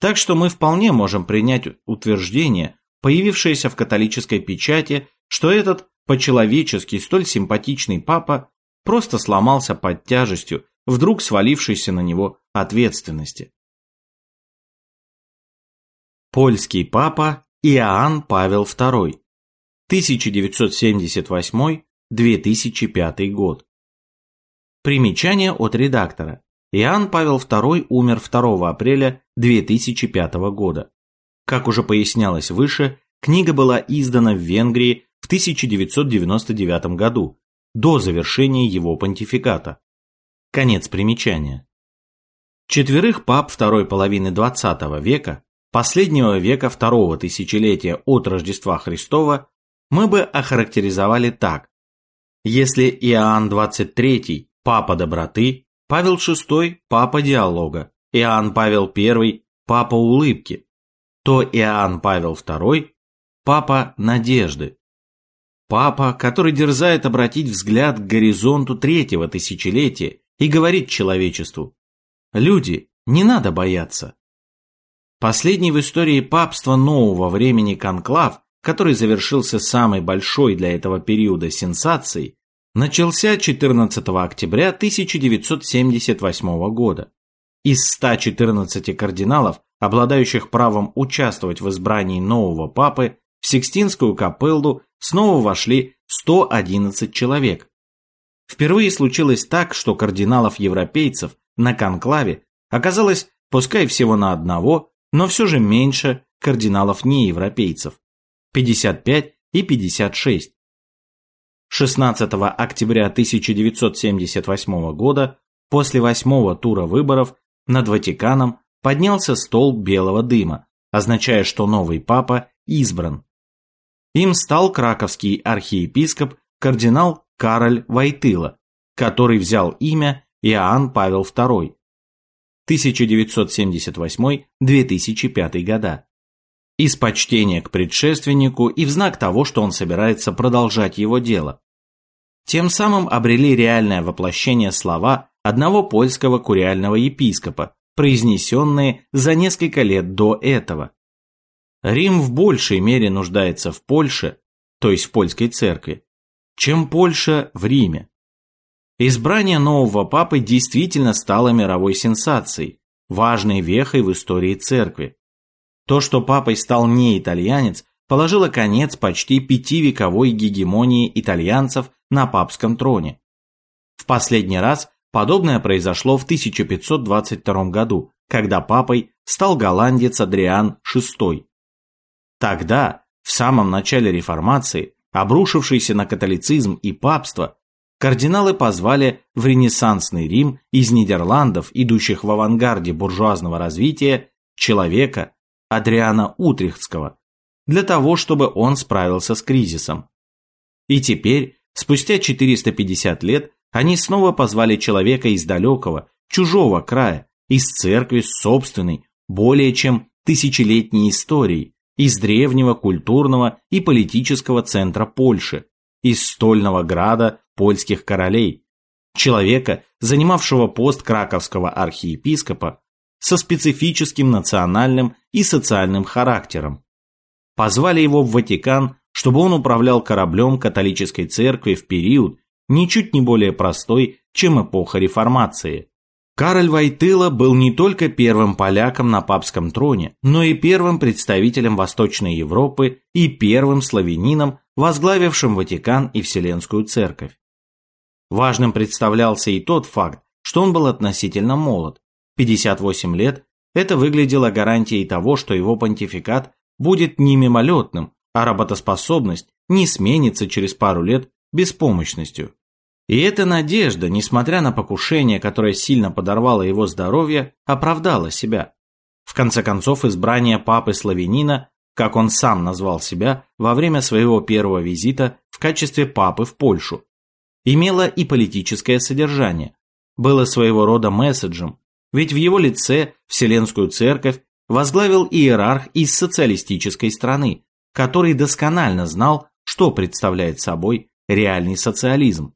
Так что мы вполне можем принять утверждение, появившееся в католической печати, что этот по-человечески столь симпатичный папа просто сломался под тяжестью вдруг свалившейся на него ответственности польский папа Иоанн Павел II, 1978-2005 год. Примечание от редактора. Иоанн Павел II умер 2 апреля 2005 года. Как уже пояснялось выше, книга была издана в Венгрии в 1999 году, до завершения его понтификата. Конец примечания. Четверых пап второй половины XX века последнего века второго тысячелетия от Рождества Христова мы бы охарактеризовали так. Если Иоанн XXIII – папа доброты, Павел VI – папа диалога, Иоанн Павел I – папа улыбки, то Иоанн Павел II – папа надежды. Папа, который дерзает обратить взгляд к горизонту третьего тысячелетия и говорит человечеству «Люди, не надо бояться, Последний в истории папства нового времени конклав, который завершился самой большой для этого периода сенсацией, начался 14 октября 1978 года. Из 114 кардиналов, обладающих правом участвовать в избрании нового папы, в Сикстинскую капеллу снова вошли 111 человек. Впервые случилось так, что кардиналов-европейцев на конклаве оказалось, пускай всего на одного, но все же меньше кардиналов неевропейцев – 55 и 56. 16 октября 1978 года, после восьмого тура выборов, над Ватиканом поднялся стол белого дыма, означая, что новый папа избран. Им стал краковский архиепископ кардинал Кароль Войтыла, который взял имя Иоанн Павел II, 1978-2005 года. Из почтения к предшественнику и в знак того, что он собирается продолжать его дело. Тем самым обрели реальное воплощение слова одного польского куриального епископа, произнесенные за несколько лет до этого. Рим в большей мере нуждается в Польше, то есть в польской церкви, чем Польша в Риме. Избрание нового папы действительно стало мировой сенсацией, важной вехой в истории церкви. То, что папой стал не итальянец, положило конец почти пятивековой гегемонии итальянцев на папском троне. В последний раз подобное произошло в 1522 году, когда папой стал голландец Адриан VI. Тогда, в самом начале реформации, обрушившийся на католицизм и папство, кардиналы позвали в ренессансный Рим из Нидерландов, идущих в авангарде буржуазного развития, человека Адриана Утрихтского, для того, чтобы он справился с кризисом. И теперь, спустя 450 лет, они снова позвали человека из далекого, чужого края, из церкви с собственной, более чем тысячелетней историей, из древнего культурного и политического центра Польши, из стольного града польских королей, человека, занимавшего пост краковского архиепископа со специфическим национальным и социальным характером. Позвали его в Ватикан, чтобы он управлял кораблем католической церкви в период, ничуть не более простой, чем эпоха реформации. Кароль Войтыла был не только первым поляком на папском троне, но и первым представителем Восточной Европы и первым славянином, возглавившим Ватикан и Вселенскую Церковь. Важным представлялся и тот факт, что он был относительно молод. 58 лет – это выглядело гарантией того, что его понтификат будет не мимолетным, а работоспособность не сменится через пару лет беспомощностью. И эта надежда, несмотря на покушение, которое сильно подорвало его здоровье, оправдала себя. В конце концов, избрание папы Славянина, как он сам назвал себя, во время своего первого визита в качестве папы в Польшу, имело и политическое содержание, было своего рода месседжем, ведь в его лице Вселенскую Церковь возглавил иерарх из социалистической страны, который досконально знал, что представляет собой реальный социализм.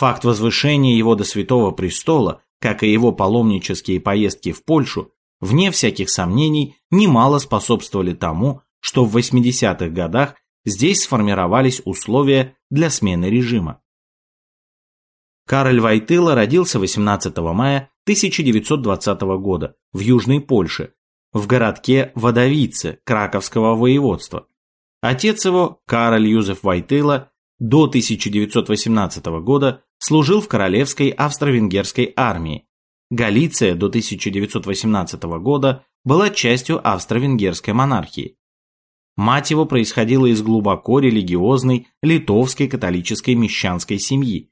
Факт возвышения его до святого престола, как и его паломнические поездки в Польшу, вне всяких сомнений, немало способствовали тому, что в 80-х годах здесь сформировались условия для смены режима. Кароль Вайтыла родился 18 мая 1920 года в Южной Польше, в городке Водовице Краковского воеводства. Отец его, Кароль Юзеф Вайтыла, до 1918 года служил в Королевской австро-венгерской армии. Галиция до 1918 года была частью австро-венгерской монархии. Мать его происходила из глубоко религиозной литовской католической мещанской семьи.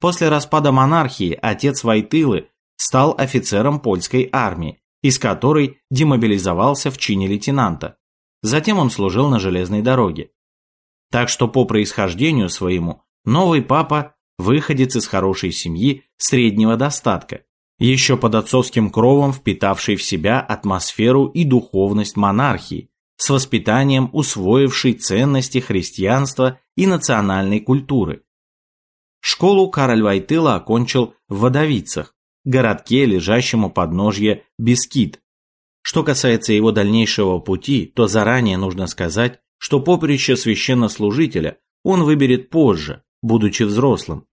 После распада монархии отец Вайтылы стал офицером польской армии, из которой демобилизовался в чине лейтенанта. Затем он служил на железной дороге. Так что по происхождению своему новый папа выходец из хорошей семьи среднего достатка, еще под отцовским кровом впитавший в себя атмосферу и духовность монархии, с воспитанием усвоивший ценности христианства и национальной культуры. Школу Кароль Вайтыла окончил в Водовицах, городке, лежащем у подножья Бескид. Что касается его дальнейшего пути, то заранее нужно сказать, что поприще священнослужителя он выберет позже, будучи взрослым.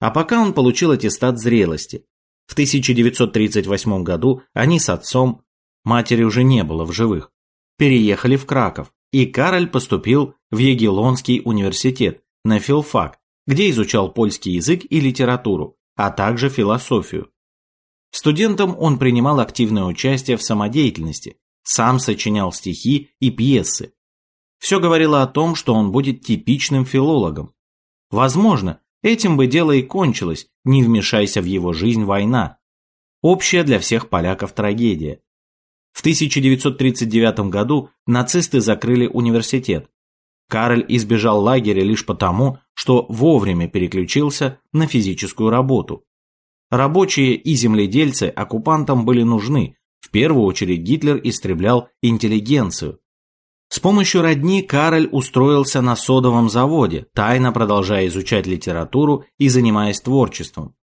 А пока он получил аттестат зрелости. В 1938 году они с отцом, матери уже не было в живых, переехали в Краков, и Кароль поступил в Егелонский университет на филфак, где изучал польский язык и литературу, а также философию. Студентом он принимал активное участие в самодеятельности, сам сочинял стихи и пьесы. Все говорило о том, что он будет типичным филологом, Возможно, этим бы дело и кончилось, не вмешайся в его жизнь война. Общая для всех поляков трагедия. В 1939 году нацисты закрыли университет. Кароль избежал лагеря лишь потому, что вовремя переключился на физическую работу. Рабочие и земледельцы оккупантам были нужны, в первую очередь Гитлер истреблял интеллигенцию, с помощью родни Кароль устроился на содовом заводе, тайно продолжая изучать литературу и занимаясь творчеством.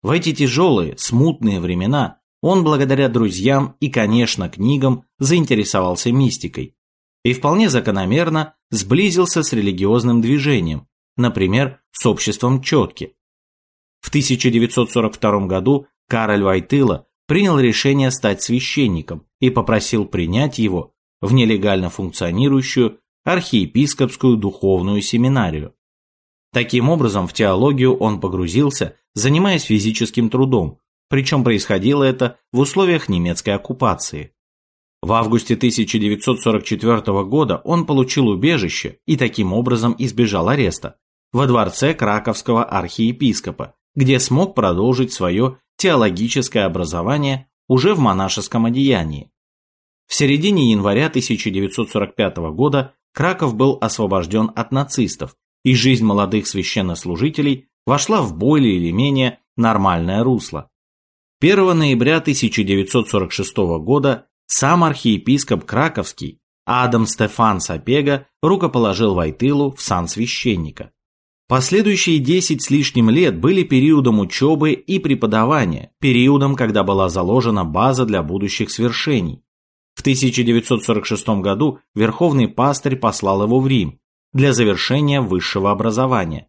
В эти тяжелые, смутные времена он благодаря друзьям и, конечно, книгам заинтересовался мистикой и вполне закономерно сблизился с религиозным движением, например, с обществом Четки. В 1942 году Кароль Вайтыла принял решение стать священником и попросил принять его в нелегально функционирующую архиепископскую духовную семинарию. Таким образом, в теологию он погрузился, занимаясь физическим трудом, причем происходило это в условиях немецкой оккупации. В августе 1944 года он получил убежище и таким образом избежал ареста. во дворце краковского архиепископа, где смог продолжить свое теологическое образование уже в монашеском одеянии. В середине января 1945 года Краков был освобожден от нацистов, и жизнь молодых священнослужителей вошла в более или менее нормальное русло. 1 ноября 1946 года сам архиепископ Краковский Адам Стефан Сапега рукоположил Войтылу в сан священника. Последующие 10 с лишним лет были периодом учебы и преподавания, периодом, когда была заложена база для будущих свершений. В 1946 году верховный пастырь послал его в Рим для завершения высшего образования.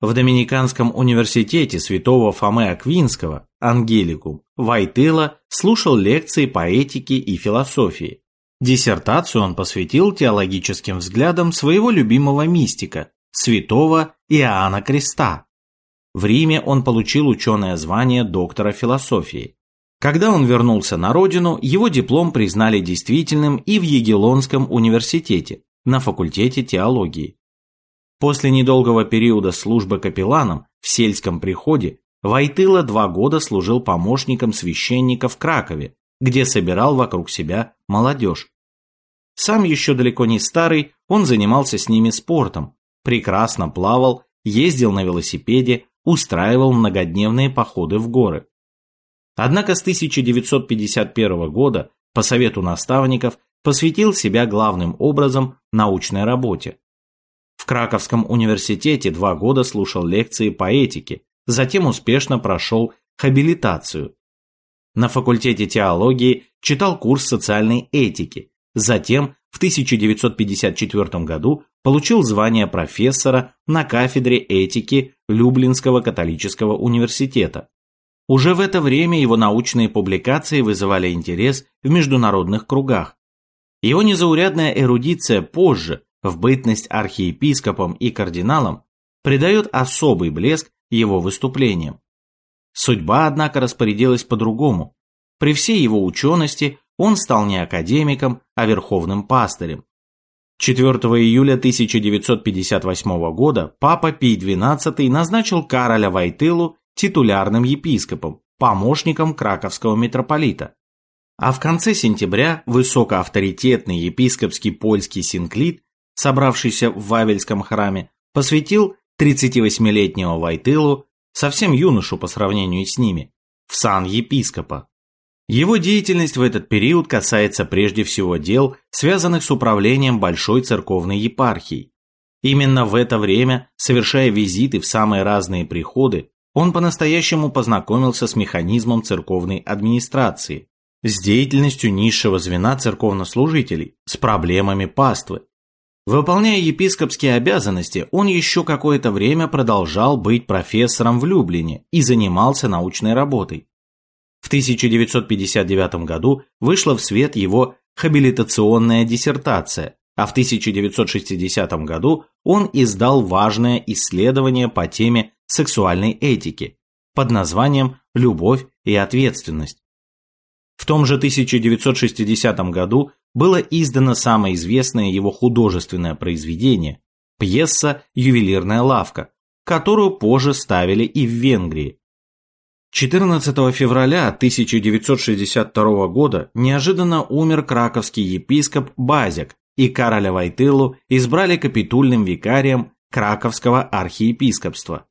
В Доминиканском университете святого Фомы Аквинского, Ангеликум, Вайтыла слушал лекции по этике и философии. Диссертацию он посвятил теологическим взглядам своего любимого мистика, святого Иоанна Креста. В Риме он получил ученое звание доктора философии. Когда он вернулся на родину, его диплом признали действительным и в Егелонском университете, на факультете теологии. После недолгого периода службы капелланом в сельском приходе Войтыла два года служил помощником священника в Кракове, где собирал вокруг себя молодежь. Сам еще далеко не старый, он занимался с ними спортом, прекрасно плавал, ездил на велосипеде, устраивал многодневные походы в горы. Однако с 1951 года по совету наставников посвятил себя главным образом научной работе. В Краковском университете два года слушал лекции по этике, затем успешно прошел хабилитацию. На факультете теологии читал курс социальной этики, затем в 1954 году получил звание профессора на кафедре этики Люблинского католического университета. Уже в это время его научные публикации вызывали интерес в международных кругах. Его незаурядная эрудиция позже, в бытность архиепископом и кардиналом, придает особый блеск его выступлениям. Судьба, однако, распорядилась по-другому. При всей его учености он стал не академиком, а верховным пастырем. 4 июля 1958 года папа Пий XII назначил Кароля Войтылу титулярным епископом, помощником краковского митрополита. А в конце сентября высокоавторитетный епископский польский синклит, собравшийся в Вавельском храме, посвятил 38-летнего Вайтылу, совсем юношу по сравнению с ними, в сан епископа. Его деятельность в этот период касается прежде всего дел, связанных с управлением Большой церковной епархией. Именно в это время, совершая визиты в самые разные приходы, он по-настоящему познакомился с механизмом церковной администрации, с деятельностью низшего звена церковнослужителей, с проблемами паствы. Выполняя епископские обязанности, он еще какое-то время продолжал быть профессором в Люблине и занимался научной работой. В 1959 году вышла в свет его хабилитационная диссертация, а в 1960 году он издал важное исследование по теме сексуальной этики под названием «Любовь и ответственность». В том же 1960 году было издано самое известное его художественное произведение – пьеса «Ювелирная лавка», которую позже ставили и в Венгрии. 14 февраля 1962 года неожиданно умер краковский епископ Базик, и Кароля Войтылу избрали капитульным викарием Краковского архиепископства.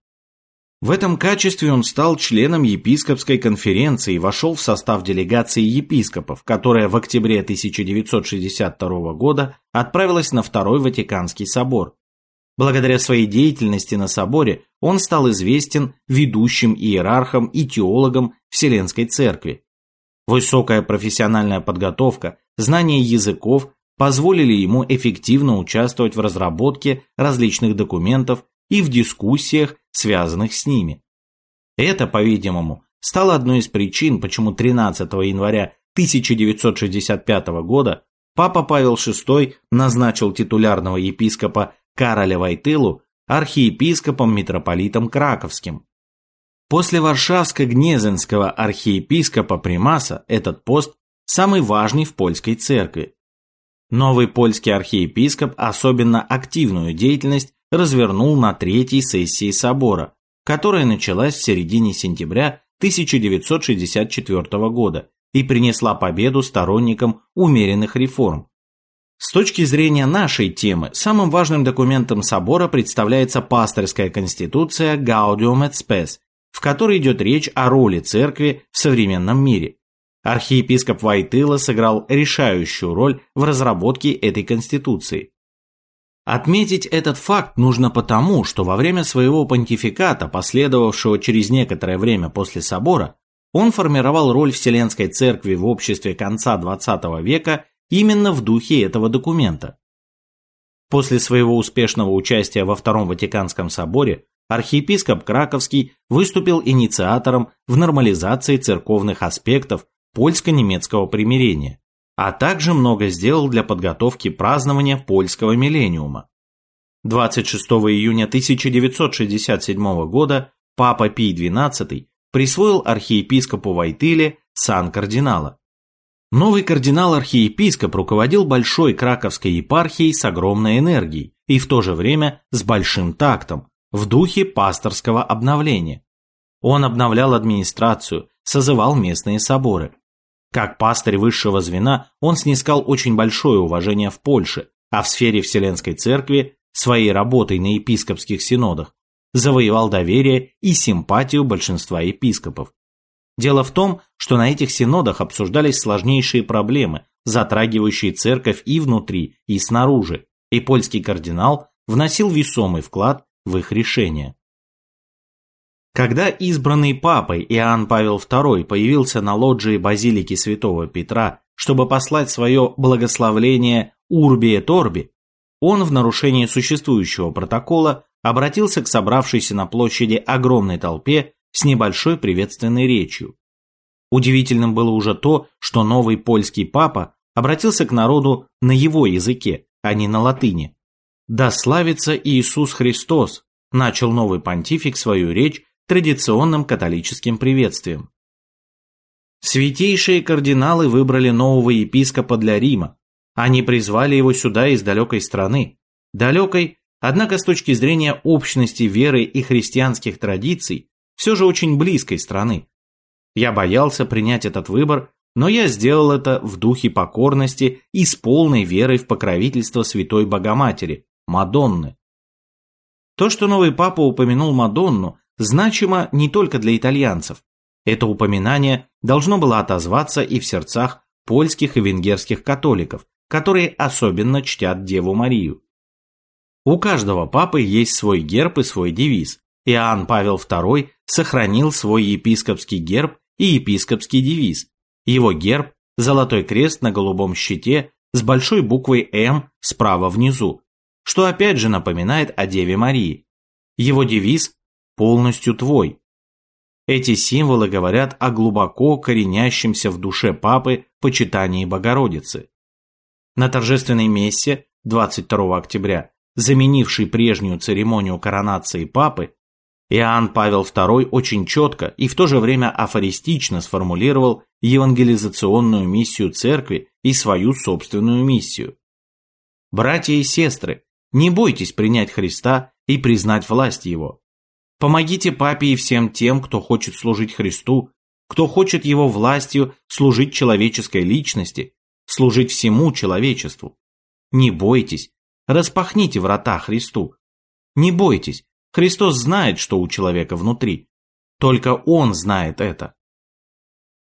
В этом качестве он стал членом епископской конференции и вошел в состав делегации епископов, которая в октябре 1962 года отправилась на Второй Ватиканский собор. Благодаря своей деятельности на соборе он стал известен ведущим иерархом и теологом Вселенской Церкви. Высокая профессиональная подготовка, знание языков позволили ему эффективно участвовать в разработке различных документов и в дискуссиях, связанных с ними. Это, по-видимому, стало одной из причин, почему 13 января 1965 года Папа Павел VI назначил титулярного епископа Кароля Войтылу архиепископом-митрополитом Краковским. После Варшавско-Гнезенского архиепископа Примаса этот пост самый важный в польской церкви. Новый польский архиепископ особенно активную деятельность развернул на третьей сессии собора, которая началась в середине сентября 1964 года и принесла победу сторонникам умеренных реформ. С точки зрения нашей темы, самым важным документом собора представляется пасторская конституция Gaudium et Spes, в которой идет речь о роли церкви в современном мире. Архиепископ Вайтыла сыграл решающую роль в разработке этой конституции. Отметить этот факт нужно потому, что во время своего понтификата, последовавшего через некоторое время после собора, он формировал роль Вселенской Церкви в обществе конца XX века именно в духе этого документа. После своего успешного участия во Втором Ватиканском соборе архиепископ Краковский выступил инициатором в нормализации церковных аспектов польско-немецкого примирения а также много сделал для подготовки празднования польского миллениума. 26 июня 1967 года Папа Пий XII присвоил архиепископу Вайтыле сан кардинала. Новый кардинал-архиепископ руководил большой краковской епархией с огромной энергией и в то же время с большим тактом, в духе пасторского обновления. Он обновлял администрацию, созывал местные соборы. Как пастырь высшего звена он снискал очень большое уважение в Польше, а в сфере Вселенской Церкви, своей работой на епископских синодах, завоевал доверие и симпатию большинства епископов. Дело в том, что на этих синодах обсуждались сложнейшие проблемы, затрагивающие церковь и внутри, и снаружи, и польский кардинал вносил весомый вклад в их решение. Когда избранный папой Иоанн Павел II появился на лоджии базилики святого Петра, чтобы послать свое благословление Урби et Орби, он в нарушении существующего протокола обратился к собравшейся на площади огромной толпе с небольшой приветственной речью. Удивительным было уже то, что новый польский папа обратился к народу на его языке, а не на латыни. «Да славится Иисус Христос!» начал новый понтифик свою речь традиционным католическим приветствием. Святейшие кардиналы выбрали нового епископа для Рима. Они призвали его сюда из далекой страны. Далекой, однако с точки зрения общности веры и христианских традиций, все же очень близкой страны. Я боялся принять этот выбор, но я сделал это в духе покорности и с полной верой в покровительство Святой Богоматери, Мадонны. То, что новый папа упомянул Мадонну, значимо не только для итальянцев. Это упоминание должно было отозваться и в сердцах польских и венгерских католиков, которые особенно чтят Деву Марию. У каждого папы есть свой герб и свой девиз. Иоанн Павел II сохранил свой епископский герб и епископский девиз. Его герб – золотой крест на голубом щите с большой буквой «М» справа внизу, что опять же напоминает о Деве Марии. Его девиз полностью твой. Эти символы говорят о глубоко коренящемся в душе папы почитании Богородицы. На торжественной мессе 22 октября, заменившей прежнюю церемонию коронации папы, Иоанн Павел II очень четко и в то же время афористично сформулировал евангелизационную миссию церкви и свою собственную миссию. Братья и сестры, не бойтесь принять Христа и признать власть Его. Помогите папе и всем тем, кто хочет служить Христу, кто хочет его властью служить человеческой личности, служить всему человечеству. Не бойтесь, распахните врата Христу. Не бойтесь, Христос знает, что у человека внутри. Только Он знает это.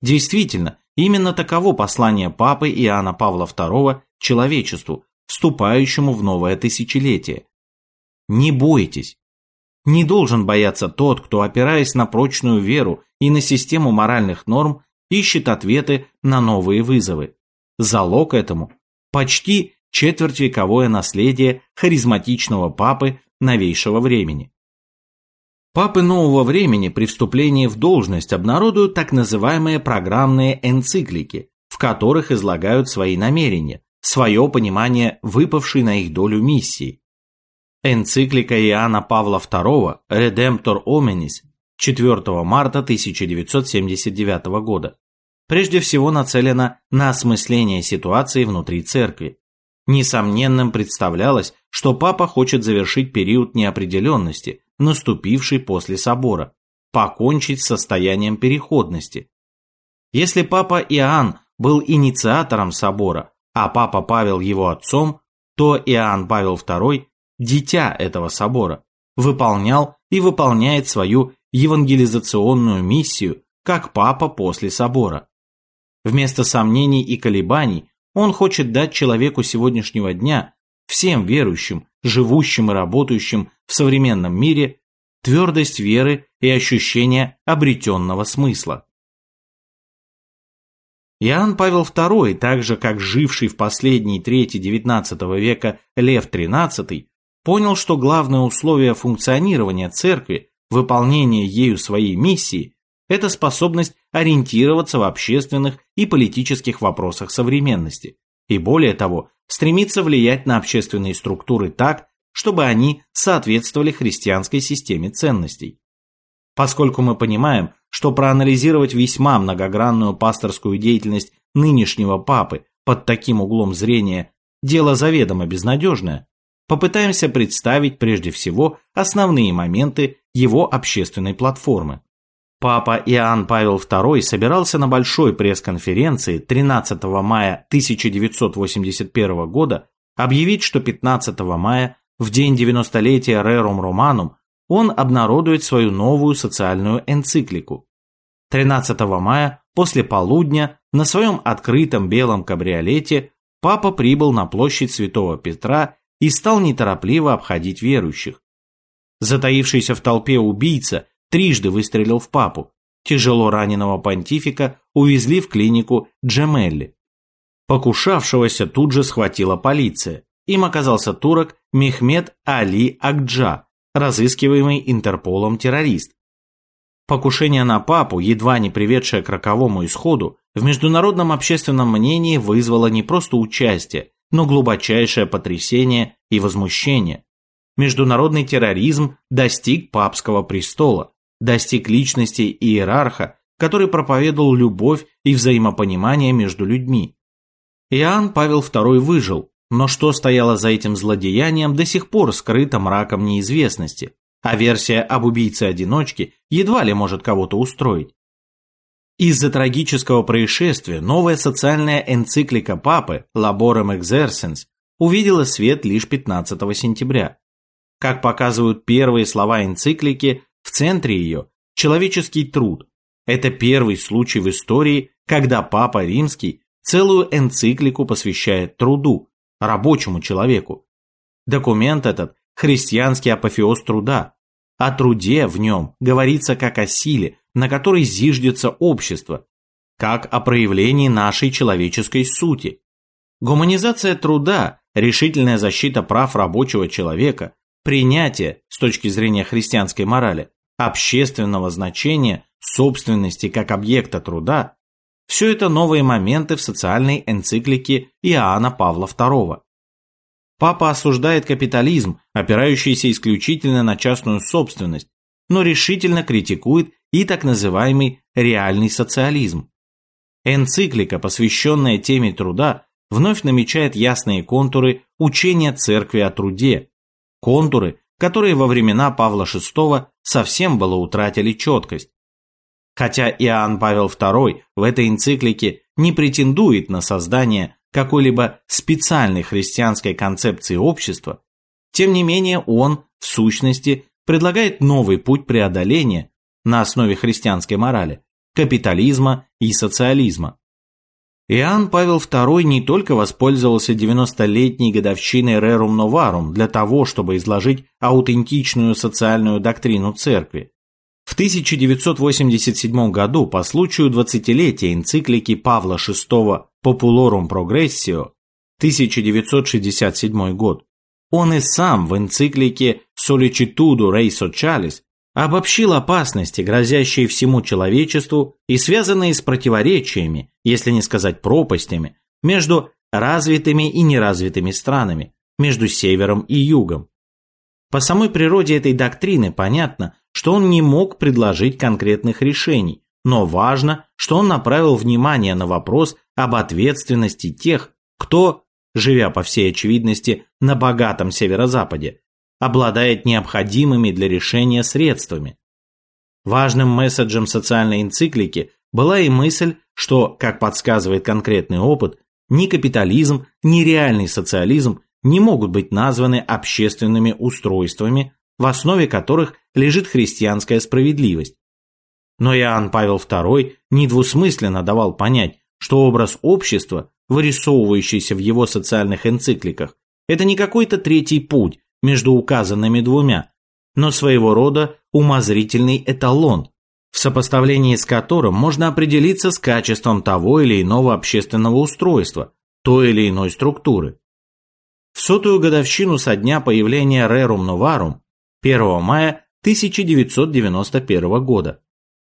Действительно, именно таково послание Папы Иоанна Павла II человечеству, вступающему в новое тысячелетие. Не бойтесь, не должен бояться тот, кто, опираясь на прочную веру и на систему моральных норм, ищет ответы на новые вызовы. Залог этому – почти четвертьвековое наследие харизматичного папы новейшего времени. Папы нового времени при вступлении в должность обнародуют так называемые программные энциклики, в которых излагают свои намерения, свое понимание выпавшей на их долю миссии, Энциклика Иоанна Павла II «Redemptor Hominis» 4 марта 1979 года прежде всего нацелена на осмысление ситуации внутри церкви. Несомненным представлялось, что папа хочет завершить период неопределенности, наступивший после собора, покончить с состоянием переходности. Если папа Иоанн был инициатором собора, а папа Павел его отцом, то Иоанн Павел II – дитя этого собора, выполнял и выполняет свою евангелизационную миссию как папа после собора. Вместо сомнений и колебаний он хочет дать человеку сегодняшнего дня, всем верующим, живущим и работающим в современном мире, твердость веры и ощущение обретенного смысла. Иоанн Павел II, так же как живший в последней трети XIX века Лев XIII, понял, что главное условие функционирования церкви, выполнения ею своей миссии, это способность ориентироваться в общественных и политических вопросах современности, и более того, стремиться влиять на общественные структуры так, чтобы они соответствовали христианской системе ценностей. Поскольку мы понимаем, что проанализировать весьма многогранную пасторскую деятельность нынешнего папы под таким углом зрения – дело заведомо безнадежное, попытаемся представить прежде всего основные моменты его общественной платформы. Папа Иоанн Павел II собирался на большой пресс-конференции 13 мая 1981 года объявить, что 15 мая, в день 90-летия Рерум Романум, он обнародует свою новую социальную энциклику. 13 мая, после полудня, на своем открытом белом кабриолете, папа прибыл на площадь Святого Петра и стал неторопливо обходить верующих. Затаившийся в толпе убийца трижды выстрелил в папу. Тяжело раненого понтифика увезли в клинику Джемелли. Покушавшегося тут же схватила полиция. Им оказался турок Мехмед Али Акджа, разыскиваемый Интерполом террорист. Покушение на папу, едва не приведшее к роковому исходу, в международном общественном мнении вызвало не просто участие, но глубочайшее потрясение и возмущение. Международный терроризм достиг папского престола достиг личности иерарха, который проповедовал любовь и взаимопонимание между людьми. Иоанн Павел II выжил, но что стояло за этим злодеянием, до сих пор скрыто мраком неизвестности, а версия об убийце-одиночке едва ли может кого-то устроить. Из-за трагического происшествия новая социальная энциклика Папы «Laborem Exercens» увидела свет лишь 15 сентября. Как показывают первые слова энциклики, в центре ее – человеческий труд. Это первый случай в истории, когда Папа Римский целую энциклику посвящает труду, рабочему человеку. Документ этот – христианский апофеоз труда. О труде в нем говорится как о силе, на которой зиждется общество, как о проявлении нашей человеческой сути. Гуманизация труда, решительная защита прав рабочего человека, принятие, с точки зрения христианской морали, общественного значения собственности как объекта труда, все это новые моменты в социальной энциклике Иоанна Павла II. Папа осуждает капитализм, опирающийся исключительно на частную собственность, но решительно критикует и так называемый реальный социализм. Энциклика, посвященная теме труда, вновь намечает ясные контуры учения церкви о труде, контуры, которые во времена Павла VI совсем было утратили четкость. Хотя Иоанн Павел II в этой энциклике не претендует на создание какой-либо специальной христианской концепции общества, тем не менее он, в сущности, предлагает новый путь преодоления на основе христианской морали, капитализма и социализма. Иоанн Павел II не только воспользовался 90-летней годовщиной Rerum Novarum для того, чтобы изложить аутентичную социальную доктрину церкви. В 1987 году, по случаю 20-летия энциклики Павла VI Populorum Progressio, 1967 год, он и сам в энциклике Sollicitudo Rei Socialis обобщил опасности, грозящие всему человечеству и связанные с противоречиями, если не сказать пропастями, между развитыми и неразвитыми странами, между севером и югом. По самой природе этой доктрины понятно, что он не мог предложить конкретных решений, но важно, что он направил внимание на вопрос об ответственности тех, кто, живя по всей очевидности на богатом северо-западе, обладает необходимыми для решения средствами. Важным месседжем социальной энциклики была и мысль, что, как подсказывает конкретный опыт, ни капитализм, ни реальный социализм не могут быть названы общественными устройствами, в основе которых лежит христианская справедливость. Но Иоанн Павел II недвусмысленно давал понять, что образ общества, вырисовывающийся в его социальных энцикликах, это не какой-то третий путь между указанными двумя, но своего рода умозрительный эталон, в сопоставлении с которым можно определиться с качеством того или иного общественного устройства, той или иной структуры. В сотую годовщину со дня появления Rerum Novarum 1 мая 1991 года,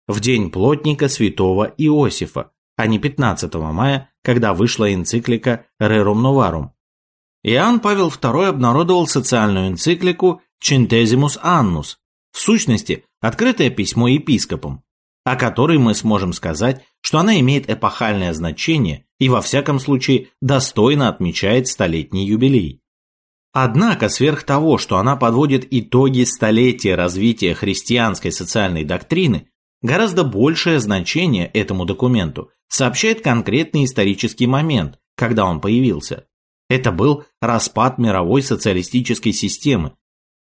в день плотника святого Иосифа, а не 15 мая, когда вышла энциклика Rerum Novarum. Иоанн Павел II обнародовал социальную энциклику Centesimus Annus, в сущности, открытое письмо епископам, о которой мы сможем сказать, что она имеет эпохальное значение и во всяком случае достойно отмечает столетний юбилей. Однако, сверх того, что она подводит итоги столетия развития христианской социальной доктрины, гораздо большее значение этому документу сообщает конкретный исторический момент, когда он появился. Это был распад мировой социалистической системы,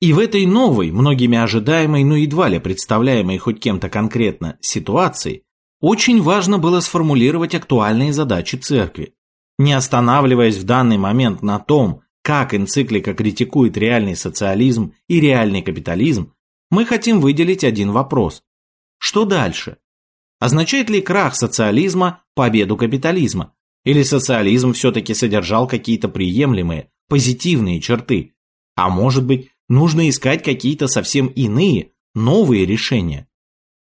и в этой новой, многими ожидаемой, но едва ли представляемой хоть кем-то конкретно ситуации, очень важно было сформулировать актуальные задачи церкви. Не останавливаясь в данный момент на том, как энциклика критикует реальный социализм и реальный капитализм, мы хотим выделить один вопрос. Что дальше? Означает ли крах социализма победу капитализма? Или социализм все-таки содержал какие-то приемлемые, позитивные черты? А может быть, нужно искать какие-то совсем иные, новые решения.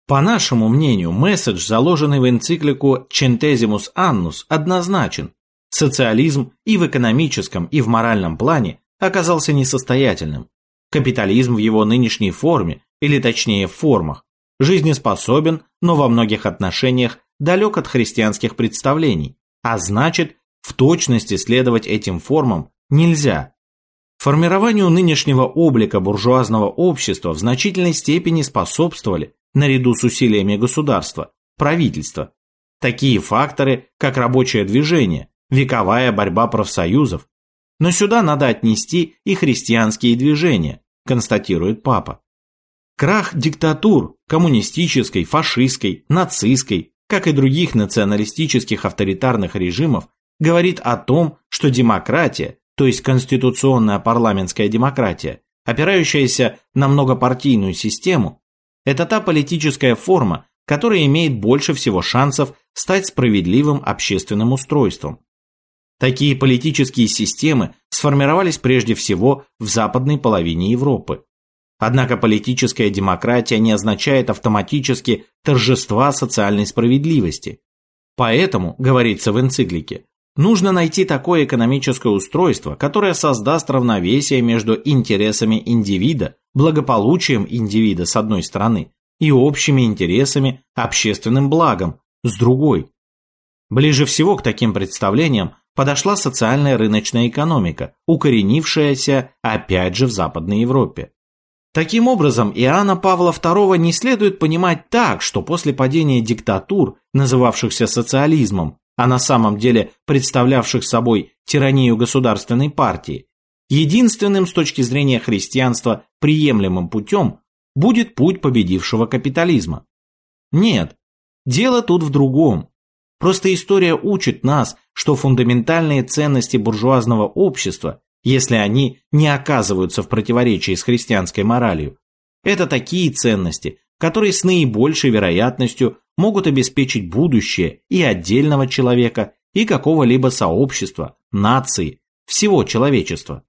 По нашему мнению, месседж, заложенный в энциклику Centesimus Annus, однозначен. Социализм и в экономическом, и в моральном плане оказался несостоятельным. Капитализм в его нынешней форме, или точнее в формах, жизнеспособен, но во многих отношениях далек от христианских представлений, а значит, в точности следовать этим формам нельзя, Формированию нынешнего облика буржуазного общества в значительной степени способствовали, наряду с усилиями государства, правительства, такие факторы, как рабочее движение, вековая борьба профсоюзов. Но сюда надо отнести и христианские движения, констатирует папа. Крах диктатур, коммунистической, фашистской, нацистской, как и других националистических авторитарных режимов, говорит о том, что демократия, то есть конституционная парламентская демократия, опирающаяся на многопартийную систему, это та политическая форма, которая имеет больше всего шансов стать справедливым общественным устройством. Такие политические системы сформировались прежде всего в западной половине Европы. Однако политическая демократия не означает автоматически торжества социальной справедливости. Поэтому, говорится в энциклике, Нужно найти такое экономическое устройство, которое создаст равновесие между интересами индивида, благополучием индивида с одной стороны и общими интересами, общественным благом с другой. Ближе всего к таким представлениям подошла социальная рыночная экономика, укоренившаяся опять же в Западной Европе. Таким образом, Иоанна Павла II не следует понимать так, что после падения диктатур, называвшихся социализмом, а на самом деле представлявших собой тиранию государственной партии, единственным с точки зрения христианства приемлемым путем будет путь победившего капитализма. Нет, дело тут в другом. Просто история учит нас, что фундаментальные ценности буржуазного общества, если они не оказываются в противоречии с христианской моралью, это такие ценности, которые с наибольшей вероятностью могут обеспечить будущее и отдельного человека, и какого-либо сообщества, нации, всего человечества.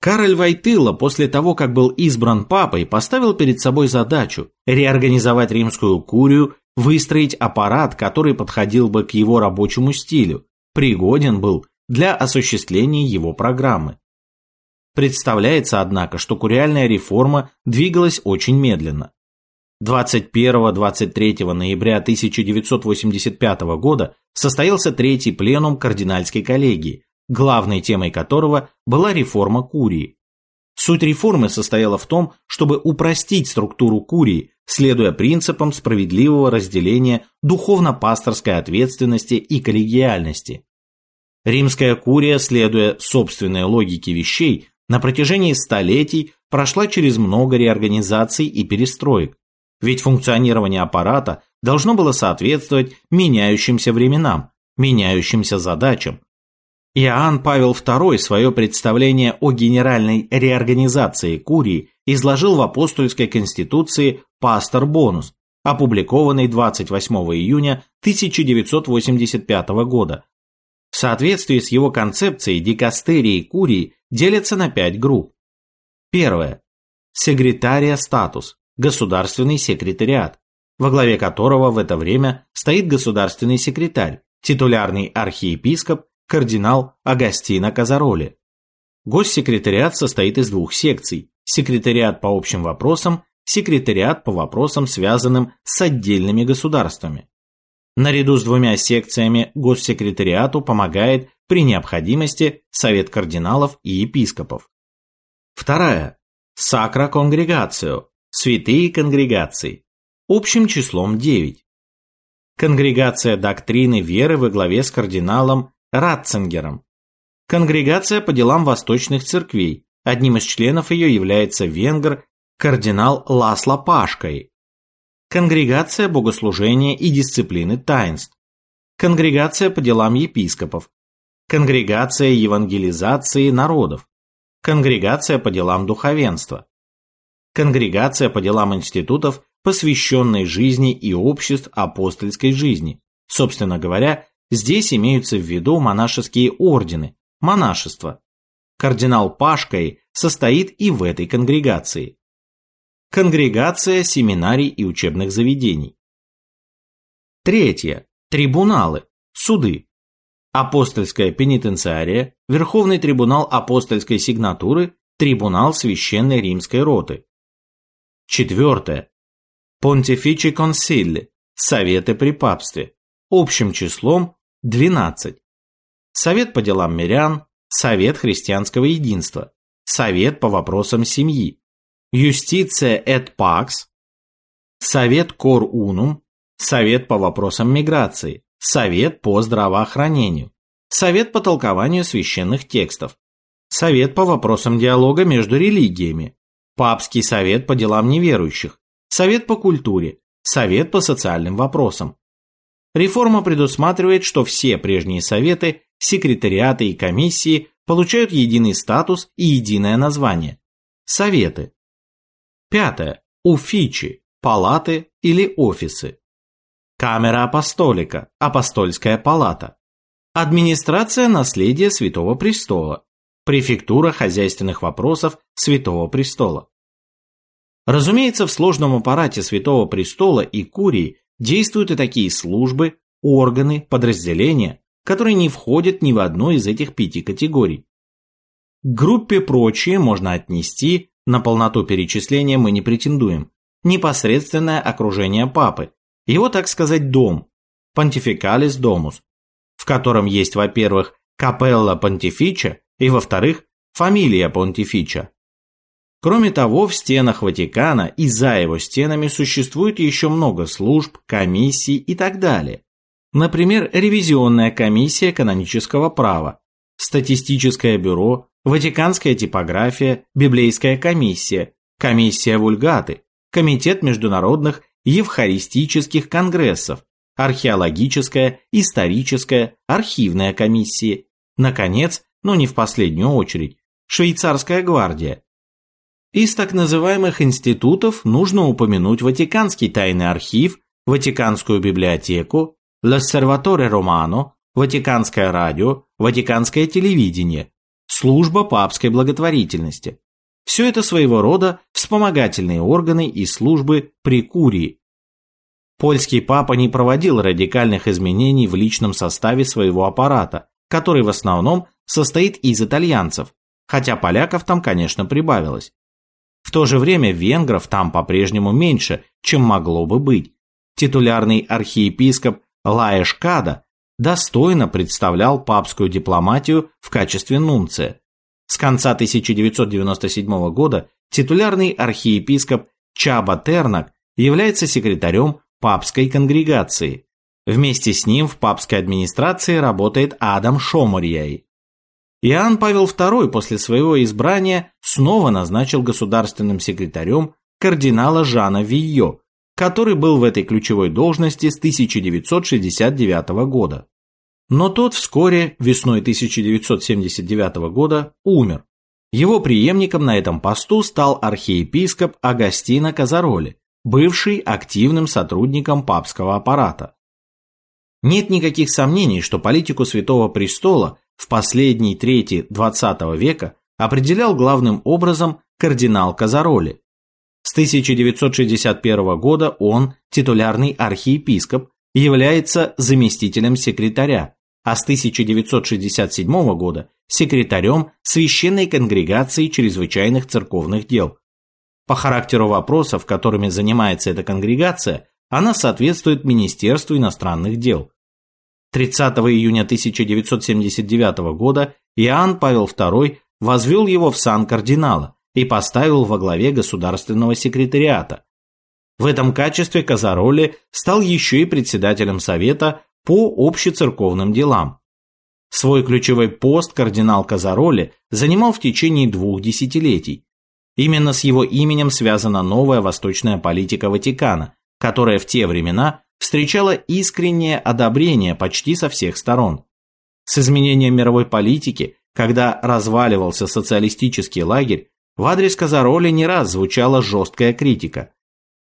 Кароль Войтыла после того, как был избран папой, поставил перед собой задачу реорганизовать римскую курию, выстроить аппарат, который подходил бы к его рабочему стилю, пригоден был для осуществления его программы. Представляется, однако, что куриальная реформа двигалась очень медленно. 21-23 ноября 1985 года состоялся третий пленум кардинальской коллегии, главной темой которого была реформа Курии. Суть реформы состояла в том, чтобы упростить структуру Курии, следуя принципам справедливого разделения духовно-пасторской ответственности и коллегиальности. Римская курия, следуя собственной логике вещей, на протяжении столетий прошла через много реорганизаций и перестроек, ведь функционирование аппарата должно было соответствовать меняющимся временам, меняющимся задачам. Иоанн Павел II свое представление о генеральной реорганизации Курии изложил в апостольской конституции «Пастор Бонус», опубликованной 28 июня 1985 года. В соответствии с его концепцией дикастерии Курии делятся на пять групп. Первое. Секретария статус, государственный секретариат, во главе которого в это время стоит государственный секретарь, титулярный архиепископ, кардинал Агастино Казароли. Госсекретариат состоит из двух секций – секретариат по общим вопросам, секретариат по вопросам, связанным с отдельными государствами. Наряду с двумя секциями госсекретариату помогает при необходимости Совет кардиналов и епископов. Вторая. Сакра конгрегацио, святые конгрегации, общим числом 9. Конгрегация доктрины веры во главе с кардиналом Ратцингером. Конгрегация по делам восточных церквей, одним из членов ее является венгр кардинал Ласло Пашкой. Конгрегация богослужения и дисциплины таинств. Конгрегация по делам епископов. Конгрегация евангелизации народов. Конгрегация по делам духовенства. Конгрегация по делам институтов, посвященной жизни и обществ апостольской жизни. Собственно говоря, здесь имеются в виду монашеские ордены, монашество. Кардинал Пашкой состоит и в этой конгрегации. Конгрегация семинарий и учебных заведений. Третье. Трибуналы, суды. Апостольская пенитенциария, Верховный трибунал апостольской сигнатуры, Трибунал Священной Римской роты. Четвертое. Понтифичи консилли, Советы при папстве, общим числом 12. Совет по делам мирян, Совет христианского единства, Совет по вопросам семьи, Юстиция et Pax, Совет Кор Унум, Совет по вопросам миграции, Совет по здравоохранению, Совет по толкованию священных текстов, Совет по вопросам диалога между религиями, Папский совет по делам неверующих, Совет по культуре, Совет по социальным вопросам. Реформа предусматривает, что все прежние советы, секретариаты и комиссии получают единый статус и единое название – Советы. Пятое. Уфичи, палаты или офисы. Камера апостолика, апостольская палата. Администрация наследия Святого Престола. Префектура хозяйственных вопросов Святого Престола. Разумеется, в сложном аппарате Святого Престола и Курии действуют и такие службы, органы, подразделения, которые не входят ни в одну из этих пяти категорий. К группе прочие можно отнести на полноту перечисления мы не претендуем. Непосредственное окружение папы, его, так сказать, дом, Pontificalis Domus, в котором есть, во-первых, капелла Понтифича и, во-вторых, фамилия Понтифича. Кроме того, в стенах Ватикана и за его стенами существует еще много служб, комиссий и так далее. Например, ревизионная комиссия канонического права, статистическое бюро, Ватиканская типография, Библейская комиссия, комиссия вульгаты, Комитет международных евхаристических конгрессов, археологическая, историческая, архивная комиссии, наконец, но не в последнюю очередь, швейцарская гвардия. Из так называемых институтов нужно упомянуть Ватиканский тайный архив, Ватиканскую библиотеку, L'Osservatore Romano, Ватиканское радио, Ватиканское телевидение, служба папской благотворительности. Все это своего рода вспомогательные органы и службы при Курии. Польский папа не проводил радикальных изменений в личном составе своего аппарата, который в основном состоит из итальянцев, хотя поляков там, конечно, прибавилось. В то же время венгров там по-прежнему меньше, чем могло бы быть. Титулярный архиепископ Лаэш Када достойно представлял папскую дипломатию в качестве нунция. С конца 1997 года титулярный архиепископ Чаба Тернак является секретарем папской конгрегации. Вместе с ним в папской администрации работает Адам Шоморьяй. Иоанн Павел II после своего избрания снова назначил государственным секретарем кардинала Жана Вийо, который был в этой ключевой должности с 1969 года. Но тот вскоре, весной 1979 года, умер. Его преемником на этом посту стал архиепископ Агастино Казароли, бывший активным сотрудником папского аппарата. Нет никаких сомнений, что политику Святого Престола в последней трети XX века определял главным образом кардинал Казароли. С 1961 года он, титулярный архиепископ, является заместителем секретаря, а с 1967 года секретарем Священной конгрегации чрезвычайных церковных дел. По характеру вопросов, которыми занимается эта конгрегация, она соответствует Министерству иностранных дел. 30 июня 1979 года Иоанн Павел II возвел его в сан кардинала и поставил во главе государственного секретариата. В этом качестве Казароли стал еще и председателем Совета по общецерковным делам. Свой ключевой пост кардинал Казароли занимал в течение двух десятилетий. Именно с его именем связана новая восточная политика Ватикана, которая в те времена встречала искреннее одобрение почти со всех сторон. С изменением мировой политики, когда разваливался социалистический лагерь, в адрес Казароли не раз звучала жесткая критика.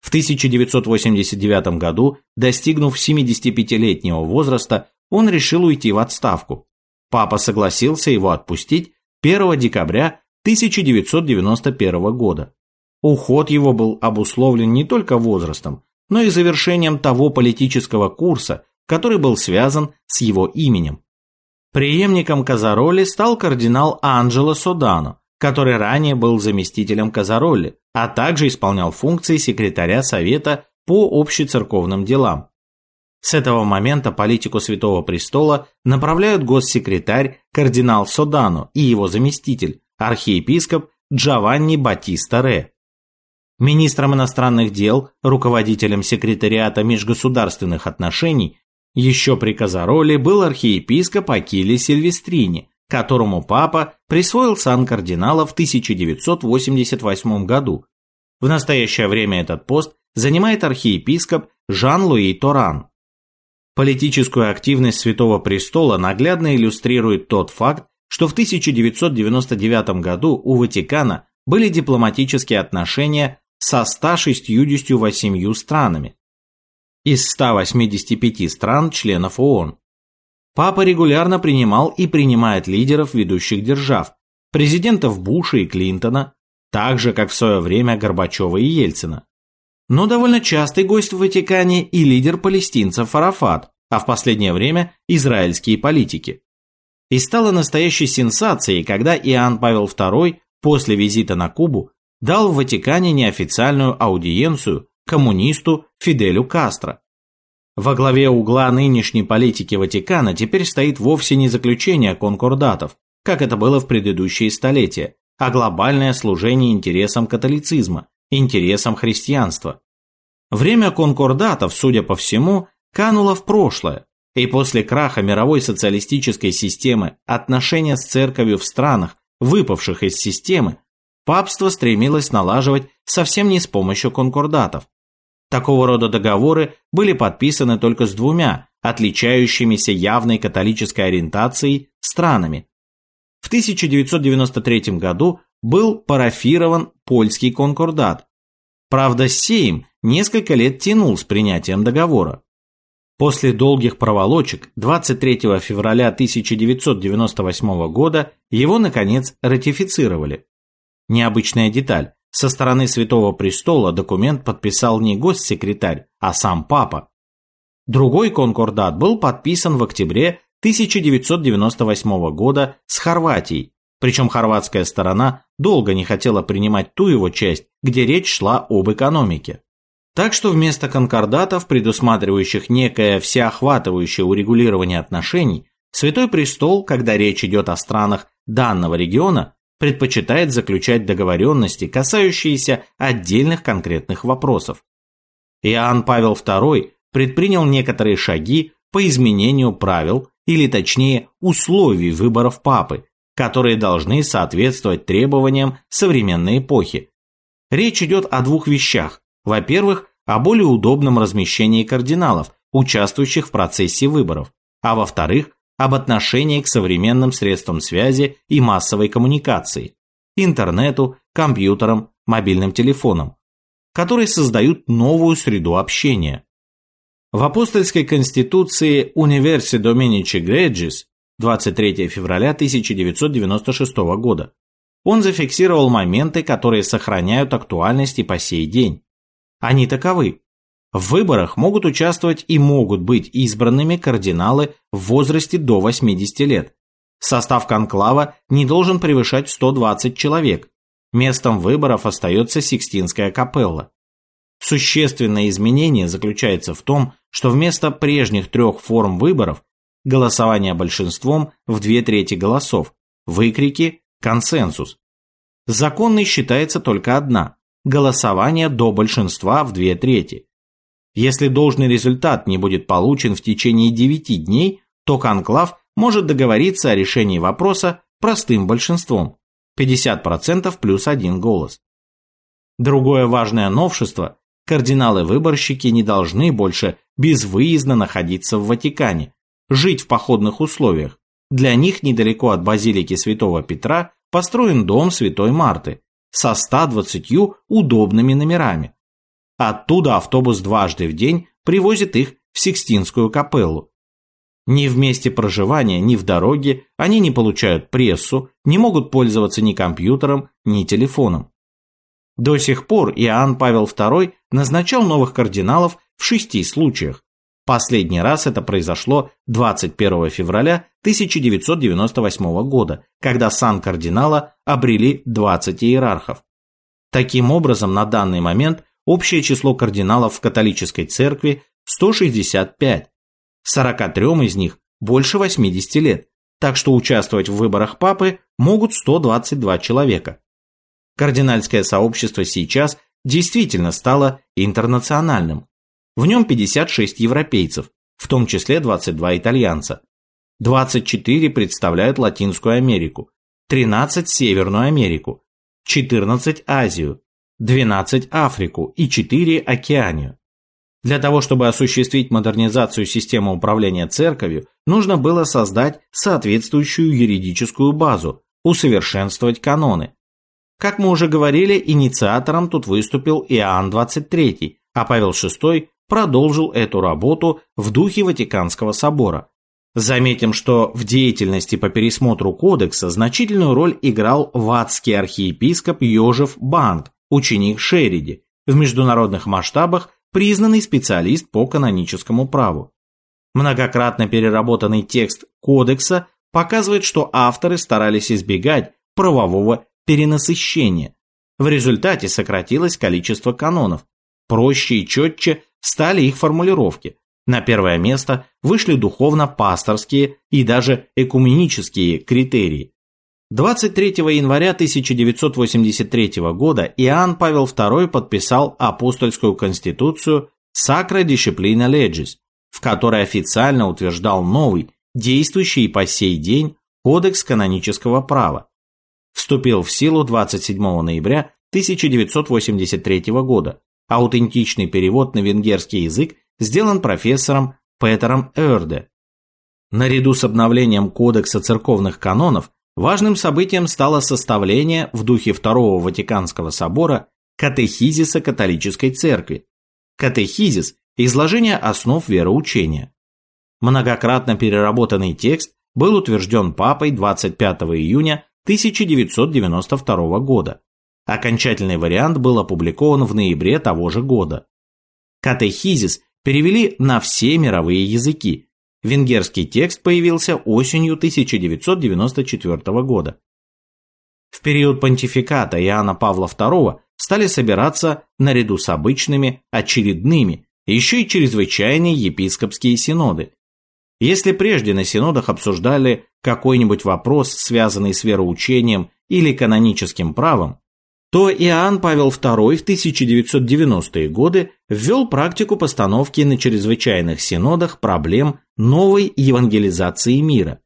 В 1989 году, достигнув 75-летнего возраста, он решил уйти в отставку. Папа согласился его отпустить 1 декабря 1991 года. Уход его был обусловлен не только возрастом, но и завершением того политического курса, который был связан с его именем. Преемником Казароли стал кардинал Анджело Содано, который ранее был заместителем Казароли, а также исполнял функции секретаря Совета по общецерковным делам. С этого момента политику Святого Престола направляют госсекретарь кардинал Содано и его заместитель, архиепископ Джованни Батиста Ре. Министром иностранных дел, руководителем секретариата межгосударственных отношений, еще при Казароле был архиепископ Акили Сильвестрини, которому папа присвоил сан кардинала в 1988 году. В настоящее время этот пост занимает архиепископ Жан-Луи Торан. Политическую активность Святого Престола наглядно иллюстрирует тот факт, что в 1999 году у Ватикана были дипломатические отношения со 168 странами из 185 стран членов ООН. Папа регулярно принимал и принимает лидеров ведущих держав, президентов Буша и Клинтона, так же, как в свое время Горбачева и Ельцина. Но довольно частый гость в Ватикане и лидер палестинцев Арафат, а в последнее время израильские политики. И стало настоящей сенсацией, когда Иоанн Павел II после визита на Кубу дал в Ватикане неофициальную аудиенцию коммунисту Фиделю Кастро, во главе угла нынешней политики Ватикана теперь стоит вовсе не заключение конкордатов, как это было в предыдущие столетия, а глобальное служение интересам католицизма, интересам христианства. Время конкордатов, судя по всему, кануло в прошлое, и после краха мировой социалистической системы отношения с церковью в странах, выпавших из системы, папство стремилось налаживать совсем не с помощью конкордатов, Такого рода договоры были подписаны только с двумя, отличающимися явной католической ориентацией, странами. В 1993 году был парафирован польский конкордат. Правда, Сейм несколько лет тянул с принятием договора. После долгих проволочек 23 февраля 1998 года его, наконец, ратифицировали. Необычная деталь. Со стороны Святого Престола документ подписал не госсекретарь, а сам папа. Другой конкордат был подписан в октябре 1998 года с Хорватией, причем хорватская сторона долго не хотела принимать ту его часть, где речь шла об экономике. Так что вместо конкордатов, предусматривающих некое всеохватывающее урегулирование отношений, Святой Престол, когда речь идет о странах данного региона, предпочитает заключать договоренности, касающиеся отдельных конкретных вопросов. Иоанн Павел II предпринял некоторые шаги по изменению правил, или точнее условий выборов папы, которые должны соответствовать требованиям современной эпохи. Речь идет о двух вещах. Во-первых, о более удобном размещении кардиналов, участвующих в процессе выборов, а во-вторых, об отношении к современным средствам связи и массовой коммуникации, интернету, компьютерам, мобильным телефонам, которые создают новую среду общения. В апостольской конституции Universi Dominici Gregis 23 февраля 1996 года он зафиксировал моменты, которые сохраняют актуальность и по сей день. Они таковы. В выборах могут участвовать и могут быть избранными кардиналы в возрасте до 80 лет. Состав конклава не должен превышать 120 человек. Местом выборов остается Сикстинская капелла. Существенное изменение заключается в том, что вместо прежних трех форм выборов – голосования большинством в две трети голосов, выкрики, консенсус. Законной считается только одна – голосование до большинства в две трети. Если должный результат не будет получен в течение 9 дней, то конклав может договориться о решении вопроса простым большинством – 50% плюс один голос. Другое важное новшество – кардиналы-выборщики не должны больше безвыездно находиться в Ватикане, жить в походных условиях. Для них недалеко от базилики Святого Петра построен дом Святой Марты со 120 удобными номерами. Оттуда автобус дважды в день привозит их в Сикстинскую капеллу. Ни в месте проживания, ни в дороге они не получают прессу, не могут пользоваться ни компьютером, ни телефоном. До сих пор Иоанн Павел II назначал новых кардиналов в шести случаях. Последний раз это произошло 21 февраля 1998 года, когда сан кардинала обрели 20 иерархов. Таким образом, на данный момент общее число кардиналов в католической церкви 165. 43 из них больше 80 лет, так что участвовать в выборах папы могут 122 человека. Кардинальское сообщество сейчас действительно стало интернациональным. В нем 56 европейцев, в том числе 22 итальянца. 24 представляют Латинскую Америку, 13 Северную Америку, 14 Азию, 12 Африку и 4 Океанию. Для того, чтобы осуществить модернизацию системы управления церковью, нужно было создать соответствующую юридическую базу, усовершенствовать каноны, как мы уже говорили, инициатором тут выступил Иоанн XXIII, а Павел VI продолжил эту работу в духе Ватиканского собора. Заметим, что в деятельности по пересмотру кодекса значительную роль играл ватский архиепископ Йожев Банк, ученик Шериди, в международных масштабах признанный специалист по каноническому праву. Многократно переработанный текст кодекса показывает, что авторы старались избегать правового перенасыщения. В результате сократилось количество канонов. Проще и четче стали их формулировки. На первое место вышли духовно-пасторские и даже экуменические критерии. 23 января 1983 года Иоанн Павел II подписал апостольскую конституцию Sacra Disciplina Legis, в которой официально утверждал новый, действующий по сей день Кодекс канонического права, вступил в силу 27 ноября 1983 года. Аутентичный перевод на венгерский язык сделан профессором Петером Эрде. Наряду с обновлением Кодекса церковных канонов важным событием стало составление в духе Второго Ватиканского собора катехизиса католической церкви. Катехизис – изложение основ вероучения. Многократно переработанный текст был утвержден Папой 25 июня 1992 года. Окончательный вариант был опубликован в ноябре того же года. Катехизис перевели на все мировые языки. Венгерский текст появился осенью 1994 года. В период понтификата Иоанна Павла II стали собираться наряду с обычными, очередными, еще и чрезвычайные епископские синоды. Если прежде на синодах обсуждали какой-нибудь вопрос, связанный с вероучением или каноническим правом, то Иоанн Павел II в 1990-е годы ввел практику постановки на чрезвычайных синодах проблем новой евангелизации мира.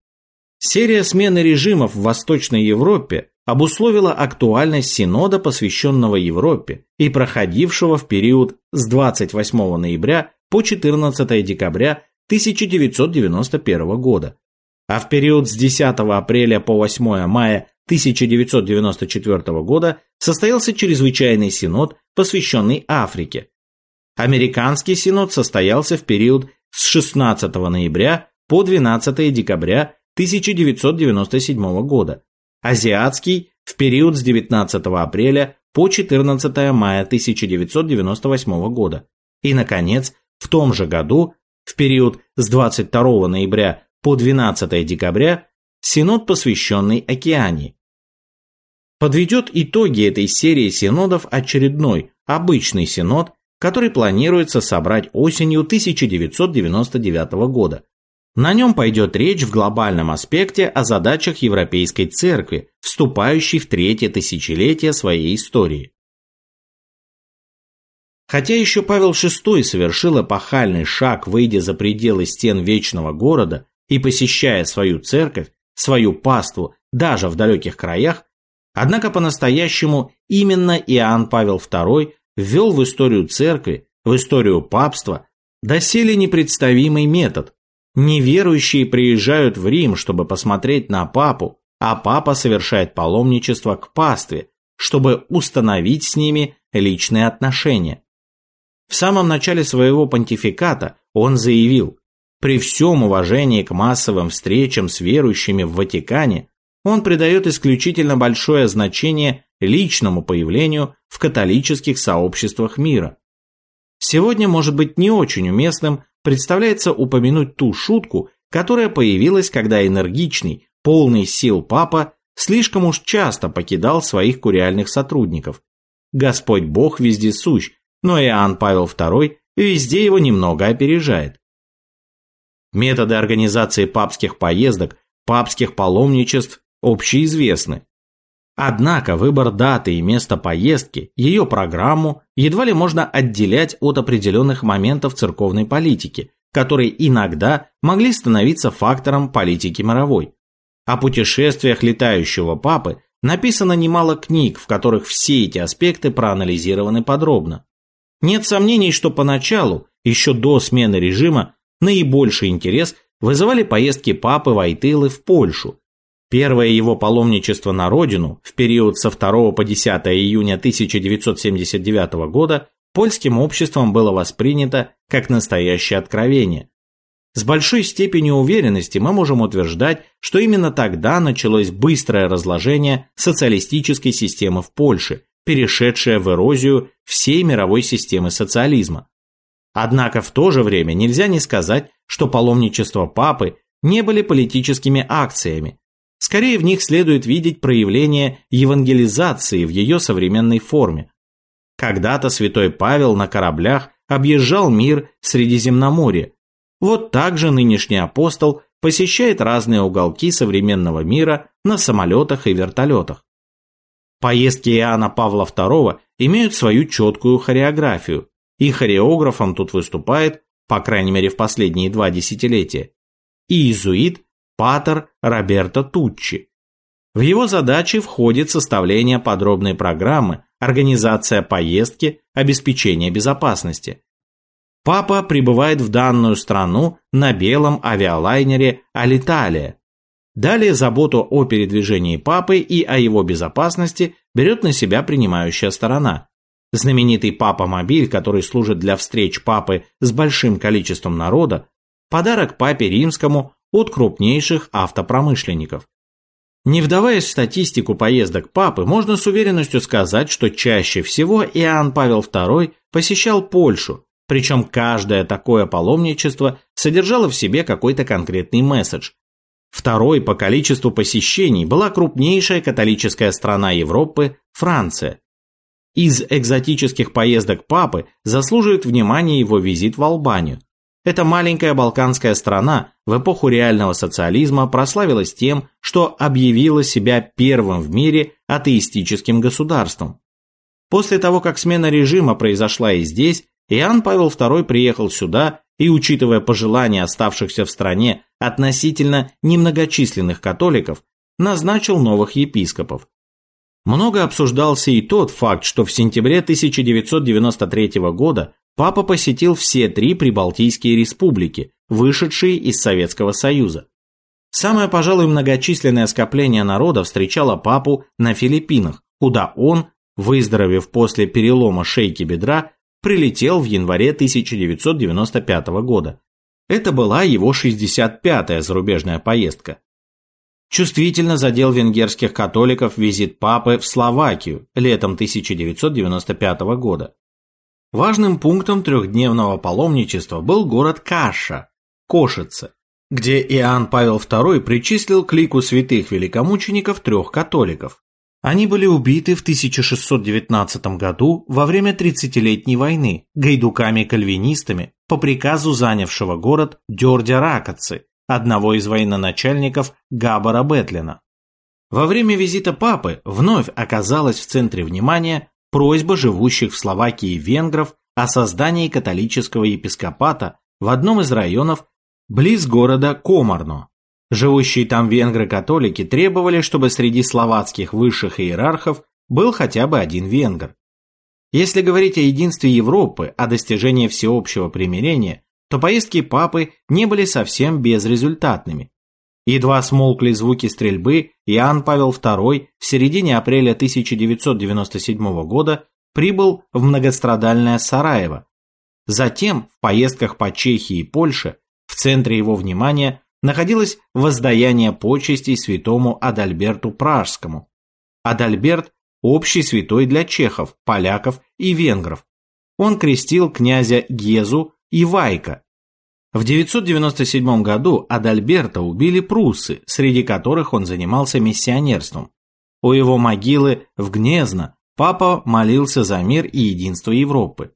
Серия смены режимов в Восточной Европе обусловила актуальность синода, посвященного Европе и проходившего в период с 28 ноября по 14 декабря 1991 года, а в период с 10 апреля по 8 мая 1994 года состоялся чрезвычайный синод, посвященный Африке. Американский синод состоялся в период с 16 ноября по 12 декабря 1997 года, азиатский в период с 19 апреля по 14 мая 1998 года и, наконец, в том же году, в период с 22 ноября по 12 декабря, синод, посвященный Океании. Подведет итоги этой серии синодов очередной, обычный синод, который планируется собрать осенью 1999 года, на нем пойдет речь в глобальном аспекте о задачах Европейской Церкви, вступающей в третье тысячелетие своей истории. Хотя еще Павел VI совершил эпохальный шаг, выйдя за пределы стен Вечного города и посещая свою церковь, свою паству даже в далеких краях, однако по-настоящему именно Иоанн Павел II ввел в историю церкви, в историю папства, доселе непредставимый метод, Неверующие приезжают в Рим, чтобы посмотреть на папу, а папа совершает паломничество к пастве, чтобы установить с ними личные отношения. В самом начале своего понтификата он заявил, при всем уважении к массовым встречам с верующими в Ватикане, он придает исключительно большое значение личному появлению в католических сообществах мира. Сегодня может быть не очень уместным представляется упомянуть ту шутку, которая появилась, когда энергичный, полный сил папа слишком уж часто покидал своих куриальных сотрудников. Господь Бог везде сущ, но Иоанн Павел II везде его немного опережает. Методы организации папских поездок, папских паломничеств общеизвестны. Однако выбор даты и места поездки, ее программу едва ли можно отделять от определенных моментов церковной политики, которые иногда могли становиться фактором политики мировой. О путешествиях летающего папы написано немало книг, в которых все эти аспекты проанализированы подробно. Нет сомнений, что поначалу, еще до смены режима, наибольший интерес вызывали поездки папы Войтылы в Польшу, Первое его паломничество на родину в период со 2 по 10 июня 1979 года польским обществом было воспринято как настоящее откровение. С большой степенью уверенности мы можем утверждать, что именно тогда началось быстрое разложение социалистической системы в Польше, перешедшее в эрозию всей мировой системы социализма. Однако в то же время нельзя не сказать, что паломничество папы не были политическими акциями, Скорее в них следует видеть проявление евангелизации в ее современной форме. Когда-то святой Павел на кораблях объезжал мир Средиземноморья. Вот так же нынешний апостол посещает разные уголки современного мира на самолетах и вертолетах. Поездки Иоанна Павла II имеют свою четкую хореографию, и хореографом тут выступает, по крайней мере в последние два десятилетия, иезуит патер Роберто Туччи. В его задачи входит составление подробной программы, организация поездки, обеспечение безопасности. Папа прибывает в данную страну на белом авиалайнере «Алиталия». Далее заботу о передвижении папы и о его безопасности берет на себя принимающая сторона. Знаменитый папа-мобиль, который служит для встреч папы с большим количеством народа, подарок папе римскому от крупнейших автопромышленников. Не вдаваясь в статистику поездок папы, можно с уверенностью сказать, что чаще всего Иоанн Павел II посещал Польшу, причем каждое такое паломничество содержало в себе какой-то конкретный месседж. Второй по количеству посещений была крупнейшая католическая страна Европы – Франция. Из экзотических поездок папы заслуживает внимания его визит в Албанию. Эта маленькая балканская страна в эпоху реального социализма прославилась тем, что объявила себя первым в мире атеистическим государством. После того, как смена режима произошла и здесь, Иоанн Павел II приехал сюда и, учитывая пожелания оставшихся в стране относительно немногочисленных католиков, назначил новых епископов. Много обсуждался и тот факт, что в сентябре 1993 года папа посетил все три прибалтийские республики, вышедшие из Советского Союза. Самое, пожалуй, многочисленное скопление народа встречало папу на Филиппинах, куда он, выздоровев после перелома шейки бедра, прилетел в январе 1995 года. Это была его 65-я зарубежная поездка. Чувствительно задел венгерских католиков визит папы в Словакию летом 1995 года. Важным пунктом трехдневного паломничества был город Каша, Кошице, где Иоанн Павел II причислил к лику святых великомучеников трех католиков. Они были убиты в 1619 году во время Тридцатилетней войны гайдуками-кальвинистами по приказу занявшего город Дёрдя Ракоцы, одного из военачальников Габара Бетлина. Во время визита папы вновь оказалась в центре внимания просьба живущих в Словакии венгров о создании католического епископата в одном из районов близ города Комарно. Живущие там венгры-католики требовали, чтобы среди словацких высших иерархов был хотя бы один венгр. Если говорить о единстве Европы, о достижении всеобщего примирения, то поездки папы не были совсем безрезультатными. Едва смолкли звуки стрельбы, Иоанн Павел II в середине апреля 1997 года прибыл в многострадальное Сараево. Затем в поездках по Чехии и Польше в центре его внимания находилось воздаяние почестей святому Адальберту Пражскому. Адальберт – общий святой для чехов, поляков и венгров. Он крестил князя Гезу и Вайка. В 997 году Адальберта убили пруссы, среди которых он занимался миссионерством. У его могилы в Гнезно папа молился за мир и единство Европы.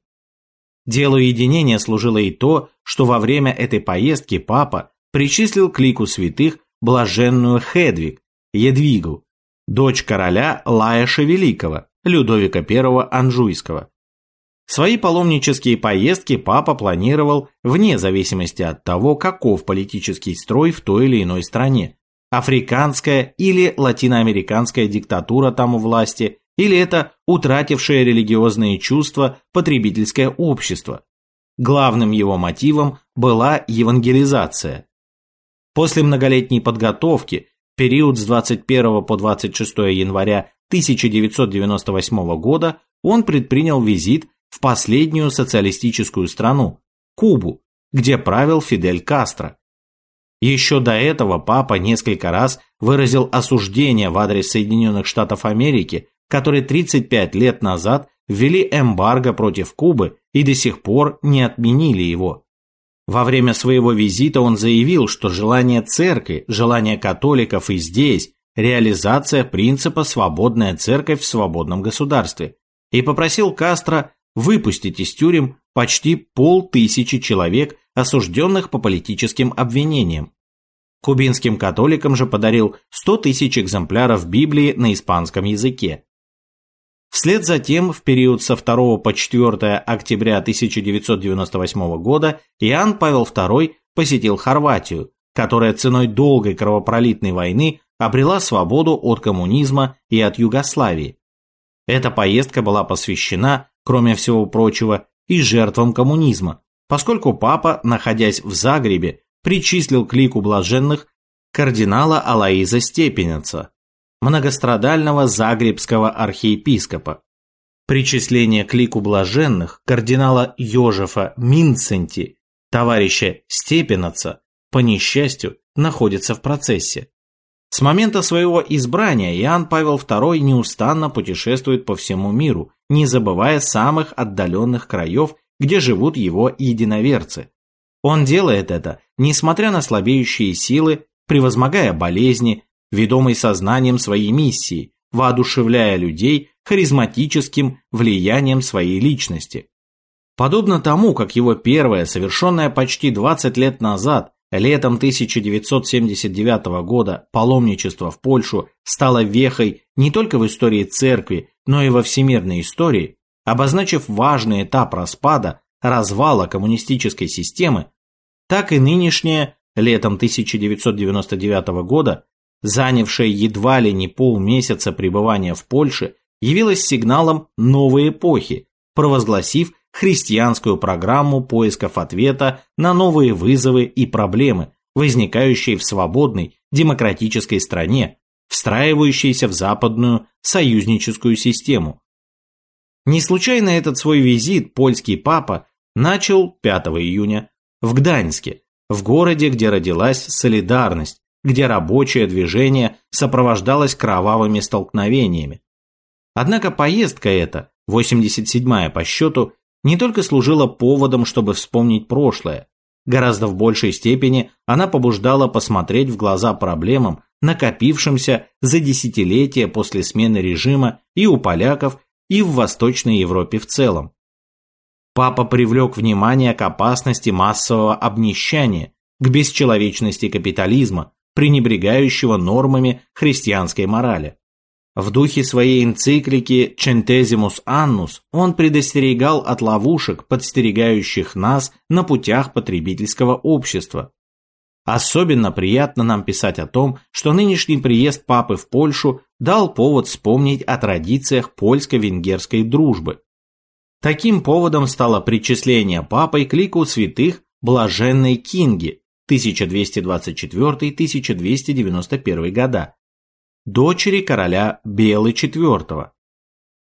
Делу единения служило и то, что во время этой поездки папа причислил к лику святых блаженную Хедвиг, Едвигу, дочь короля Лаэша Великого, Людовика I Анжуйского. Свои паломнические поездки папа планировал вне зависимости от того, каков политический строй в той или иной стране. Африканская или латиноамериканская диктатура там у власти, или это утратившее религиозные чувства потребительское общество. Главным его мотивом была евангелизация. После многолетней подготовки, период с 21 по 26 января 1998 года, он предпринял визит в последнюю социалистическую страну – Кубу, где правил Фидель Кастро. Еще до этого папа несколько раз выразил осуждение в адрес Соединенных Штатов Америки, которые 35 лет назад ввели эмбарго против Кубы и до сих пор не отменили его. Во время своего визита он заявил, что желание церкви, желание католиков и здесь – реализация принципа «свободная церковь в свободном государстве» и попросил Кастро выпустить из тюрем почти полтысячи человек, осужденных по политическим обвинениям. Кубинским католикам же подарил 100 тысяч экземпляров Библии на испанском языке. Вслед за тем, в период со 2 по 4 октября 1998 года Иоанн Павел II посетил Хорватию, которая ценой долгой кровопролитной войны обрела свободу от коммунизма и от Югославии. Эта поездка была посвящена, кроме всего прочего, и жертвам коммунизма, поскольку папа, находясь в Загребе, причислил к лику блаженных кардинала Алаиза Степенеца, многострадального загребского архиепископа. Причисление к лику блаженных кардинала Йожефа Минценти, товарища Степенаца, по несчастью, находится в процессе. С момента своего избрания Иоанн Павел II неустанно путешествует по всему миру, не забывая самых отдаленных краев, где живут его единоверцы. Он делает это, несмотря на слабеющие силы превозмогая болезни, ведомый сознанием своей миссии, воодушевляя людей харизматическим влиянием своей личности. Подобно тому, как его первое, совершенное почти 20 лет назад, летом 1979 года, паломничество в Польшу стало вехой не только в истории церкви, но и во всемирной истории, обозначив важный этап распада, развала коммунистической системы, так и нынешнее, летом 1999 года, занявшее едва ли не полмесяца пребывания в Польше, явилось сигналом новой эпохи, провозгласив христианскую программу поисков ответа на новые вызовы и проблемы, возникающие в свободной демократической стране, встраивающейся в западную союзническую систему. Не случайно этот свой визит польский папа начал 5 июня в Гданьске, в городе, где родилась солидарность, где рабочее движение сопровождалось кровавыми столкновениями. Однако поездка эта, 87-я по счету, не только служила поводом, чтобы вспомнить прошлое, гораздо в большей степени она побуждала посмотреть в глаза проблемам, накопившимся за десятилетия после смены режима и у поляков, и в Восточной Европе в целом. Папа привлек внимание к опасности массового обнищания, к бесчеловечности капитализма, пренебрегающего нормами христианской морали. В духе своей энциклики «Centesimus Annus» он предостерегал от ловушек, подстерегающих нас на путях потребительского общества. Особенно приятно нам писать о том, что нынешний приезд папы в Польшу дал повод вспомнить о традициях польско-венгерской дружбы, Таким поводом стало причисление папой к лику святых Блаженной Кинги 1224-1291 года, дочери короля Белы IV.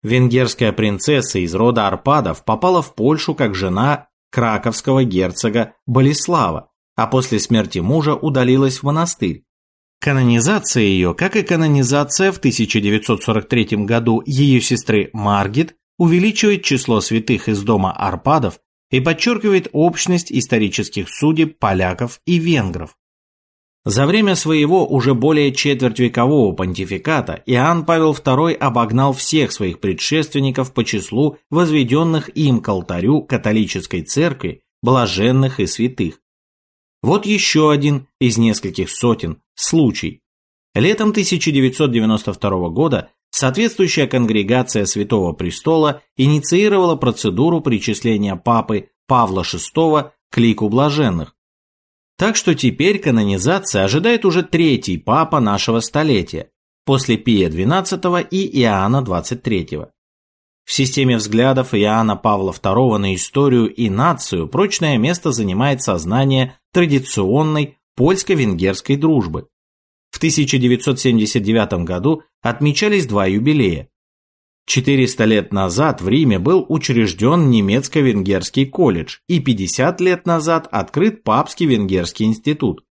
Венгерская принцесса из рода Арпадов попала в Польшу как жена краковского герцога Болеслава, а после смерти мужа удалилась в монастырь. Канонизация ее, как и канонизация в 1943 году ее сестры Маргит, увеличивает число святых из дома Арпадов и подчеркивает общность исторических судеб поляков и венгров. За время своего уже более четвертьвекового понтификата Иоанн Павел II обогнал всех своих предшественников по числу возведенных им к алтарю католической церкви, блаженных и святых. Вот еще один из нескольких сотен случай. Летом 1992 года Соответствующая конгрегация Святого Престола инициировала процедуру причисления папы Павла VI к лику блаженных. Так что теперь канонизация ожидает уже третий папа нашего столетия, после Пия XII и Иоанна XXIII. В системе взглядов Иоанна Павла II на историю и нацию прочное место занимает сознание традиционной польско-венгерской дружбы. В 1979 году отмечались два юбилея. 400 лет назад в Риме был учрежден немецко-венгерский колледж и 50 лет назад открыт Папский венгерский институт.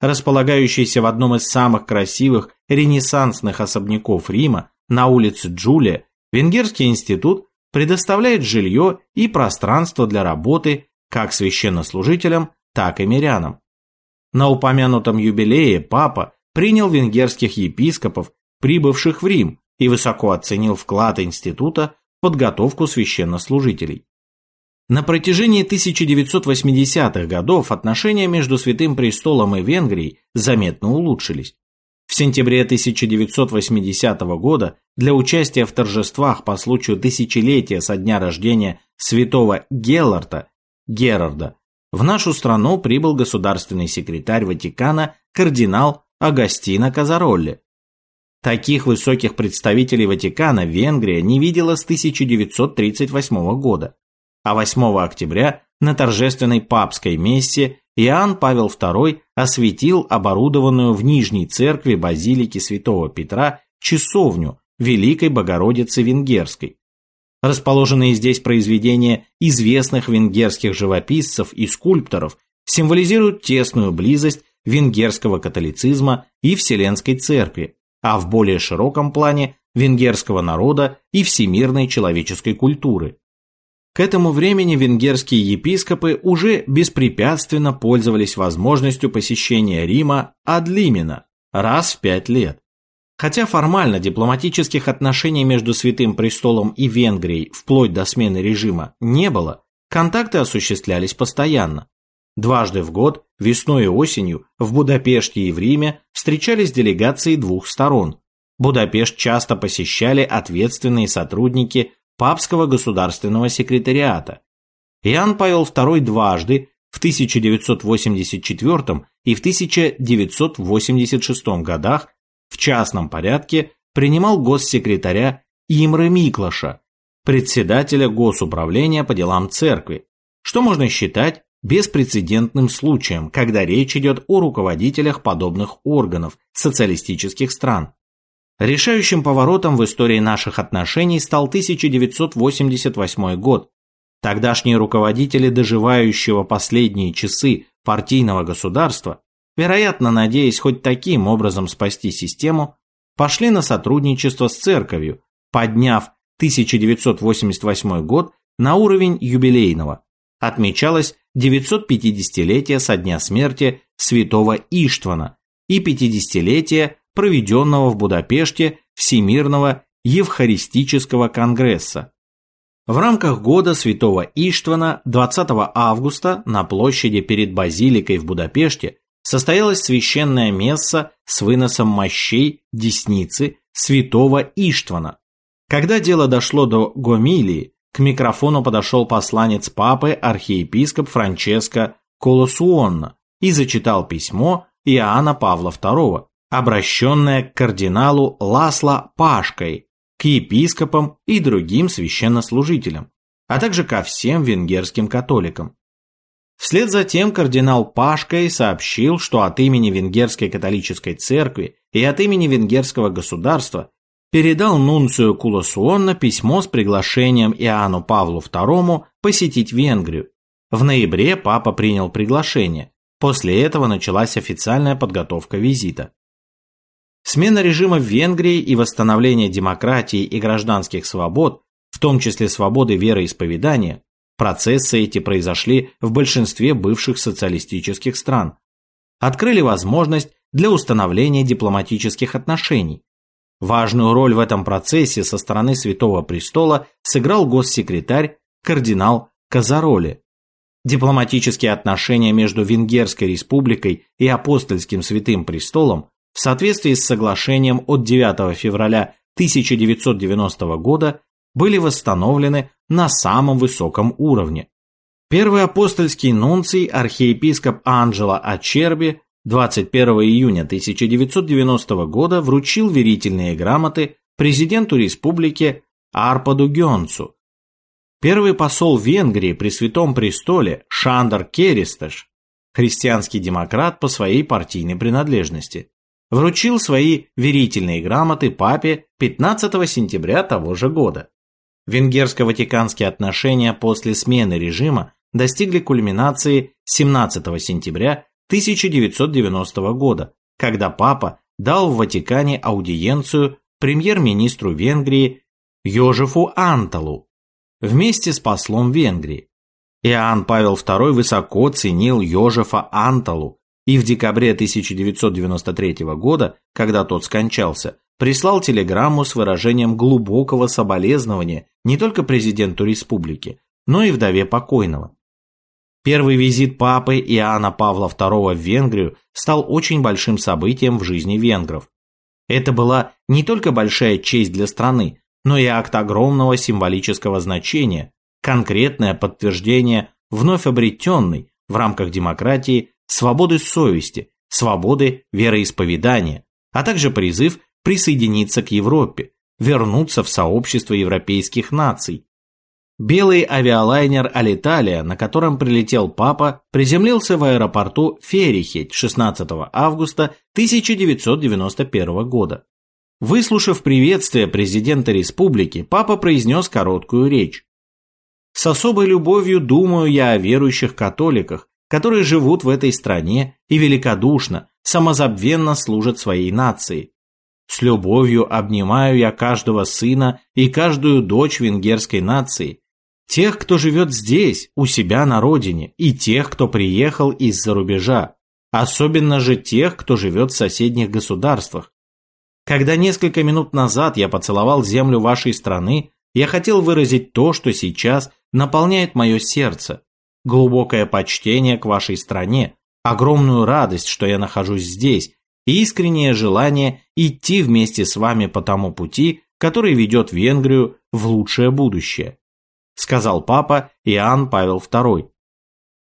Располагающийся в одном из самых красивых ренессансных особняков Рима на улице Джулия, Венгерский институт предоставляет жилье и пространство для работы как священнослужителям, так и мирянам. На упомянутом юбилее папа принял венгерских епископов, прибывших в Рим, и высоко оценил вклад института в подготовку священнослужителей. На протяжении 1980-х годов отношения между Святым Престолом и Венгрией заметно улучшились. В сентябре 1980 года для участия в торжествах по случаю тысячелетия со дня рождения святого Гелларта, Герарда, в нашу страну прибыл государственный секретарь Ватикана кардинал Агастино Казаролли. Таких высоких представителей Ватикана Венгрия не видела с 1938 года. А 8 октября на торжественной папской мессе Иоанн Павел II осветил оборудованную в Нижней церкви базилики святого Петра часовню Великой Богородицы Венгерской. Расположенные здесь произведения известных венгерских живописцев и скульпторов символизируют тесную близость венгерского католицизма и Вселенской Церкви, а в более широком плане венгерского народа и всемирной человеческой культуры. К этому времени венгерские епископы уже беспрепятственно пользовались возможностью посещения Рима адлимина раз в пять лет. Хотя формально дипломатических отношений между Святым Престолом и Венгрией вплоть до смены режима не было, контакты осуществлялись постоянно. Дважды в год, весной и осенью, в Будапеште и в Риме встречались делегации двух сторон. Будапешт часто посещали ответственные сотрудники папского государственного секретариата. Иоанн Павел II дважды, в 1984 и в 1986 годах, в частном порядке принимал госсекретаря Имры Миклаша, председателя Госуправления по делам церкви, что можно считать беспрецедентным случаем, когда речь идет о руководителях подобных органов социалистических стран. Решающим поворотом в истории наших отношений стал 1988 год. Тогдашние руководители доживающего последние часы партийного государства, вероятно, надеясь хоть таким образом спасти систему, пошли на сотрудничество с церковью, подняв 1988 год на уровень юбилейного. Отмечалось 950-летие со дня смерти святого Иштвана и 50-летие проведенного в Будапеште Всемирного Евхаристического конгресса. В рамках года святого Иштвана 20 августа на площади перед базиликой в Будапеште состоялась священная месса с выносом мощей десницы святого Иштвана. Когда дело дошло до гомилии, к микрофону подошел посланец папы архиепископ Франческо Колосуонно и зачитал письмо Иоанна Павла II, обращенное к кардиналу Ласло Пашкой, к епископам и другим священнослужителям, а также ко всем венгерским католикам. Вслед за тем кардинал Пашкой сообщил, что от имени Венгерской католической церкви и от имени венгерского государства передал нунцию Куласуонна письмо с приглашением Иоанну Павлу II посетить Венгрию. В ноябре папа принял приглашение. После этого началась официальная подготовка визита. Смена режима в Венгрии и восстановление демократии и гражданских свобод, в том числе свободы вероисповедания, процессы эти произошли в большинстве бывших социалистических стран, открыли возможность для установления дипломатических отношений. Важную роль в этом процессе со стороны Святого Престола сыграл госсекретарь кардинал Казароли. Дипломатические отношения между Венгерской республикой и Апостольским Святым Престолом в соответствии с соглашением от 9 февраля 1990 года были восстановлены на самом высоком уровне. Первый апостольский нунций архиепископ Анджело Ачерби 21 июня 1990 года вручил верительные грамоты президенту республики Арпаду Гёнцу. Первый посол Венгрии при Святом Престоле Шандер Керистеш, христианский демократ по своей партийной принадлежности, вручил свои верительные грамоты папе 15 сентября того же года. Венгерско-ватиканские отношения после смены режима достигли кульминации 17 сентября 1990 года, когда папа дал в Ватикане аудиенцию премьер-министру Венгрии Йожефу Анталу вместе с послом Венгрии. Иоанн Павел II высоко ценил Йожефа Анталу и в декабре 1993 года, когда тот скончался, прислал телеграмму с выражением глубокого соболезнования не только президенту республики, но и вдове покойного. Первый визит папы Иоанна Павла II в Венгрию стал очень большим событием в жизни венгров. Это была не только большая честь для страны, но и акт огромного символического значения, конкретное подтверждение вновь обретенной в рамках демократии свободы совести, свободы вероисповедания, а также призыв присоединиться к Европе, вернуться в сообщество европейских наций. Белый авиалайнер Алиталия, на котором прилетел папа, приземлился в аэропорту Ферихеть 16 августа 1991 года. Выслушав приветствие президента республики, папа произнес короткую речь. «С особой любовью думаю я о верующих католиках, которые живут в этой стране и великодушно, самозабвенно служат своей нации. С любовью обнимаю я каждого сына и каждую дочь венгерской нации, тех, кто живет здесь, у себя на родине, и тех, кто приехал из-за рубежа, особенно же тех, кто живет в соседних государствах. Когда несколько минут назад я поцеловал землю вашей страны, я хотел выразить то, что сейчас наполняет мое сердце, глубокое почтение к вашей стране, огромную радость, что я нахожусь здесь, и искреннее желание идти вместе с вами по тому пути, который ведет Венгрию в лучшее будущее сказал папа Иоанн Павел II.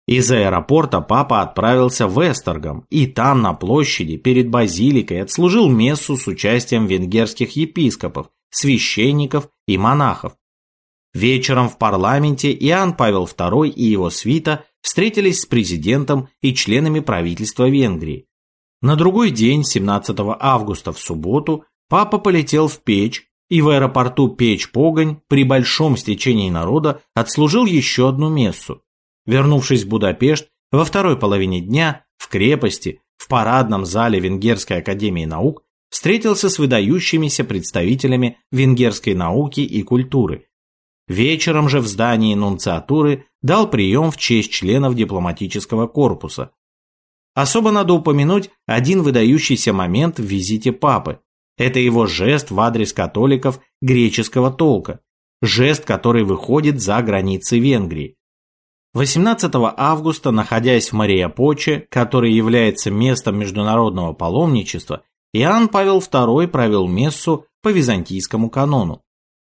Из аэропорта папа отправился в Эстергом и там на площади перед базиликой отслужил мессу с участием венгерских епископов, священников и монахов. Вечером в парламенте Иоанн Павел II и его свита встретились с президентом и членами правительства Венгрии. На другой день, 17 августа в субботу, папа полетел в Печь, и в аэропорту Печь-Погонь при большом стечении народа отслужил еще одну мессу. Вернувшись в Будапешт, во второй половине дня в крепости, в парадном зале Венгерской академии наук, встретился с выдающимися представителями венгерской науки и культуры. Вечером же в здании нунциатуры дал прием в честь членов дипломатического корпуса. Особо надо упомянуть один выдающийся момент в визите папы. Это его жест в адрес католиков греческого толка, жест, который выходит за границы Венгрии. 18 августа, находясь в Мариапоче, который является местом международного паломничества, Иоанн Павел II провел мессу по византийскому канону.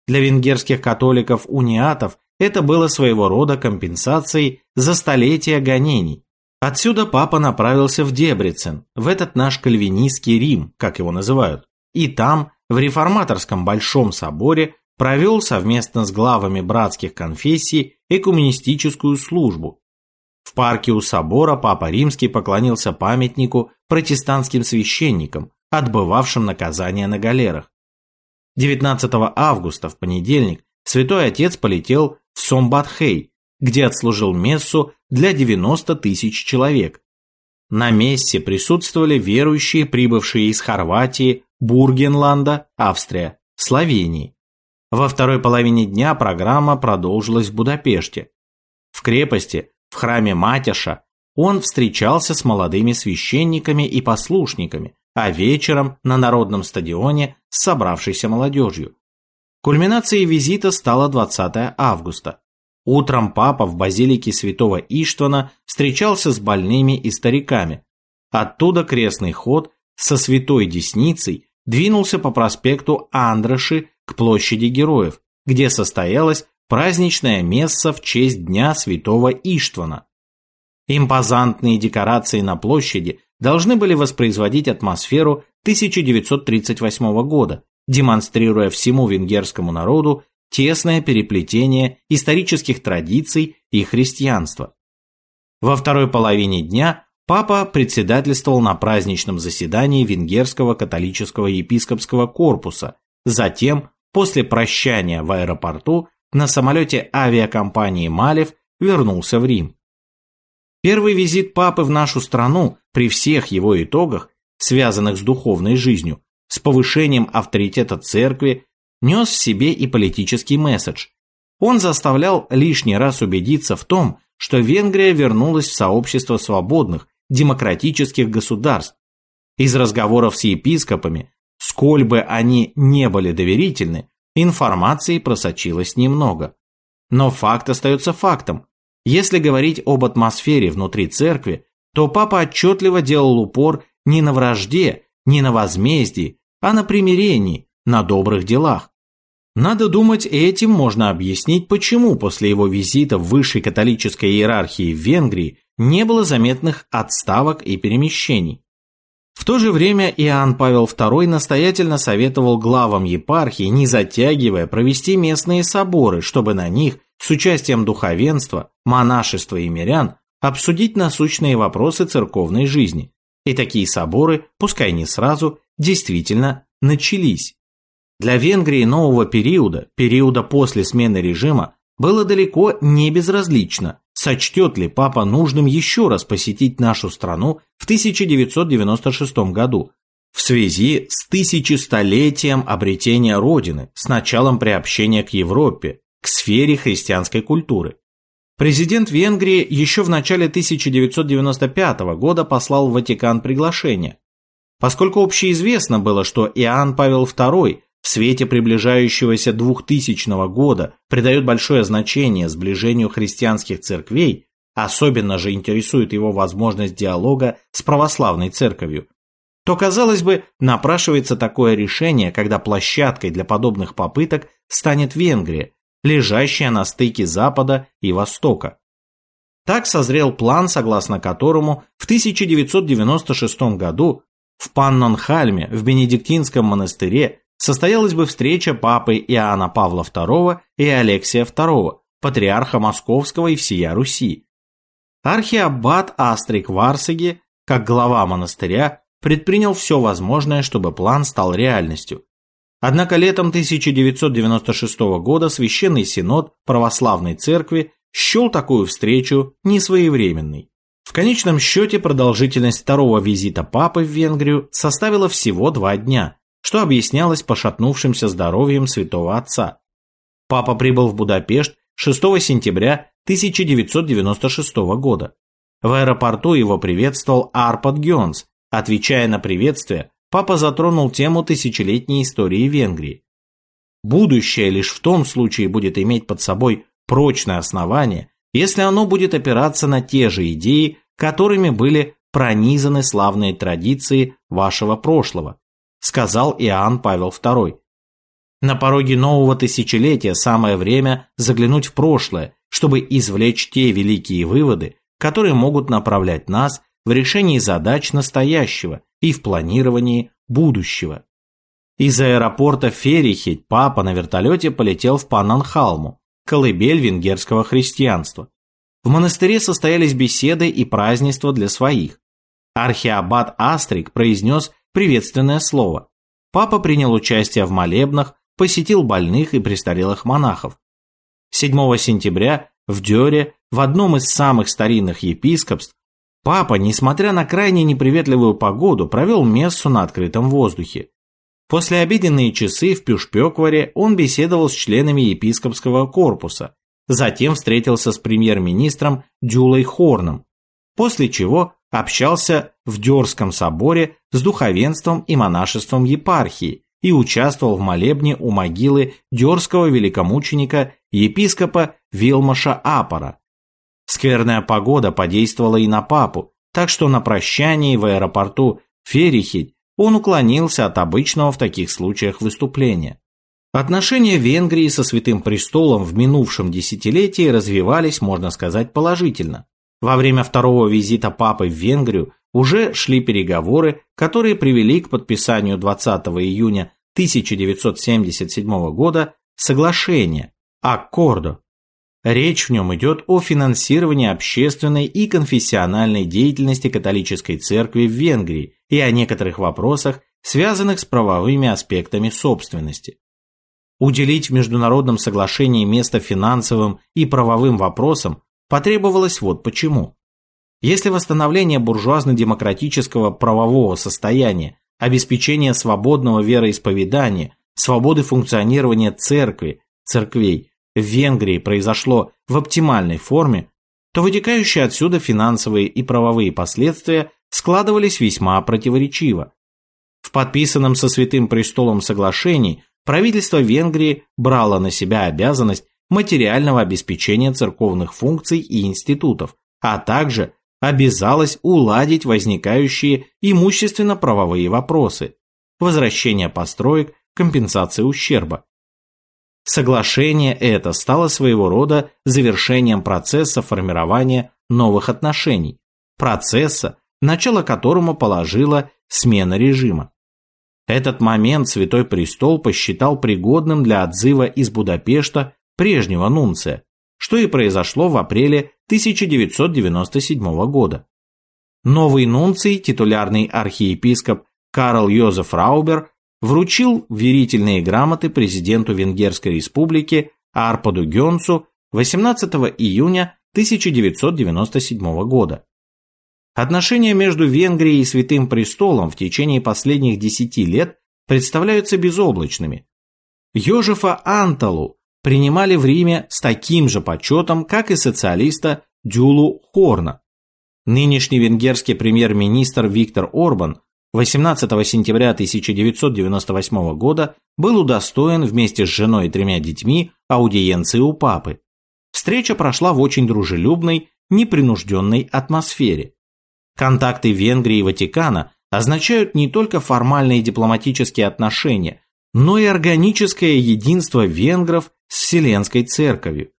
Для венгерских католиков-униатов это было своего рода компенсацией за столетия гонений. Отсюда папа направился в Дебрицен, в этот наш кальвинистский Рим, как его называют и там, в реформаторском Большом соборе, провел совместно с главами братских конфессий экуменистическую службу. В парке у собора Папа Римский поклонился памятнику протестантским священникам, отбывавшим наказание на галерах. 19 августа, в понедельник, Святой Отец полетел в Сомбатхей, где отслужил мессу для 90 тысяч человек. На мессе присутствовали верующие, прибывшие из Хорватии, Бургенланда, Австрия, Словении. Во второй половине дня программа продолжилась в Будапеште. В крепости, в храме Матяша, он встречался с молодыми священниками и послушниками, а вечером на народном стадионе с собравшейся молодежью. Кульминацией визита стало 20 августа. Утром папа в базилике святого Иштвана встречался с больными и стариками. Оттуда крестный ход со святой десницей двинулся по проспекту Андраши к площади Героев, где состоялась праздничная месса в честь Дня Святого Иштвана. Импозантные декорации на площади должны были воспроизводить атмосферу 1938 года, демонстрируя всему венгерскому народу тесное переплетение исторических традиций и христианства. Во второй половине дня Папа председательствовал на праздничном заседании Венгерского католического епископского корпуса, затем, после прощания в аэропорту, на самолете авиакомпании «Малев» вернулся в Рим. Первый визит папы в нашу страну при всех его итогах, связанных с духовной жизнью, с повышением авторитета церкви, нес в себе и политический месседж. Он заставлял лишний раз убедиться в том, что Венгрия вернулась в сообщество свободных демократических государств. Из разговоров с епископами, сколь бы они не были доверительны, информации просочилось немного. Но факт остается фактом. Если говорить об атмосфере внутри церкви, то папа отчетливо делал упор не на вражде, не на возмездии, а на примирении, на добрых делах. Надо думать, этим можно объяснить, почему после его визита в высшей католической иерархии в Венгрии не было заметных отставок и перемещений. В то же время Иоанн Павел II настоятельно советовал главам епархии, не затягивая, провести местные соборы, чтобы на них, с участием духовенства, монашества и мирян, обсудить насущные вопросы церковной жизни. И такие соборы, пускай не сразу, действительно начались. Для Венгрии нового периода, периода после смены режима, было далеко не безразлично, сочтет ли папа нужным еще раз посетить нашу страну в 1996 году в связи с тысячестолетием обретения Родины, с началом приобщения к Европе, к сфере христианской культуры. Президент Венгрии еще в начале 1995 года послал в Ватикан приглашение. Поскольку общеизвестно было, что Иоанн Павел II в свете приближающегося 2000 года придает большое значение сближению христианских церквей, особенно же интересует его возможность диалога с православной церковью, то, казалось бы, напрашивается такое решение, когда площадкой для подобных попыток станет Венгрия, лежащая на стыке Запада и Востока. Так созрел план, согласно которому в 1996 году в Паннонхальме в Бенедиктинском монастыре состоялась бы встреча папы Иоанна Павла II и Алексия II, патриарха Московского и всея Руси. Архиаббат Астрик Варсаги, как глава монастыря, предпринял все возможное, чтобы план стал реальностью. Однако летом 1996 года Священный Синод Православной Церкви счел такую встречу несвоевременной. В конечном счете продолжительность второго визита Папы в Венгрию составила всего два дня, что объяснялось пошатнувшимся здоровьем святого отца. Папа прибыл в Будапешт 6 сентября 1996 года. В аэропорту его приветствовал Арпад Гёнс. Отвечая на приветствие, папа затронул тему тысячелетней истории Венгрии. Будущее лишь в том случае будет иметь под собой прочное основание, если оно будет опираться на те же идеи, которыми были пронизаны славные традиции вашего прошлого, сказал Иоанн Павел II. На пороге нового тысячелетия самое время заглянуть в прошлое, чтобы извлечь те великие выводы, которые могут направлять нас в решении задач настоящего и в планировании будущего. Из аэропорта Ферихить папа на вертолете полетел в Пананхалму, колыбель венгерского христианства. В монастыре состоялись беседы и празднества для своих. Архиабат Астрик произнес приветственное слово. Папа принял участие в молебнах, посетил больных и престарелых монахов. 7 сентября в Дёре, в одном из самых старинных епископств, папа, несмотря на крайне неприветливую погоду, провел мессу на открытом воздухе. После обеденные часы в Пюшпёкваре он беседовал с членами епископского корпуса, затем встретился с премьер-министром Дюлой Хорном, после чего общался в Дёрском соборе с духовенством и монашеством епархии и участвовал в молебне у могилы Дёрского великомученика епископа Вилмаша Апора. Скверная погода подействовала и на папу, так что на прощании в аэропорту Ферихить он уклонился от обычного в таких случаях выступления. Отношения Венгрии со Святым Престолом в минувшем десятилетии развивались, можно сказать, положительно. Во время второго визита папы в Венгрию уже шли переговоры, которые привели к подписанию 20 июня 1977 года соглашения «Аккордо». Речь в нем идет о финансировании общественной и конфессиональной деятельности католической церкви в Венгрии и о некоторых вопросах, связанных с правовыми аспектами собственности. Уделить в международном соглашении место финансовым и правовым вопросам потребовалось вот почему. Если восстановление буржуазно-демократического правового состояния, обеспечение свободного вероисповедания, свободы функционирования церкви, церквей в Венгрии произошло в оптимальной форме, то вытекающие отсюда финансовые и правовые последствия складывались весьма противоречиво. В подписанном со Святым Престолом соглашении правительство Венгрии брало на себя обязанность материального обеспечения церковных функций и институтов, а также обязалось уладить возникающие имущественно-правовые вопросы, возвращение построек, компенсации ущерба. Соглашение это стало своего рода завершением процесса формирования новых отношений, процесса, начало которому положила смена режима. Этот момент Святой Престол посчитал пригодным для отзыва из Будапешта прежнего нунция, что и произошло в апреле 1997 года. Новый нунций, титулярный архиепископ Карл Йозеф Раубер, вручил верительные грамоты президенту Венгерской республики Арпаду Гёнсу 18 июня 1997 года. Отношения между Венгрией и Святым Престолом в течение последних десяти лет представляются безоблачными. Йожефа Анталу, принимали в Риме с таким же почетом, как и социалиста Дюлу Хорна. Нынешний венгерский премьер-министр Виктор Орбан 18 сентября 1998 года был удостоен вместе с женой и тремя детьми аудиенции у папы. Встреча прошла в очень дружелюбной, непринужденной атмосфере. Контакты Венгрии и Ватикана означают не только формальные дипломатические отношения, но и органическое единство венгров с Вселенской Церковью.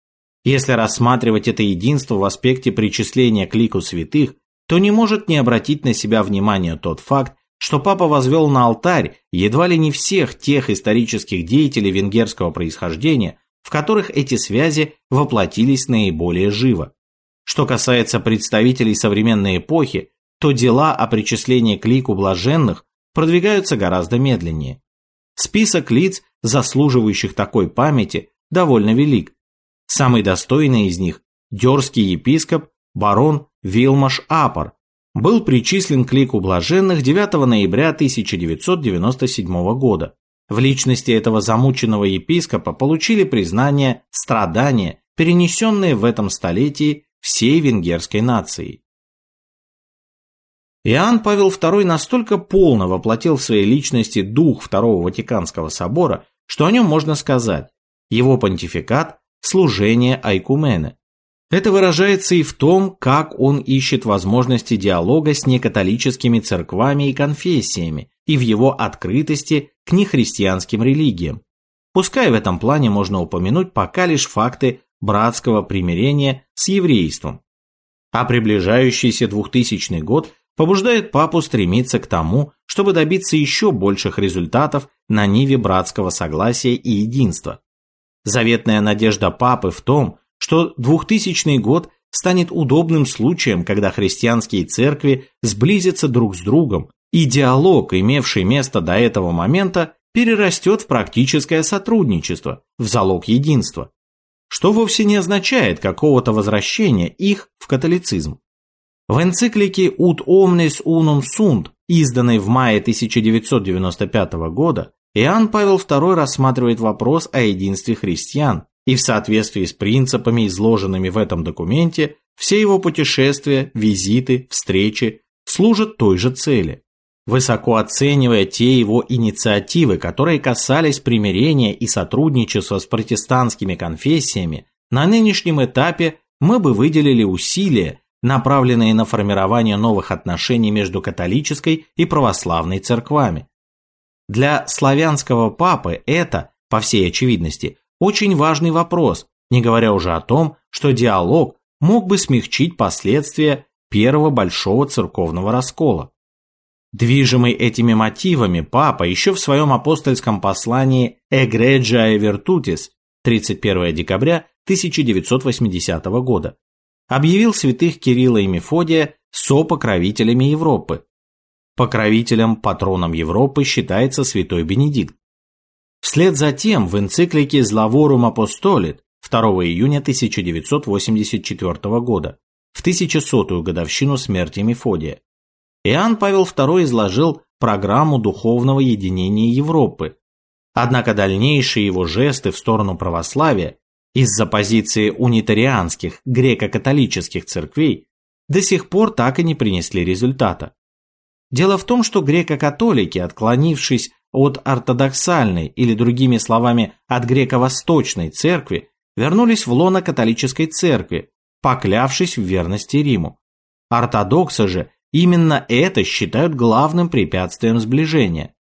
Если рассматривать это единство в аспекте причисления к лику святых, то не может не обратить на себя внимание тот факт, что папа возвел на алтарь едва ли не всех тех исторических деятелей венгерского происхождения, в которых эти связи воплотились наиболее живо. Что касается представителей современной эпохи, то дела о причислении к лику блаженных продвигаются гораздо медленнее. Список лиц, заслуживающих такой памяти, довольно велик. Самый достойный из них – дерский епископ барон Вилмаш Апор, был причислен к лику блаженных 9 ноября 1997 года. В личности этого замученного епископа получили признание страдания, перенесенные в этом столетии всей венгерской нацией. Иоанн Павел II настолько полно воплотил в своей личности дух Второго Ватиканского собора, что о нем можно сказать его понтификат – служение Айкумены. Это выражается и в том, как он ищет возможности диалога с некатолическими церквами и конфессиями, и в его открытости к нехристианским религиям. Пускай в этом плане можно упомянуть пока лишь факты братского примирения с еврейством. А приближающийся 2000 год побуждает папу стремиться к тому, чтобы добиться еще больших результатов на ниве братского согласия и единства. Заветная надежда папы в том, что 2000 год станет удобным случаем, когда христианские церкви сблизятся друг с другом, и диалог, имевший место до этого момента, перерастет в практическое сотрудничество, в залог единства, что вовсе не означает какого-то возвращения их в католицизм. В энциклике «Ut omnes unum sunt», изданной в мае 1995 года, Иоанн Павел II рассматривает вопрос о единстве христиан, и в соответствии с принципами, изложенными в этом документе, все его путешествия, визиты, встречи служат той же цели. Высоко оценивая те его инициативы, которые касались примирения и сотрудничества с протестантскими конфессиями, на нынешнем этапе мы бы выделили усилия, направленные на формирование новых отношений между католической и православной церквами. Для славянского папы это, по всей очевидности, очень важный вопрос, не говоря уже о том, что диалог мог бы смягчить последствия первого большого церковного раскола. Движимый этими мотивами, папа еще в своем апостольском послании «Egregia Virtutis» 31 декабря 1980 года объявил святых Кирилла и Мефодия сопокровителями Европы. Покровителем, патроном Европы считается святой Бенедикт. Вслед за тем в энциклике «Злаворум апостолит» 2 июня 1984 года, в 1100-ю годовщину смерти Мефодия, Иоанн Павел II изложил программу духовного единения Европы. Однако дальнейшие его жесты в сторону православия из-за позиции унитарианских греко-католических церквей до сих пор так и не принесли результата. Дело в том, что греко-католики, отклонившись от ортодоксальной или, другими словами, от греко-восточной церкви, вернулись в лоно католической церкви, поклявшись в верности Риму. Ортодоксы же именно это считают главным препятствием сближения.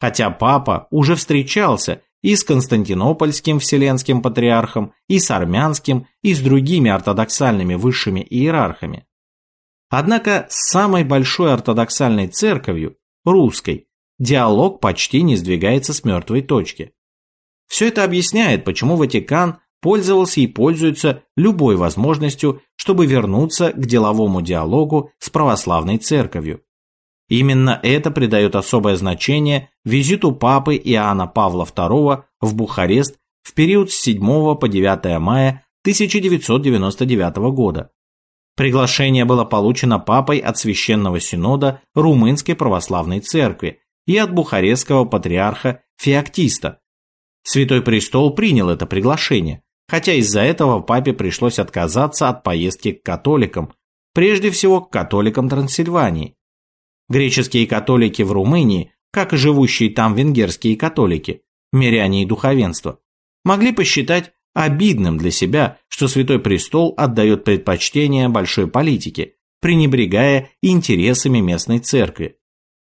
Хотя папа уже встречался и с Константинопольским вселенским патриархом, и с армянским, и с другими ортодоксальными высшими иерархами. Однако с самой большой ортодоксальной церковью, русской, диалог почти не сдвигается с мертвой точки. Все это объясняет, почему Ватикан пользовался и пользуется любой возможностью, чтобы вернуться к деловому диалогу с православной церковью. Именно это придает особое значение визиту папы Иоанна Павла II в Бухарест в период с 7 по 9 мая 1999 года. Приглашение было получено папой от Священного Синода Румынской Православной Церкви и от бухарестского патриарха Феоктиста. Святой Престол принял это приглашение, хотя из-за этого папе пришлось отказаться от поездки к католикам, прежде всего к католикам Трансильвании. Греческие католики в Румынии, как и живущие там венгерские католики, миряне и духовенство, могли посчитать обидным для себя, что Святой Престол отдает предпочтение большой политике, пренебрегая интересами местной церкви.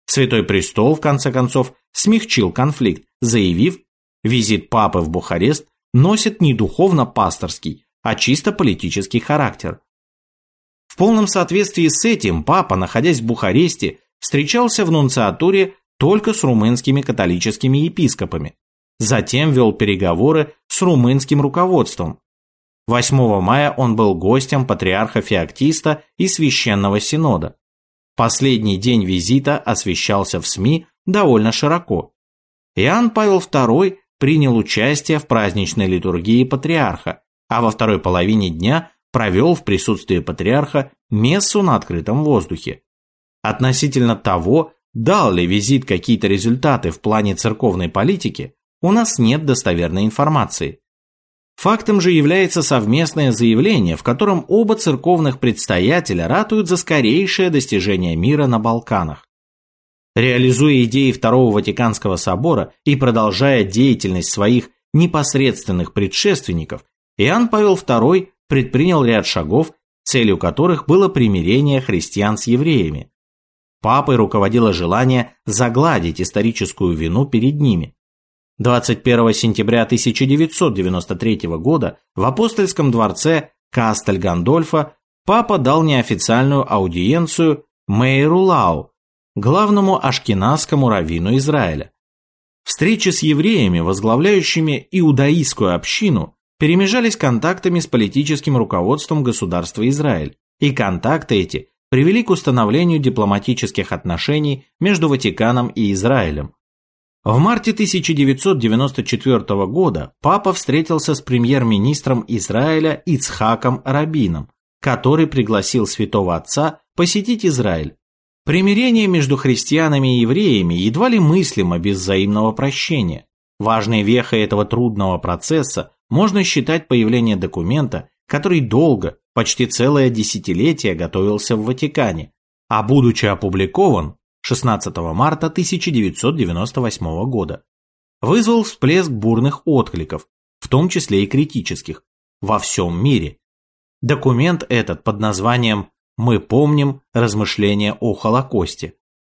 Святой Престол, в конце концов, смягчил конфликт, заявив, визит папы в Бухарест носит не духовно-пасторский, а чисто политический характер. В полном соответствии с этим папа, находясь в Бухаресте, встречался в нунциатуре только с румынскими католическими епископами, Затем вел переговоры с румынским руководством. 8 мая он был гостем патриарха Феоктиста и Священного Синода. Последний день визита освещался в СМИ довольно широко. Иоанн Павел II принял участие в праздничной литургии патриарха, а во второй половине дня провел в присутствии патриарха мессу на открытом воздухе. Относительно того, дал ли визит какие-то результаты в плане церковной политики, у нас нет достоверной информации. Фактом же является совместное заявление, в котором оба церковных предстоятеля ратуют за скорейшее достижение мира на Балканах. Реализуя идеи Второго Ватиканского собора и продолжая деятельность своих непосредственных предшественников, Иоанн Павел II предпринял ряд шагов, целью которых было примирение христиан с евреями. Папой руководило желание загладить историческую вину перед ними, 21 сентября 1993 года в апостольском дворце Кастель-Гандольфа папа дал неофициальную аудиенцию Мейру Лау, главному ашкеназскому раввину Израиля. Встречи с евреями, возглавляющими иудаистскую общину, перемежались контактами с политическим руководством государства Израиль, и контакты эти привели к установлению дипломатических отношений между Ватиканом и Израилем, в марте 1994 года папа встретился с премьер-министром Израиля Ицхаком Рабином, который пригласил святого отца посетить Израиль. Примирение между христианами и евреями едва ли мыслимо без взаимного прощения. Важной вехой этого трудного процесса можно считать появление документа, который долго, почти целое десятилетие готовился в Ватикане, а будучи опубликован, 16 марта 1998 года, вызвал всплеск бурных откликов, в том числе и критических, во всем мире. Документ этот под названием «Мы помним размышления о Холокосте»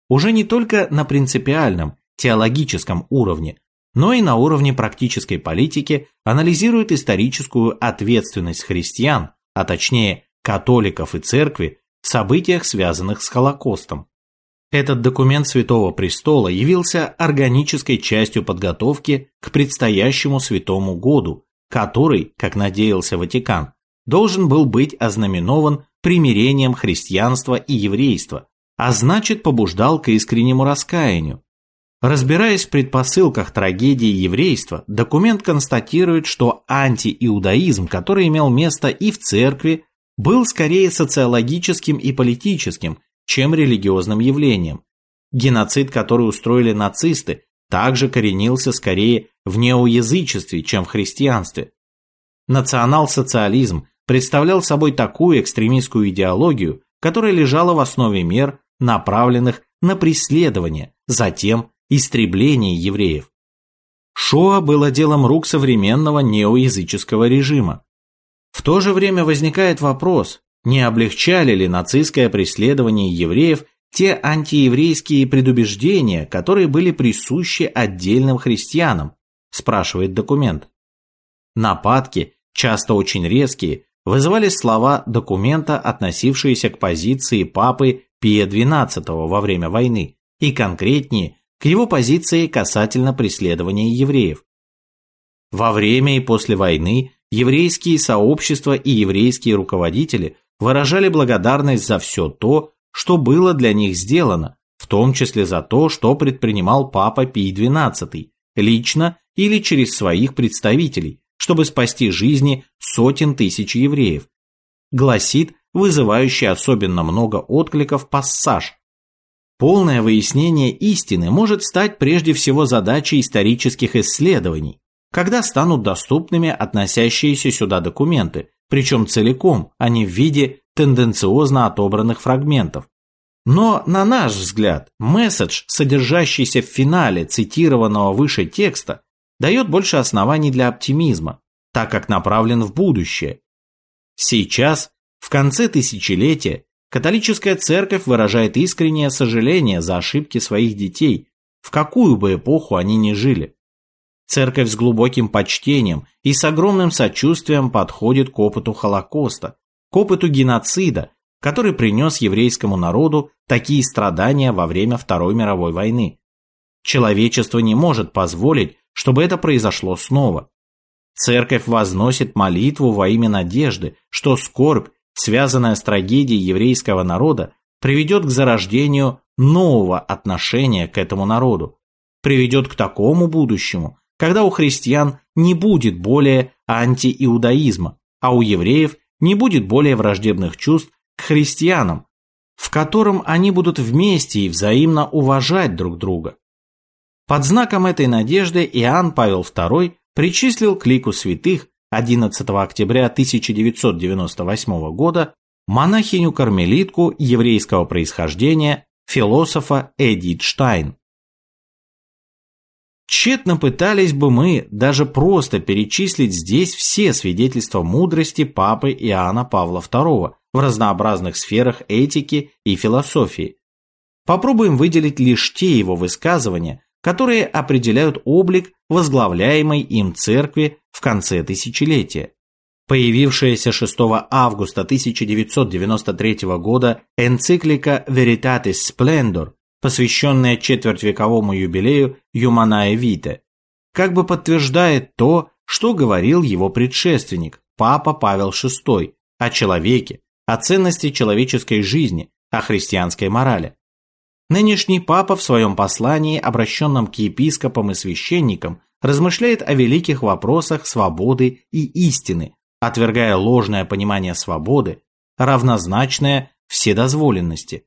уже не только на принципиальном, теологическом уровне, но и на уровне практической политики анализирует историческую ответственность христиан, а точнее католиков и церкви, в событиях, связанных с Холокостом. Этот документ Святого Престола явился органической частью подготовки к предстоящему Святому Году, который, как надеялся Ватикан, должен был быть ознаменован примирением христианства и еврейства, а значит побуждал к искреннему раскаянию. Разбираясь в предпосылках трагедии еврейства, документ констатирует, что антииудаизм, который имел место и в церкви, был скорее социологическим и политическим, чем религиозным явлением. Геноцид, который устроили нацисты, также коренился скорее в неоязычестве, чем в христианстве. Национал-социализм представлял собой такую экстремистскую идеологию, которая лежала в основе мер, направленных на преследование, затем истребление евреев. Шоа было делом рук современного неоязыческого режима. В то же время возникает вопрос, не облегчали ли нацистское преследование евреев те антиеврейские предубеждения, которые были присущи отдельным христианам, спрашивает документ. Нападки, часто очень резкие, вызывали слова документа, относившиеся к позиции папы Пия XII во время войны, и конкретнее к его позиции касательно преследования евреев. Во время и после войны еврейские сообщества и еврейские руководители выражали благодарность за все то, что было для них сделано, в том числе за то, что предпринимал Папа Пий XII, лично или через своих представителей, чтобы спасти жизни сотен тысяч евреев. Гласит вызывающий особенно много откликов пассаж. Полное выяснение истины может стать прежде всего задачей исторических исследований. когда станут доступными относящиеся сюда документы, причем целиком, а не в виде тенденциозно отобранных фрагментов. Но, на наш взгляд, месседж, содержащийся в финале цитированного выше текста, дает больше оснований для оптимизма, так как направлен в будущее. Сейчас, в конце тысячелетия, католическая церковь выражает искреннее сожаление за ошибки своих детей, в какую бы эпоху они ни жили. Церковь с глубоким почтением и с огромным сочувствием подходит к опыту Холокоста, к опыту геноцида, который принес еврейскому народу такие страдания во время Второй мировой войны. Человечество не может позволить, чтобы это произошло снова. Церковь возносит молитву во имя надежды, что скорбь, связанная с трагедией еврейского народа, приведет к зарождению нового отношения к этому народу, приведет к такому будущему, когда у христиан не будет более антииудаизма, а у евреев не будет более враждебных чувств к христианам, в котором они будут вместе и взаимно уважать друг друга. Под знаком этой надежды Иоанн Павел II причислил к лику святых 11 октября 1998 года монахиню-кармелитку еврейского происхождения философа Эдит Штайн. Тщетно пытались бы мы даже просто перечислить здесь все свидетельства мудрости папы Иоанна Павла II в разнообразных сферах этики и философии. Попробуем выделить лишь те его высказывания, которые определяют облик возглавляемой им церкви в конце тысячелетия. Появившаяся 6 августа 1993 года энциклика Veritatis Splendor посвященная четвертьвековому юбилею Юманая Вите, как бы подтверждает то, что говорил его предшественник, папа Павел VI, о человеке, о ценности человеческой жизни, о христианской морали. Нынешний папа в своем послании, обращенном к епископам и священникам, размышляет о великих вопросах свободы и истины, отвергая ложное понимание свободы, равнозначное вседозволенности,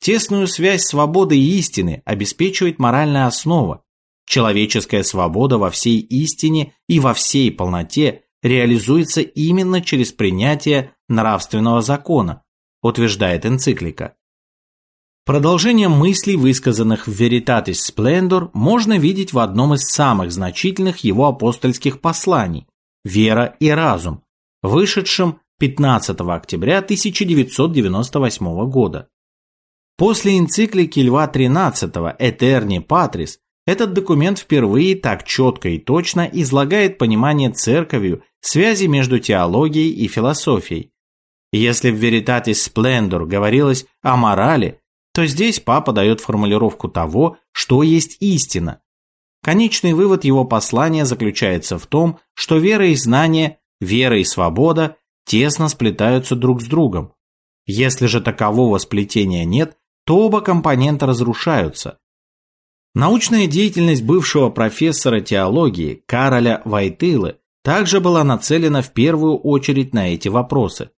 Тесную связь свободы и истины обеспечивает моральная основа. Человеческая свобода во всей истине и во всей полноте реализуется именно через принятие нравственного закона, утверждает энциклика. Продолжение мыслей, высказанных в Veritatis Splendor, можно видеть в одном из самых значительных его апостольских посланий «Вера и разум», вышедшем 15 октября 1998 года. После энциклики Льва XIII «Этерни Патрис» этот документ впервые так четко и точно излагает понимание церковью связи между теологией и философией. Если в Veritatis Splendor говорилось о морали, то здесь папа дает формулировку того, что есть истина. Конечный вывод его послания заключается в том, что вера и знание, вера и свобода тесно сплетаются друг с другом. Если же такового сплетения нет, то оба компонента разрушаются. Научная деятельность бывшего профессора теологии Кароля Вайтылы также была нацелена в первую очередь на эти вопросы.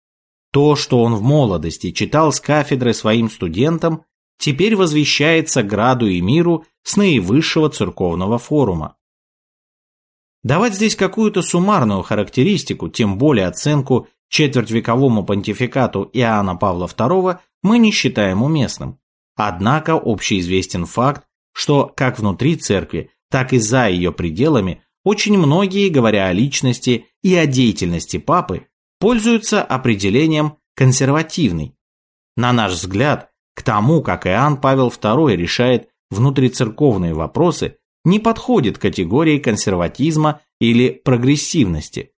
То, что он в молодости читал с кафедры своим студентам, теперь возвещается граду и миру с наивысшего церковного форума. Давать здесь какую-то суммарную характеристику, тем более оценку четвертьвековому понтификату Иоанна Павла II мы не считаем уместным. Однако общеизвестен факт, что как внутри церкви, так и за ее пределами очень многие, говоря о личности и о деятельности папы, пользуются определением «консервативный». На наш взгляд, к тому, как Иоанн Павел II решает внутрицерковные вопросы, не подходит категории консерватизма или прогрессивности.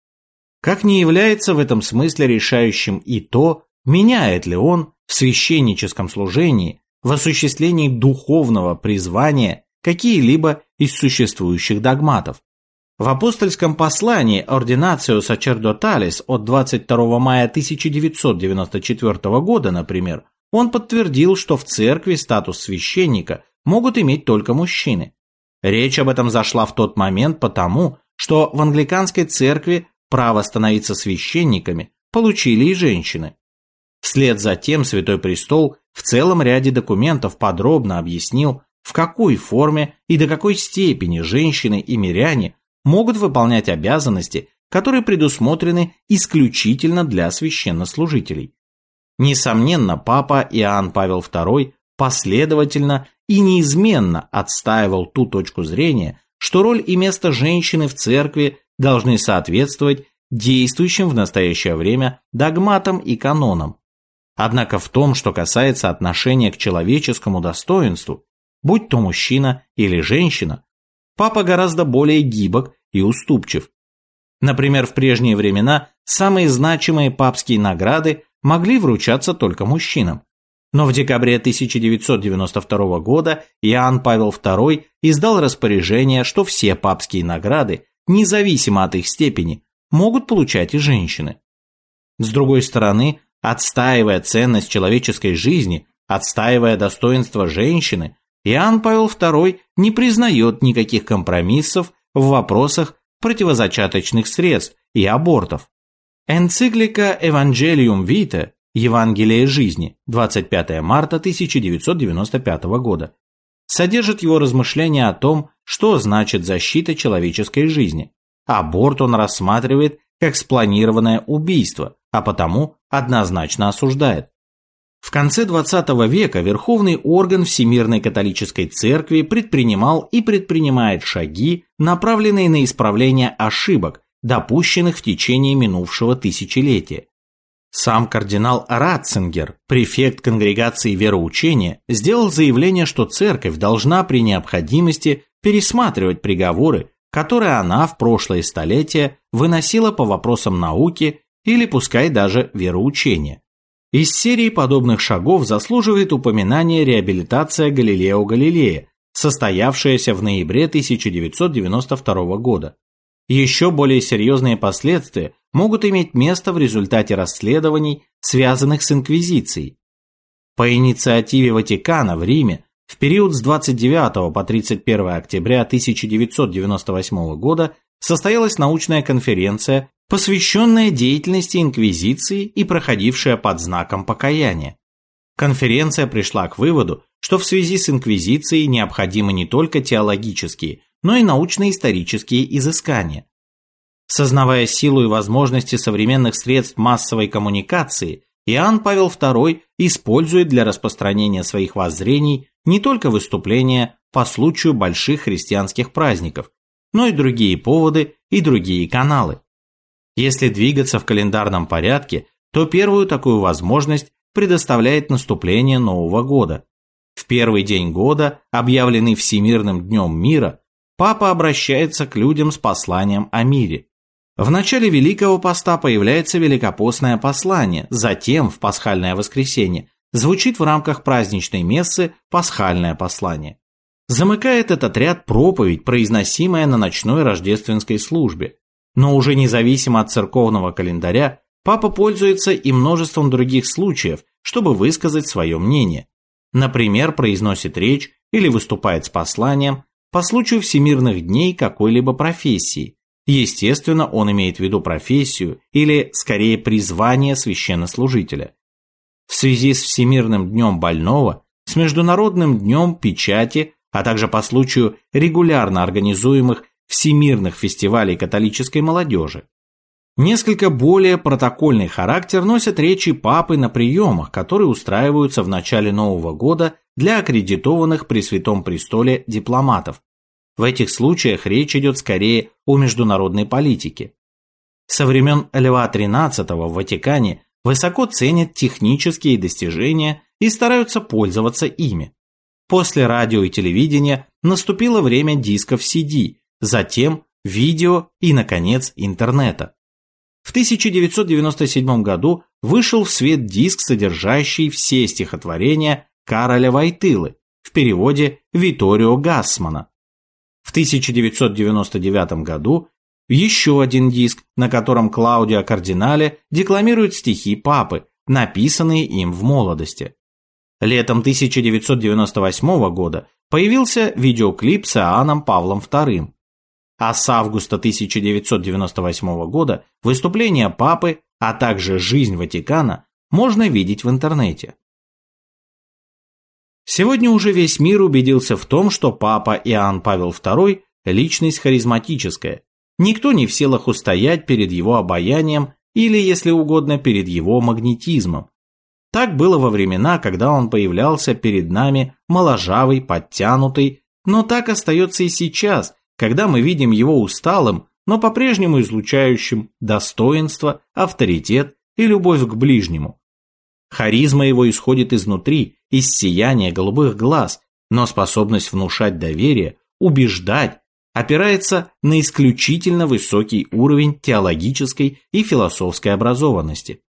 Как не является в этом смысле решающим и то, меняет ли он в священническом служении, в осуществлении духовного призвания какие-либо из существующих догматов. В апостольском послании Ordinatio Sacerdotalis от 22 мая 1994 года, например, он подтвердил, что в церкви статус священника могут иметь только мужчины. Речь об этом зашла в тот момент потому, что в англиканской церкви право становиться священниками получили и женщины. Вслед за тем Святой Престол в целом ряде документов подробно объяснил, в какой форме и до какой степени женщины и миряне могут выполнять обязанности, которые предусмотрены исключительно для священнослужителей. Несомненно, папа Иоанн Павел II последовательно и неизменно отстаивал ту точку зрения, что роль и место женщины в церкви должны соответствовать действующим в настоящее время догматам и канонам. Однако в том, что касается отношения к человеческому достоинству, будь то мужчина или женщина, папа гораздо более гибок и уступчив. Например, в прежние времена самые значимые папские награды могли вручаться только мужчинам. Но в декабре 1992 года Иоанн Павел II издал распоряжение, что все папские награды, независимо от их степени, могут получать и женщины. С другой стороны, отстаивая ценность человеческой жизни, отстаивая достоинство женщины, Иоанн Павел II не признает никаких компромиссов в вопросах противозачаточных средств и абортов. Энциклика Evangelium Vitae Евангелие жизни 25 марта 1995 года содержит его размышления о том, что значит защита человеческой жизни. Аборт он рассматривает как спланированное убийство, а потому однозначно осуждает. В конце XX века верховный орган Всемирной католической церкви предпринимал и предпринимает шаги, направленные на исправление ошибок, допущенных в течение минувшего тысячелетия. Сам кардинал Ратцингер, префект конгрегации вероучения, сделал заявление, что церковь должна при необходимости пересматривать приговоры, которые она в прошлое столетие выносила по вопросам науки или пускай даже вероучения. Из серии подобных шагов заслуживает упоминания реабилитация Галилео Галилея, состоявшаяся в ноябре 1992 года. Еще более серьезные последствия могут иметь место в результате расследований, связанных с Инквизицией. По инициативе Ватикана в Риме в период с 29 по 31 октября 1998 года состоялась научная конференция посвященная деятельности Инквизиции и проходившая под знаком покаяния. Конференция пришла к выводу, что в связи с Инквизицией необходимы не только теологические, но и научно-исторические изыскания. Сознавая силу и возможности современных средств массовой коммуникации, Иоанн Павел II использует для распространения своих воззрений не только выступления по случаю больших христианских праздников, но и другие поводы и другие каналы. Если двигаться в календарном порядке, то первую такую возможность предоставляет наступление Нового года. В первый день года, объявленный Всемирным днем мира, Папа обращается к людям с посланием о мире. В начале Великого Поста появляется великопостное послание, затем, в пасхальное воскресенье, звучит в рамках праздничной мессы пасхальное послание. Замыкает этот ряд проповедь, произносимая на ночной рождественской службе. Но уже независимо от церковного календаря, папа пользуется и множеством других случаев, чтобы высказать свое мнение. Например, произносит речь или выступает с посланием по случаю всемирных дней какой-либо профессии. Естественно, он имеет в виду профессию или, скорее, призвание священнослужителя. В связи с Всемирным днем больного, с Международным днем печати, а также по случаю регулярно организуемых всемирных фестивалей католической молодежи. Несколько более протокольный характер носят речи папы на приемах, которые устраиваются в начале Нового года для аккредитованных при Святом Престоле дипломатов. В этих случаях речь идет скорее о международной политике. Со времен Льва XIII в Ватикане высоко ценят технические достижения и стараются пользоваться ими. После радио и телевидения наступило время дисков CD, затем видео и, наконец, интернета. В 1997 году вышел в свет диск, содержащий все стихотворения Кароля Вайтылы в переводе Виторио Гассмана. В 1999 году еще один диск, на котором Клаудио Кардинале декламирует стихи папы, написанные им в молодости. Летом 1998 года появился видеоклип с Иоанном Павлом II, а с августа 1998 года выступления папы, а также жизнь Ватикана можно видеть в интернете. Сегодня уже весь мир убедился в том, что папа Иоанн Павел II – личность харизматическая, Никто не в силах устоять перед его обаянием или, если угодно, перед его магнетизмом. Так было во времена, когда он появлялся перед нами моложавый, подтянутый, но так остается и сейчас, когда мы видим его усталым, но по-прежнему излучающим достоинство, авторитет и любовь к ближнему. Харизма его исходит изнутри, из сияния голубых глаз, но способность внушать доверие, убеждать, опирается на исключительно высокий уровень теологической и философской образованности.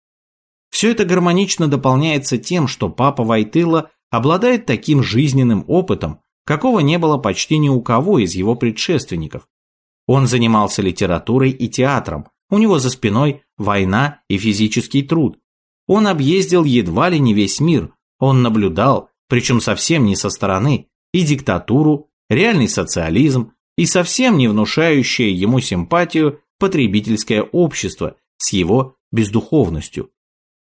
Все это гармонично дополняется тем, что папа Вайтыла обладает таким жизненным опытом, какого не было почти ни у кого из его предшественников. Он занимался литературой и театром, у него за спиной война и физический труд. Он объездил едва ли не весь мир, он наблюдал, причем совсем не со стороны, и диктатуру, реальный социализм, и совсем не внушающее ему симпатию потребительское общество с его бездуховностью.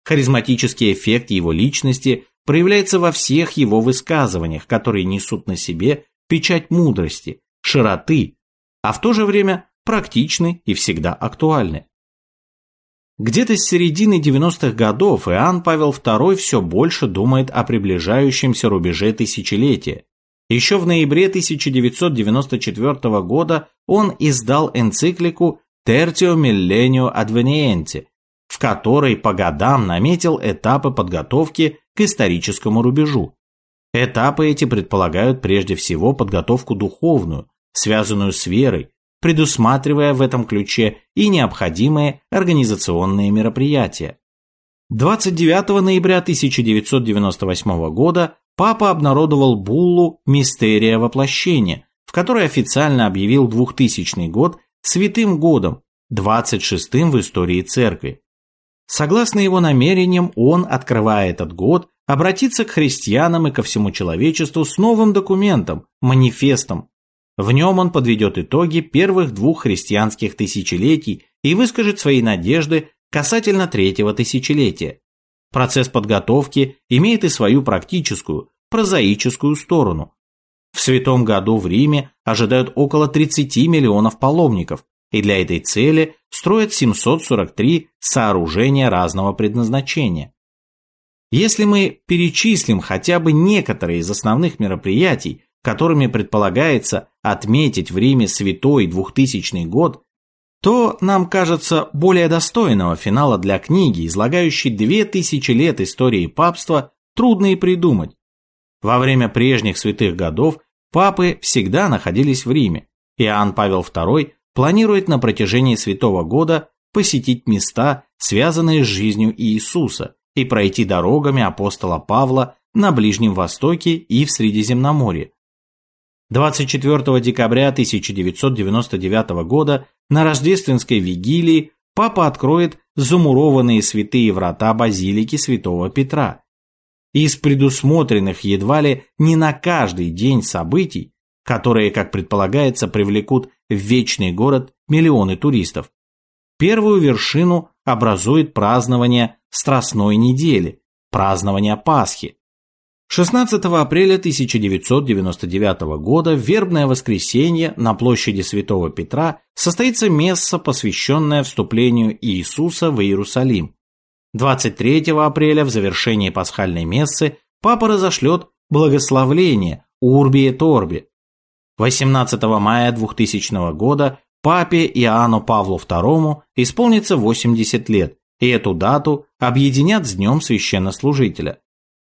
Харизматический эффект его личности проявляется во всех его высказываниях, которые несут на себе печать мудрости, широты, а в то же время практичны и всегда актуальны. Где-то с середины 90-х годов Иоанн Павел II все больше думает о приближающемся рубеже тысячелетия. Еще в ноябре 1994 года он издал энциклику «Tertio Millennio Adveniente», в которой по годам наметил этапы подготовки к историческому рубежу. Этапы эти предполагают прежде всего подготовку духовную, связанную с верой, предусматривая в этом ключе и необходимые организационные мероприятия. 29 ноября 1998 года папа обнародовал буллу «Мистерия воплощения», в которой официально объявил 2000 год святым годом, 26-м в истории церкви. Согласно его намерениям, он, открывая этот год, обратится к христианам и ко всему человечеству с новым документом, манифестом, в нем он подведет итоги первых двух христианских тысячелетий и выскажет свои надежды касательно третьего тысячелетия. Процесс подготовки имеет и свою практическую, прозаическую сторону. В святом году в Риме ожидают около 30 миллионов паломников, и для этой цели строят 743 сооружения разного предназначения. Если мы перечислим хотя бы некоторые из основных мероприятий, которыми предполагается отметить в Риме святой 2000 год, то нам кажется более достойного финала для книги, излагающей 2000 лет истории папства, трудно и придумать. Во время прежних святых годов папы всегда находились в Риме. Иоанн Павел II планирует на протяжении святого года посетить места, связанные с жизнью Иисуса, и пройти дорогами апостола Павла на Ближнем Востоке и в Средиземноморье, 24 декабря 1999 года на рождественской вигилии папа откроет замурованные святые врата базилики святого Петра. Из предусмотренных едва ли не на каждый день событий, которые, как предполагается, привлекут в вечный город миллионы туристов, первую вершину образует празднование Страстной недели, празднование Пасхи, 16 апреля 1999 года в вербное воскресенье на площади Святого Петра состоится месса, посвященная вступлению Иисуса в Иерусалим. 23 апреля в завершении пасхальной мессы папа разошлет благословление Урби и Торби. 18 мая 2000 года папе Иоанну Павлу II исполнится 80 лет, и эту дату объединят с Днем Священнослужителя.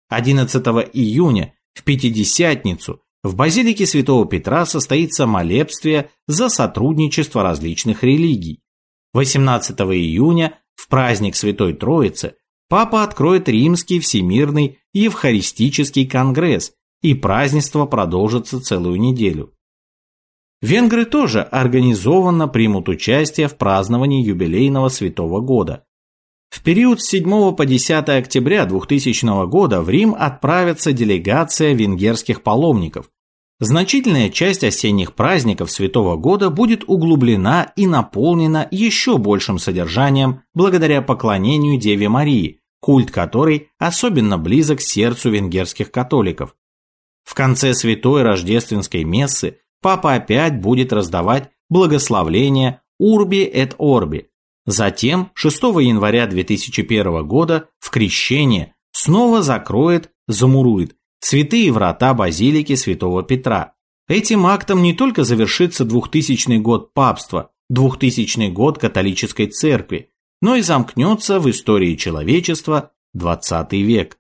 11 июня в Пятидесятницу в базилике Святого Петра состоится молебствие за сотрудничество различных религий. 18 июня в праздник Святой Троицы Папа откроет Римский Всемирный Евхаристический Конгресс, и празднество продолжится целую неделю. Венгры тоже организованно примут участие в праздновании юбилейного Святого Года. В период с 7 по 10 октября 2000 года в Рим отправится делегация венгерских паломников. Значительная часть осенних праздников Святого Года будет углублена и наполнена еще большим содержанием благодаря поклонению Деве Марии, культ которой особенно близок сердцу венгерских католиков. В конце Святой Рождественской Мессы Папа опять будет раздавать благословления «Урби et Orbi». Затем 6 января 2001 года в крещение снова закроет, замурует святые врата базилики святого Петра. Этим актом не только завершится 2000 год папства, 2000 год католической церкви, но и замкнется в истории человечества 20 век.